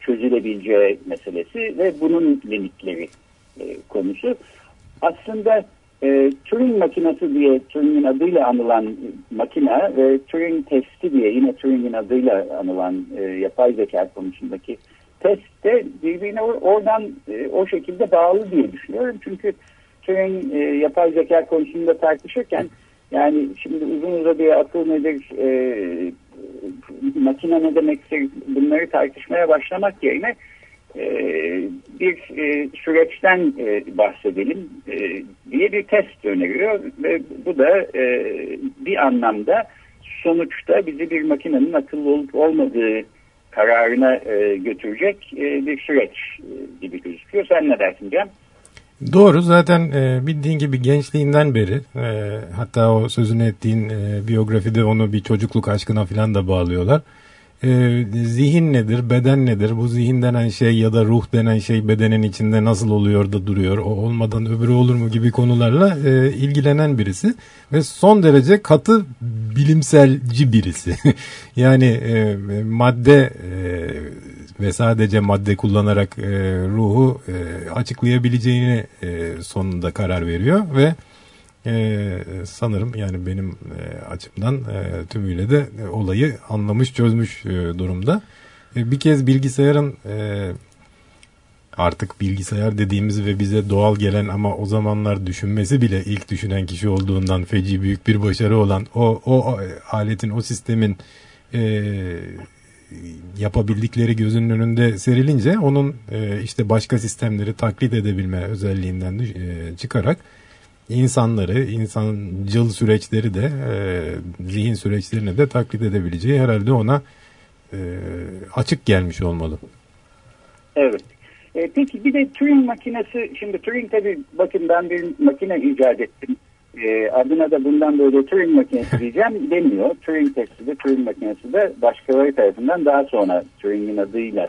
çözülebileceği meselesi ve bunun limitleri e, konusu. Aslında e, Turing makinesi diye Turing'in adıyla anılan makine ve Turing testi diye yine Turing'in adıyla anılan e, yapay zeka konusundaki test de birbirine oradan e, o şekilde bağlı diye düşünüyorum. Çünkü Turing e, yapay zeka konusunda tartışırken yani şimdi uzun uzadıya akıl nedir, e, makine ne demektir bunları tartışmaya başlamak yerine e, bir e, süreçten e, bahsedelim e, diye bir test öneriyor ve bu da bir anlamda sonuçta bizi bir makinenin akıllı olup olmadığı kararına götürecek bir süreç gibi gözüküyor. Sen ne dersin Cem? Doğru zaten bildiğin gibi gençliğinden beri hatta o sözünü ettiğin biyografide onu bir çocukluk aşkına falan da bağlıyorlar. E, zihin nedir, beden nedir, bu zihin denen şey ya da ruh denen şey bedenin içinde nasıl oluyor da duruyor, o olmadan öbürü olur mu gibi konularla e, ilgilenen birisi ve son derece katı bilimselci birisi. [LAUGHS] yani e, madde e, ve sadece madde kullanarak e, ruhu e, açıklayabileceğini e, sonunda karar veriyor ve e, sanırım yani benim e, açımdan e, tümüyle de e, olayı anlamış çözmüş e, durumda. E, bir kez bilgisayarın e, artık bilgisayar dediğimiz ve bize doğal gelen ama o zamanlar düşünmesi bile ilk düşünen kişi olduğundan feci büyük bir başarı olan o, o aletin o sistemin e, yapabildikleri gözünün önünde serilince onun e, işte başka sistemleri taklit edebilme özelliğinden e, çıkarak insanları, insancıl süreçleri de e, zihin süreçlerini de taklit edebileceği herhalde ona e, açık gelmiş olmalı. Evet. E, peki bir de Turing makinesi, şimdi Turing tabii bakın ben bir makine icat ettim. E, adına da bundan böyle Turing makinesi diyeceğim [LAUGHS] demiyor. Turing testi de Turing makinesi de başkaları tarafından daha sonra Turing'in adıyla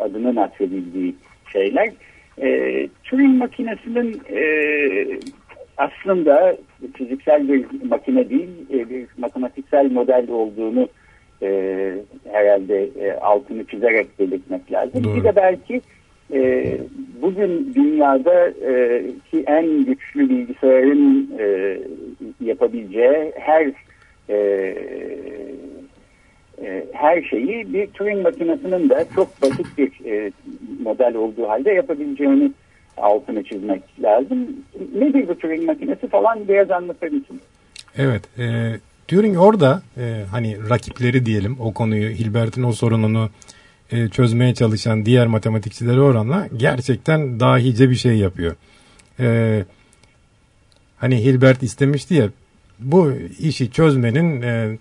adının atfedildiği şeyler. E, Turing makinesinin e, aslında fiziksel bir makine değil, e, bir matematiksel model olduğunu e, herhalde e, altını çizerek belirtmek lazım. Doğru. Bir de belki e, bugün dünyada e, ki en güçlü bilgisayarın e, yapabileceği her e, e, her şeyi bir Turing makinesinin de çok basit bir e, model olduğu halde yapabileceğini altını çizmek lazım. Nedir bu Turing makinesi falan biraz anlatır mısın? Evet. E, Turing orada e, hani rakipleri diyelim o konuyu Hilbert'in o sorununu e, çözmeye çalışan diğer matematikçilere oranla gerçekten dahice bir şey yapıyor. E, hani Hilbert istemişti ya bu işi çözmenin e,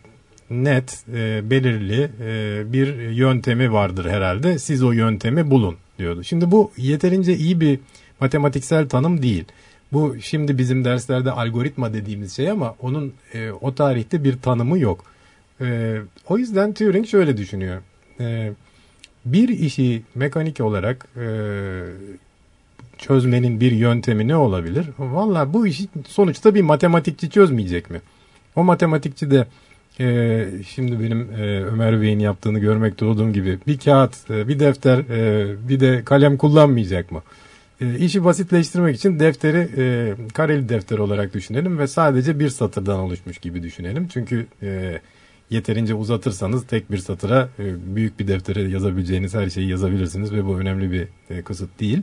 net, e, belirli e, bir yöntemi vardır herhalde. Siz o yöntemi bulun diyordu. Şimdi bu yeterince iyi bir matematiksel tanım değil. Bu şimdi bizim derslerde algoritma dediğimiz şey ama onun e, o tarihte bir tanımı yok. E, o yüzden Turing şöyle düşünüyor. E, bir işi mekanik olarak e, çözmenin bir yöntemi ne olabilir? Valla bu işi sonuçta bir matematikçi çözmeyecek mi? O matematikçi de e, şimdi benim e, Ömer Bey'in yaptığını görmekte olduğum gibi bir kağıt, e, bir defter, e, bir de kalem kullanmayacak mı? E, işi basitleştirmek için defteri e, kareli defter olarak düşünelim ve sadece bir satırdan oluşmuş gibi düşünelim. Çünkü e, yeterince uzatırsanız tek bir satıra e, büyük bir deftere yazabileceğiniz her şeyi yazabilirsiniz ve bu önemli bir e, kısıt değil.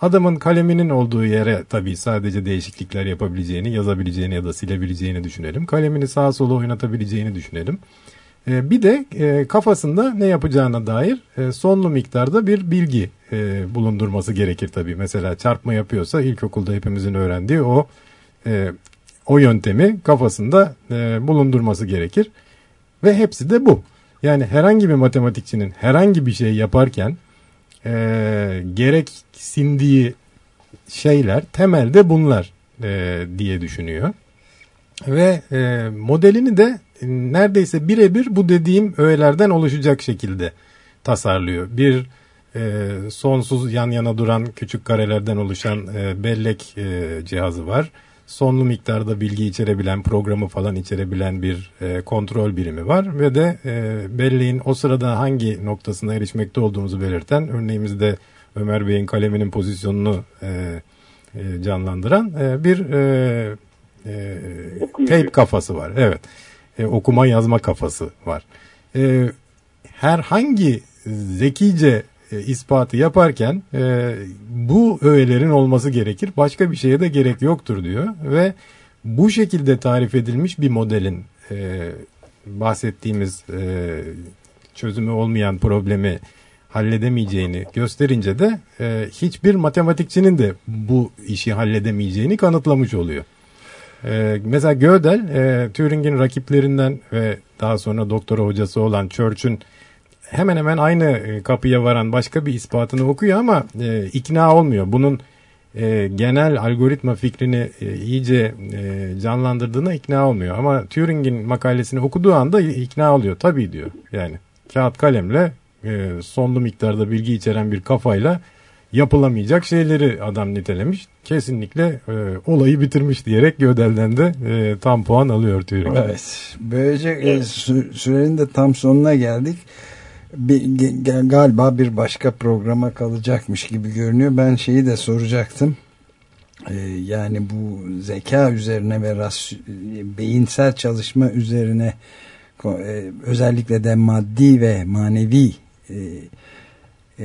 Adamın kaleminin olduğu yere tabii sadece değişiklikler yapabileceğini, yazabileceğini ya da silebileceğini düşünelim. Kalemini sağa sola oynatabileceğini düşünelim. E, bir de e, kafasında ne yapacağına dair e, sonlu miktarda bir bilgi e, bulundurması gerekir tabii. Mesela çarpma yapıyorsa ilkokulda hepimizin öğrendiği o o yöntemi kafasında bulundurması gerekir. Ve hepsi de bu. Yani herhangi bir matematikçinin herhangi bir şey yaparken e, gereksindiği şeyler temelde bunlar diye düşünüyor. Ve modelini de neredeyse birebir bu dediğim öğelerden oluşacak şekilde tasarlıyor. Bir e, sonsuz yan yana duran küçük karelerden oluşan e, bellek e, cihazı var. Sonlu miktarda bilgi içerebilen, programı falan içerebilen bir e, kontrol birimi var. Ve de e, belleğin o sırada hangi noktasına erişmekte olduğumuzu belirten, örneğimizde Ömer Bey'in kaleminin pozisyonunu e, e, canlandıran e, bir e, e, tape kafası var. Evet. E, okuma yazma kafası var. E, herhangi zekice e, ispatı yaparken e, bu öğelerin olması gerekir. Başka bir şeye de gerek yoktur diyor ve bu şekilde tarif edilmiş bir modelin e, bahsettiğimiz e, çözümü olmayan problemi halledemeyeceğini gösterince de e, hiçbir matematikçinin de bu işi halledemeyeceğini kanıtlamış oluyor. E, mesela Gödel, e, Turing'in rakiplerinden ve daha sonra doktora hocası olan Church'ün hemen hemen aynı e, kapıya varan başka bir ispatını okuyor ama e, ikna olmuyor. Bunun e, genel algoritma fikrini e, iyice e, canlandırdığına ikna olmuyor. Ama Turing'in makalesini okuduğu anda ikna oluyor. Tabii diyor yani kağıt kalemle e, sonlu miktarda bilgi içeren bir kafayla yapılamayacak şeyleri adam nitelemiş. Kesinlikle e, olayı bitirmiş diyerek Gödel'den de e, tam puan alıyor Turing. Evet. Böylece e, sürenin de tam sonuna geldik. Bir, galiba bir başka programa kalacakmış gibi görünüyor. Ben şeyi de soracaktım. Ee, yani bu zeka üzerine ve ras, beyinsel çalışma üzerine e, özellikle de maddi ve manevi e, e,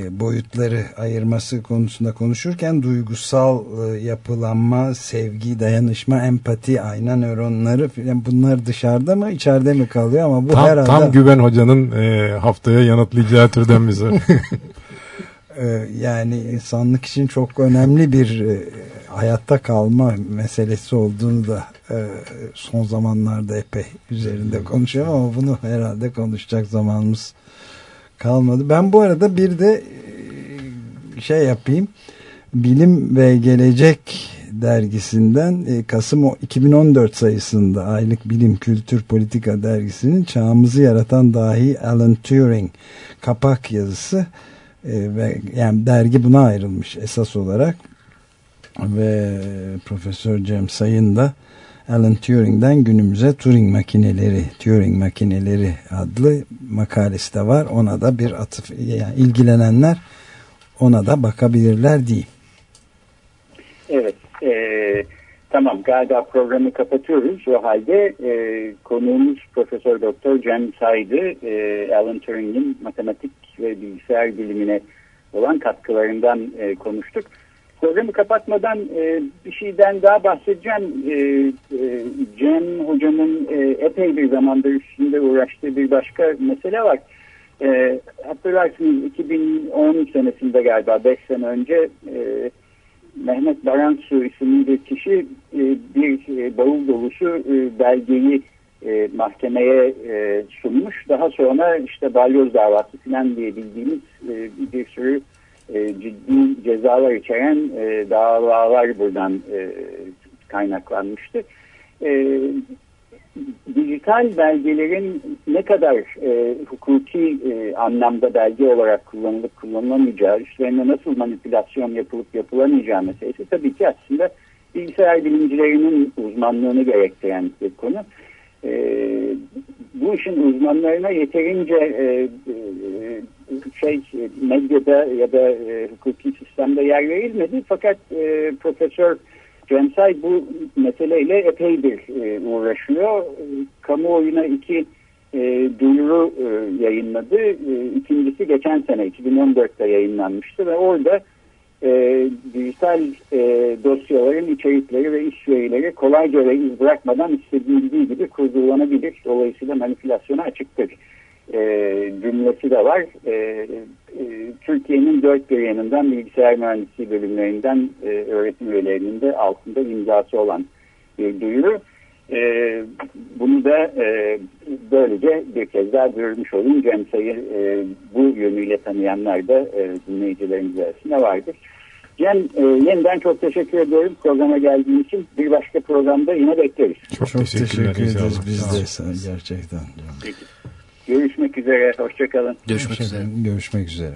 boyutları ayırması konusunda konuşurken duygusal e, yapılanma, sevgi, dayanışma, empati, ayna nöronları falan bunlar dışarıda mı içeride mi kalıyor ama bu tam, herhalde... Tam Güven Hoca'nın e, haftaya yanıtlayacağı türden bir soru. [LAUGHS] [LAUGHS] e, yani insanlık için çok önemli bir e, hayatta kalma meselesi olduğunu da e, son zamanlarda epey üzerinde konuşuyorum ama bunu herhalde konuşacak zamanımız kalmadı. Ben bu arada bir de e, şey yapayım. Bilim ve Gelecek dergisinden e, Kasım 2014 sayısında aylık bilim kültür politika dergisinin çağımızı yaratan dahi Alan Turing kapak yazısı e, ve yani dergi buna ayrılmış esas olarak ve Profesör Cem Sayın da Alan Turing'den günümüze Turing makineleri, Turing makineleri adlı makalesi de var. Ona da bir atıf, yani ilgilenenler ona da bakabilirler diyeyim. Evet. E, tamam galiba programı kapatıyoruz. O halde e, konuğumuz Profesör Doktor Cem Saydı. E, Alan Turing'in matematik ve bilgisayar bilimine olan katkılarından e, konuştuk. Programı kapatmadan e, bir şeyden daha bahsedeceğim. E, e, Cem Hoca'nın e, epey bir zamandır üstünde uğraştığı bir başka mesele var. E, hatırlarsınız 2010 senesinde galiba 5 sene önce e, Mehmet Baransu isimli bir kişi e, bir e, bavul dolusu e, belgeyi e, mahkemeye e, sunmuş. Daha sonra işte balyoz davası falan diye bildiğimiz e, bir sürü e, ciddi cezalar içeren e, davalar buradan e, kaynaklanmıştı. E, dijital belgelerin ne kadar e, hukuki e, anlamda belge olarak kullanılıp kullanılamayacağı, üstlerine nasıl manipülasyon yapılıp yapılamayacağı meselesi tabii ki aslında bilgisayar bilimcilerinin uzmanlığını gerektiren bir konu. E, bu işin uzmanlarına yeterince e, e, şey medyada ya da e, hukuki sistemde yer verilmedi. Fakat e, Profesör Cemsay bu meseleyle epeydir e, uğraşıyor. Kamuoyuna iki e, duyuru e, yayınladı. E, ikincisi geçen sene 2014'te yayınlanmıştı ve orada e, dijital e, dosyaların içerikleri ve iş verileri kolayca ve iz bırakmadan istediği gibi kurgulanabilir. Dolayısıyla manipülasyona açıktır e, cümlesi de var. E, e, Türkiye'nin dört bir yanından bilgisayar mühendisliği bölümlerinden e, öğretim üyelerinin de altında imzası olan bir duyuru. E, bunu da e, böylece bir kez daha duyurmuş olayım. Cem Say'ı e, bu yönüyle tanıyanlar da e, dinleyicilerimiz arasında vardır. Cem e, yeniden çok teşekkür ediyorum programa geldiğin için. Bir başka programda yine bekleriz. Çok, çok teşekkür ederiz biz de sen gerçekten. Peki. Görüşmek üzere. Hoşçakalın. Görüşmek üzere. Görüşmek üzere.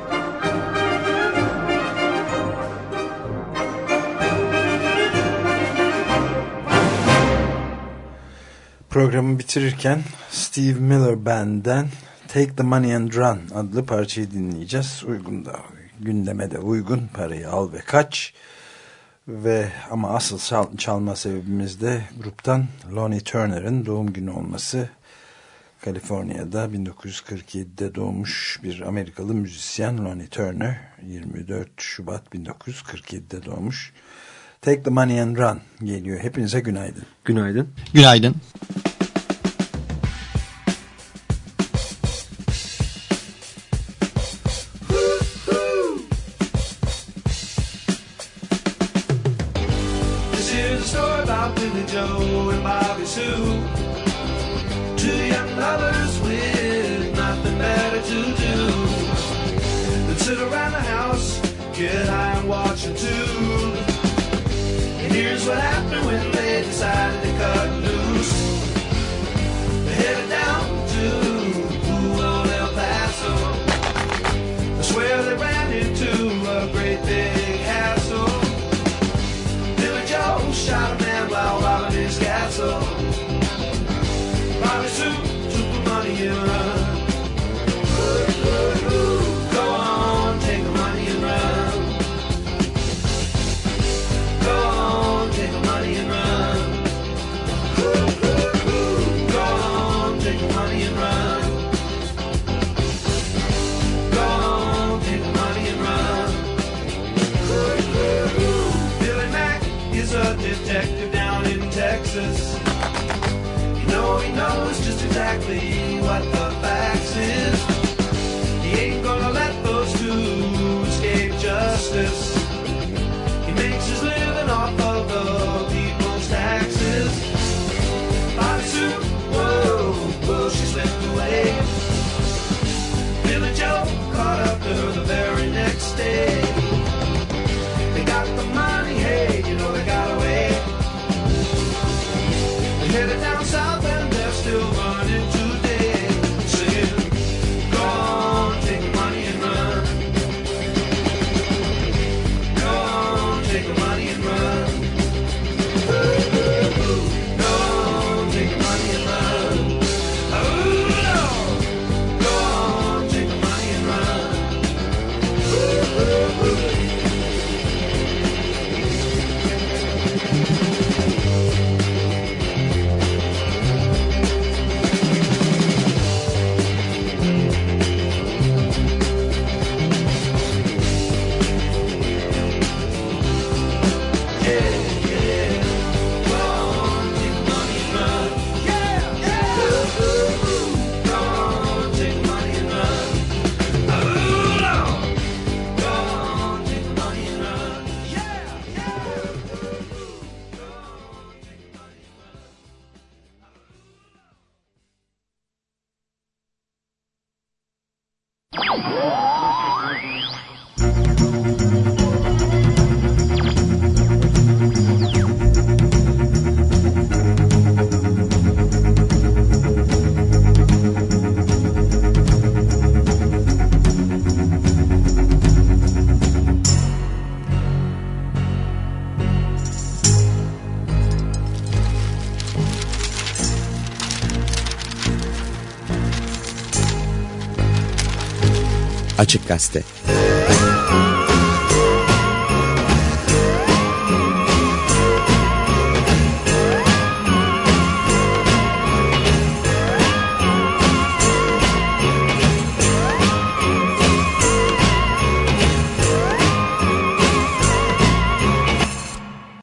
Programı bitirirken Steve Miller Band'den Take the Money and Run adlı parçayı dinleyeceğiz. Uygun da gündeme de uygun parayı al ve kaç. Ve ama asıl çal, çalma sebebimiz de gruptan Lonnie Turner'ın doğum günü olması. Kaliforniya'da 1947'de doğmuş bir Amerikalı müzisyen Lonnie Turner 24 Şubat 1947'de doğmuş. Take the Money and Run geliyor. Hepinize günaydın. Günaydın. Günaydın. This Gazete.